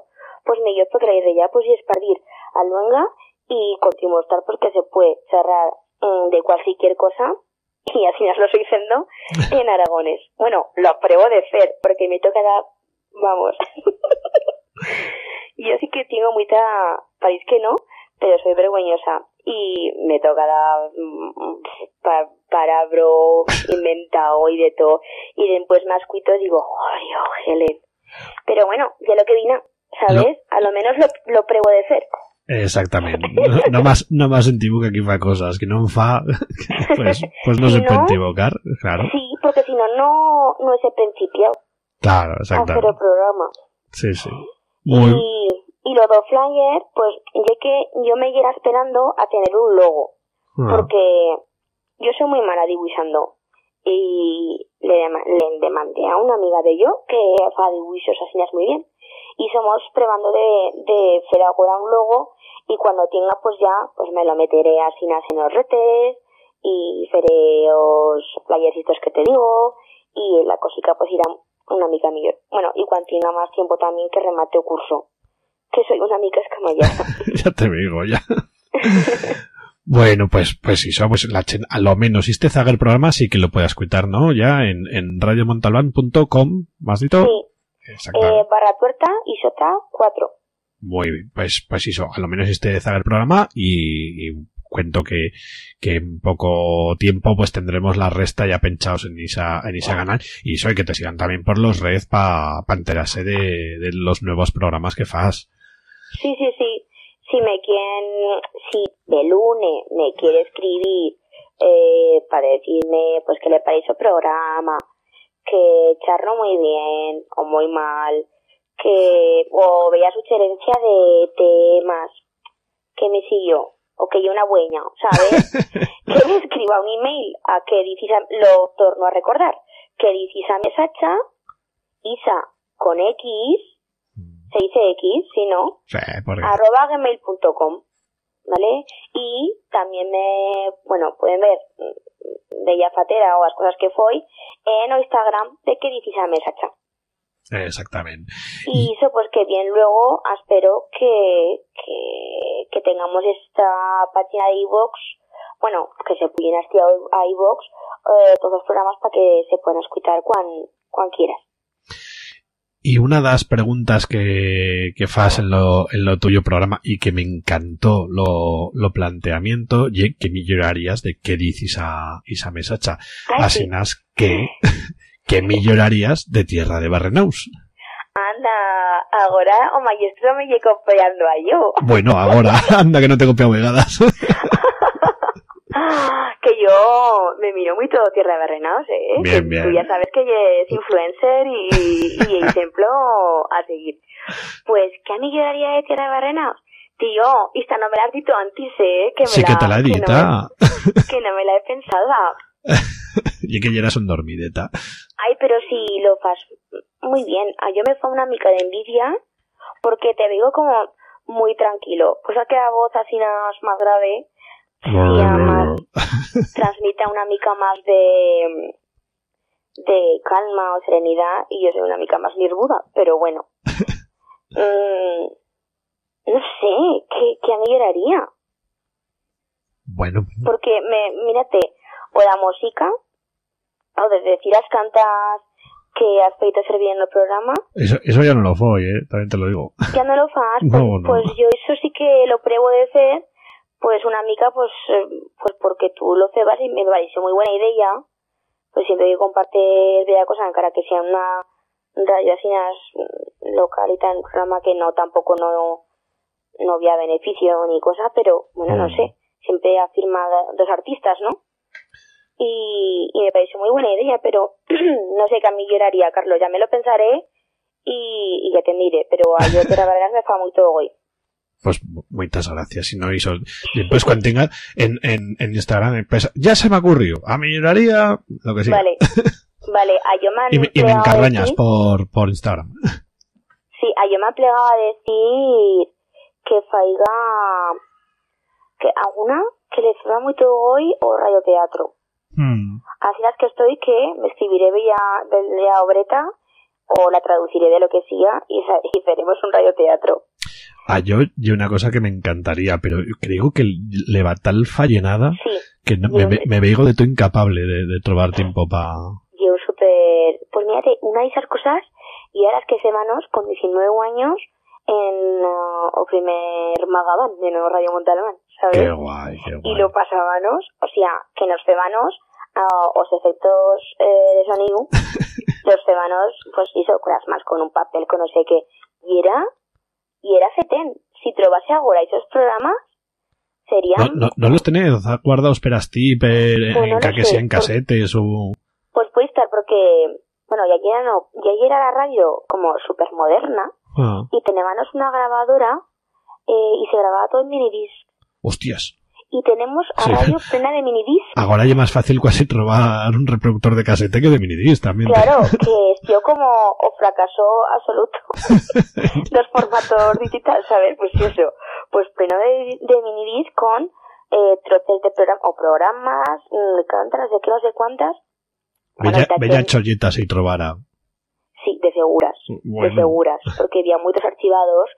pues me yo porque la idea pues y es partir a luenga y continuar porque se puede cerrar mm, de cualquier cosa y al final lo estoy diciendo en Aragones. Bueno, lo pruebo de hacer porque me toca dar, vamos. yo sí que tengo mucha país que no, pero soy vergüenza y me toca dar mm, pa- palabro inventado y de todo y después más cuito digo, ay, oh, Helen. Pero bueno, ya lo que vino, ¿sabes? A lo menos lo, lo pruebo de hacer. Exactamente. No, no más, no más sentimos que aquí fa cosas que no en fa, pues, pues no Si se puede no- equivocar, claro. Sí, porque si no, no, no es el principio Claro, hacer exactamente. el programa. Sí, sí. Muy, Y, y lo de flyer, pues yo que yo me iría esperando a tener un logo, Ah. porque yo soy muy mala dibujando. y le, le demandé a una amiga de yo que fa dibuixos así muy bien y somos probando de, de hacer ahora un logo y cuando tenga pues ya pues me lo meteré así en los retes y faré los playercitos que te digo y la cosica pues irá una amiga mía bueno y cuando tenga más tiempo también que remate el curso que soy una amiga escamallada ya te digo, ya. Bueno, pues, pues eso, pues la chen- a lo menos si este zaga el programa sí que lo puede escuchar, ¿no? Ya en, en radiomontalbán.com, ¿más dito? sí Exacto. eh, barra tuerta y sota 4 Muy bien, pues, pues eso, a lo menos este zaga el programa y, y cuento que, que en poco tiempo pues tendremos la resta ya penchados en esa, en ese canal y eso y que te sigan también por los redes para pa enterarse de, de los nuevos programas que fas. Sí, sí, sí. Si me quieren, si de lunes me quiere escribir eh, para decirme pues que le parece el programa, que charlo muy bien o muy mal, que o veía sugerencia de temas que me siguió o que yo una buena, ¿sabes? que me escriba un email a que dices, lo torno a recordar, que dices a mesacha, isa con X, se dice X, si no, Sí, arroba gmail.com, ¿vale? Y también me, bueno, pueden ver mm, de ella fatera o las cosas que fue en o Instagram de que dices a mesacha. Exactamente. Y eso pues que bien luego espero que, que, que tengamos esta página de iVoox, bueno, que se pueden hacer a iVoox eh, todos los programas para que se puedan escuchar cuando, cuando quieras. Y una de las preguntas que, que fas en lo, en lo tuyo programa y que me encantó lo, lo planteamiento, y que me llorarías de qué dices a esa mesacha. Así que, que me llorarías de tierra de Barrenaus. Anda, ahora o maestro me llego copiando a yo. Bueno, ahora, anda que no te copio vegadas. que yo me miro muy todo Tierra de Barrenaos, ¿eh? Bien, Que bien. Tú ya sabes que es influencer y, y ejemplo a seguir. Pues, ¿qué a mí lloraría de Tierra de Barrenaos? Tío, esta no me la has dicho antes, ¿eh? Que me Sí que te la que no edita. me- que no me la he pensado. y que ya eras un dormideta. Ay, pero si lo fas muy bien. Ah, Yo me fue una mica de envidia porque te digo como muy tranquilo. Cosa que la voz así nada más más grave y además transmite una mica más de de calma o serenidad y yo soy una mica más nervuda, pero bueno. Mm, no sé, ¿qué, qué a mí lloraría? Bueno, Porque, me, mírate, o la música, o de decir las cantas que has pedido servir en el programa, eso, eso ya no lo fue, eh, también te lo digo. ya no lo fas, pues, No, no. pues yo eso sí que lo pruebo de hacer, pues una mica, pues, eh, pues porque tú lo cebas y me parece muy buena idea, pues siempre que compartes de la cosa, en cara que sea una radio así local y tal, un programa que no tampoco no, no había beneficio ni cosa, pero bueno, no Mm. sé, siempre afirma dos artistas, ¿no? Y, y me parece muy buena idea, pero no sé qué a mí lloraría, Carlos, ya me lo pensaré y, y ya te diré, pero a yo te la verdad me fa muy todo hoy. Pues muchas gracias. Si no hizo, después cuando tengas en, en, en Instagram, empresa, ya se me ocurrió, a mi lloraría, lo que sea. Vale, vale, a yo me han Y me, y me encarrañas por, por Instagram. Sí, a yo me han plegado a decir que faiga que alguna que le suena muy todo hoy o radioteatro. Hmm. Así las que estoy que me escribiré vía, la obreta o la traduciré de lo que sea y, y veremos un radioteatro. Ah, yo, yo una cosa que me encantaría, pero creo que le va tal fallenada que no- me, ve- me veigo de todo incapable de, de trobar tiempo para... Yo súper... Pues mírate, una de esas cosas y ahora es que semanas con 19 años en uh, o primer Magaban de Nuevo Radio Montalbán, ¿sabes? Qué guay, qué guay. y lo pasábamos, o sea, que nos cebanos a los efectos eh, de sonido, los cebanos, pues hizo cosas más con un papel, con no sé qué, y era, y era fetén. Si trobase ahora esos programas, serían, No, no, no los tenéis guardados per asti, per, Pues no en, ca- que casetes o... pues puede estar porque, bueno, ya era no, ya era la radio como súper moderna, Ah, y teníamos una grabadora, eh, y se grababa todo en minidisc. hostias. Y tenemos a Sí. radio plena de minidisc. Ahora ya más fácil casi trobar un reproductor de casete que de minidisc también. Claro, que estío como o fracaso absoluto. Los formatos digitales, ¿sabes? Pues eso, pues pleno de, de minidisc con eh, trozos de programa, o programas, mm, cantas, de qué no sé cuántas. Bella, bella cholletas y trobara. Sí, de seguras, de Bueno. seguras, porque había muchos archivados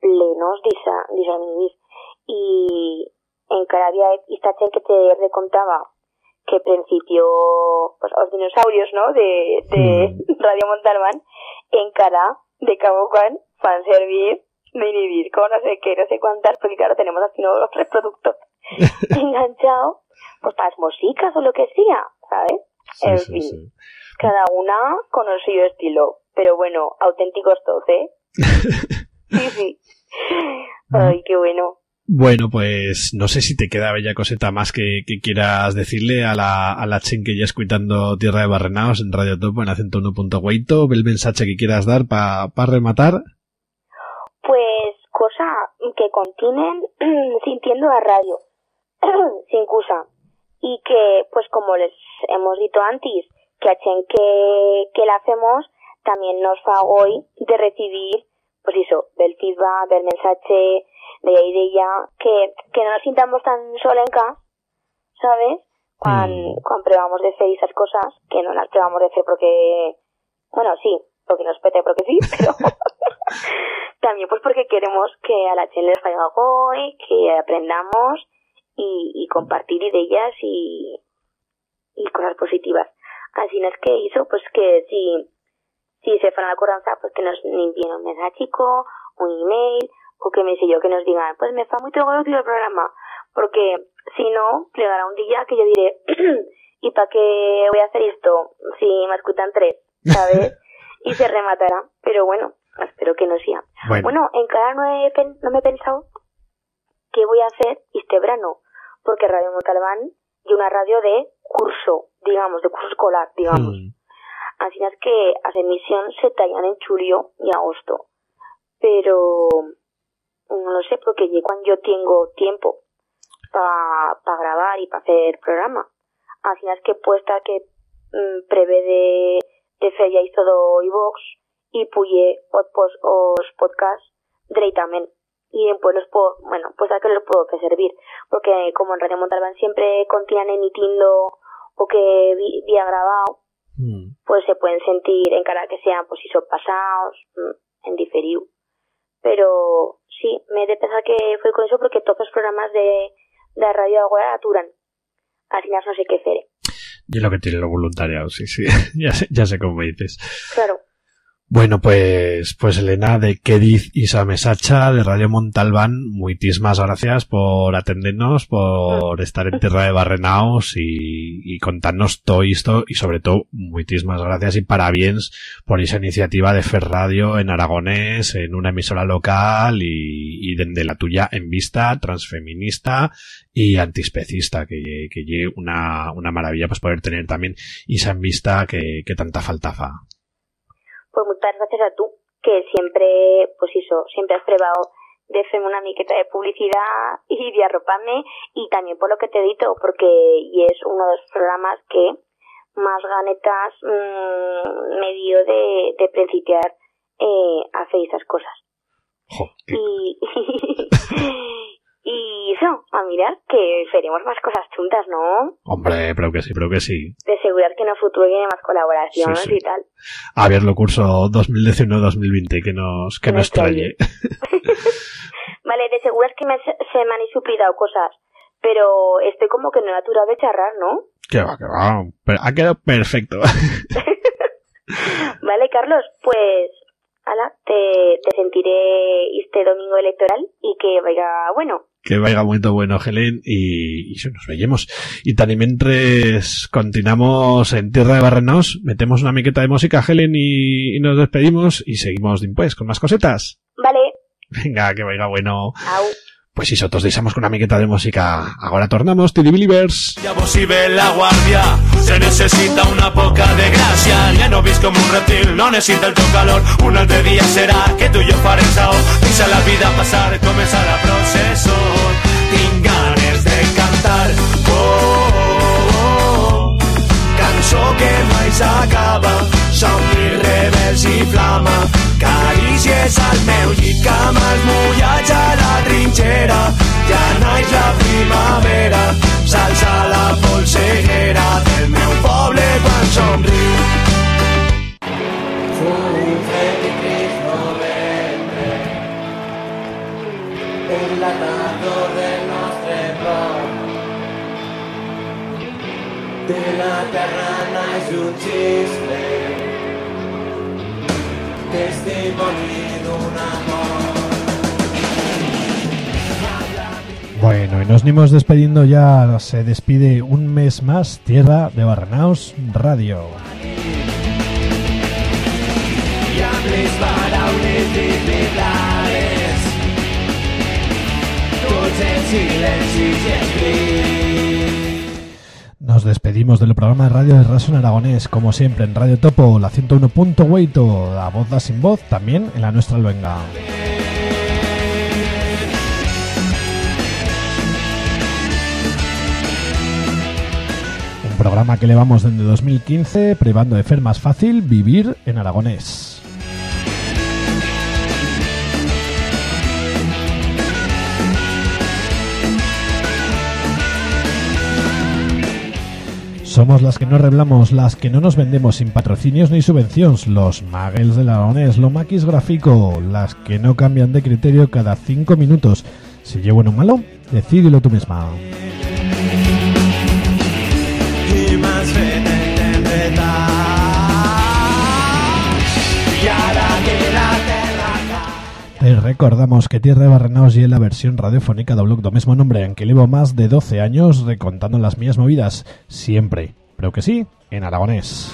plenos de esa, de esa minidisc. Y en cara había esta chen que te recontaba que principio, pues los dinosaurios, ¿no? De, de Radio Montalbán, en cara de Cabo Juan, fan servir, minidisc, no sé qué, no sé cuántas, porque claro, tenemos así ¿no? los reproductores enganchados, pues para las músicas o lo que sea, ¿sabes? en sí, fin, sí. cada una con el suyo estilo. Pero bueno, auténticos todos, ¿eh? sí, sí. Ay, qué bueno. Bueno, pues no sé si te queda bella coseta más que, que quieras decirle a la, a la chen que ya escuchando Tierra de Barrenaos en Radio Topo en acento 1.8, el mensaje que quieras dar para rematar. Pues cosa que contienen sintiendo la radio, sin cusa. Y que, pues como les hemos dicho antes, que a chen que, que la hacemos, también nos fa hoy de recibir, pues eso, del feedback, del mensaje, de ahí de ella, que, que no nos sintamos tan solencas, ¿sabes? Cuando, cuando probamos de hacer esas cosas, que no las probamos de hacer porque, bueno, sí, porque nos pete, porque sí, pero también pues porque queremos que a la gente les vaya hoy, que aprendamos y, y compartir ideas y, y cosas positivas. Así es que hizo, pues que si, si se fueran a la curranza, pues que nos envíen un mensaje chico, un email, o que me sé yo, que nos digan, pues me fa muy tragocio el programa, porque si no, llegará un día que yo diré, ¿y para qué voy a hacer esto si me escuchan tres? ¿Sabes? y se rematará, pero bueno, espero que no sea. Bueno. Bueno, en cara no, he pen- no me he pensado qué voy a hacer este verano, porque Radio Montalbán y una radio de curso, digamos, de curso escolar, digamos. Así es que las emisiones se tallan en julio y agosto. Pero no lo sé, porque cuando yo tengo tiempo para grabar y para hacer programa. Así es que puesta que mm, prevé de, de feria y todo iVox y puye os, os podcast directamente. Y después los puedo, bueno, pues a que los puedo que servir. Porque como en Radio Montalbán siempre continúan emitiendo o que vi- vía grabado, pues se pueden sentir en cara que sean pues si son pasados, mm, en diferido. Pero sí, me he de pensar que fue con eso porque todos los programas de, de radio ahora aturan. Así no sé qué hacer. Y lo que tiene lo voluntariado, sí, sí. ya, sé, ya sé cómo me dices. Claro. Bueno, pues, pues Elena de Kediz y Samesacha de Radio Montalbán, muchísimas gracias por atendernos, por estar en Tierra de Barrenaos y, y contarnos todo esto y sobre todo muchísimas gracias y parabéns por esa iniciativa de Fer Radio en Aragonés, en una emisora local y, y de la tuya en vista, transfeminista y antispecista, que, que una, una maravilla pues poder tener también esa en vista que, que tanta faltafa. Pues muchas gracias a tú, que siempre, pues eso, siempre has probado de hacerme una miqueta de publicidad y de arroparme y también por lo que te he dicho, porque y es uno de los programas que más ganetas mm, me dio de, de principiar eh, a hacer esas cosas. Y, y eso, a mirar que veremos más cosas chuntas, ¿no? Hombre, pero que sí, pero que sí. De asegurar que en el futuro viene más colaboraciones Sí, sí. y tal. A ver, lo curso 2019-2020 que nos, que Que nos nos trae. Vale, de seguro es que me, se me han cosas, pero estoy como que no he naturado de charrar, ¿no? Que va, que va. Pero ha quedado perfecto. Vale, Carlos, pues, ala, te, te sentiré este domingo electoral y que vaya bueno. Que vaya muy bueno, Helen, y, y nos vemos. Y también mientras continuamos en Tierra de Barrenaos, metemos una miqueta de música, Helen, y, y nos despedimos y seguimos después con más cosetas. Vale, Venga, que vaya bueno. au. Pues iso, tos deixamos cunha miqueta de música. Agora tornamos, Tidi Believers. Ya vos ibe la guardia. Se necesita una poca de gracia. El neno vis como un reptil, no necesita el teu calor. Un altre día será que tú y yo farem saó Deixa la vida pasar, comença la processó Tinc de cantar. Oh, oh, oh, oh. Que mai s'acaba somni rebels i flama. Carícies al meu llit, camals mullats a la trinxera, ja naix la primavera, s'alça la polseguera del meu poble quan somriu. De la terra naix un xiscle, Bueno, y nos venimos despidiendo ya. Se despide un mes más Tierra de Barrenaus Radio. Nos despedimos del programa de radio de Raso en Aragonés, como siempre en Radio Topo, la 101.8, la voz da sin voz, también en la nuestra luenga. Un programa que llevamos desde 2015, privando de ser más fácil vivir en aragonés. Somos las que no reblamos, las que no nos vendemos sin patrocinios ni subvenciones, los magels del aragonés, lo maquis gráfico, las que no cambian de criterio cada cinco minutos. Si llevo bueno o malo, decídelo tú misma. Recordamos que Tierra de Barrenaos y la versión radiofónica de blog do mismo nombre, en que llevo más de 12 años recontando las mías movidas, siempre, pero que sí, en aragonés.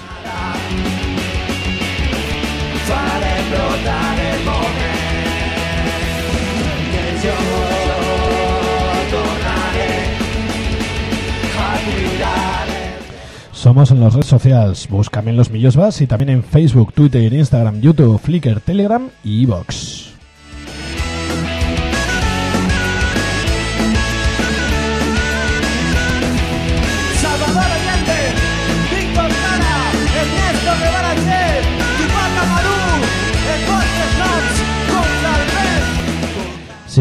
Somos en las redes sociales, búscame en los Millos Vas y también en Facebook, Twitter, Instagram, YouTube, Flickr, Telegram y Evox.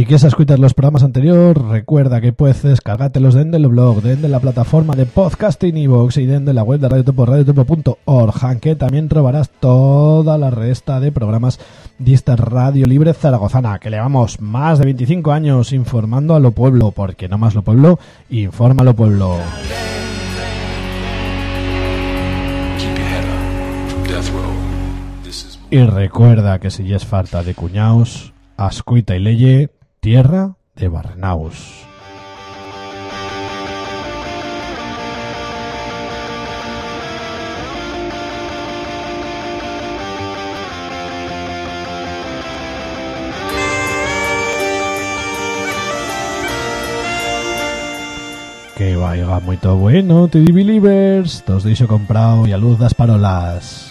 Si quieres escuchar los programas anteriores, recuerda que puedes descargártelos dentro del blog, dentro de la plataforma de podcasting y dentro de la web de Radio Topo, radiotopo.org, aunque también trobarás toda la resta de programas de esta Radio Libre Zaragozana, que llevamos más de 25 años informando a lo pueblo, porque no más lo pueblo, informa a lo pueblo. Y recuerda que si ya es falta de cuñaos, ascuita y leye, tierra de Barrenaus. Que vaya muy todo bueno, TV Believers. Todos dicho comprado y a luz das parolas.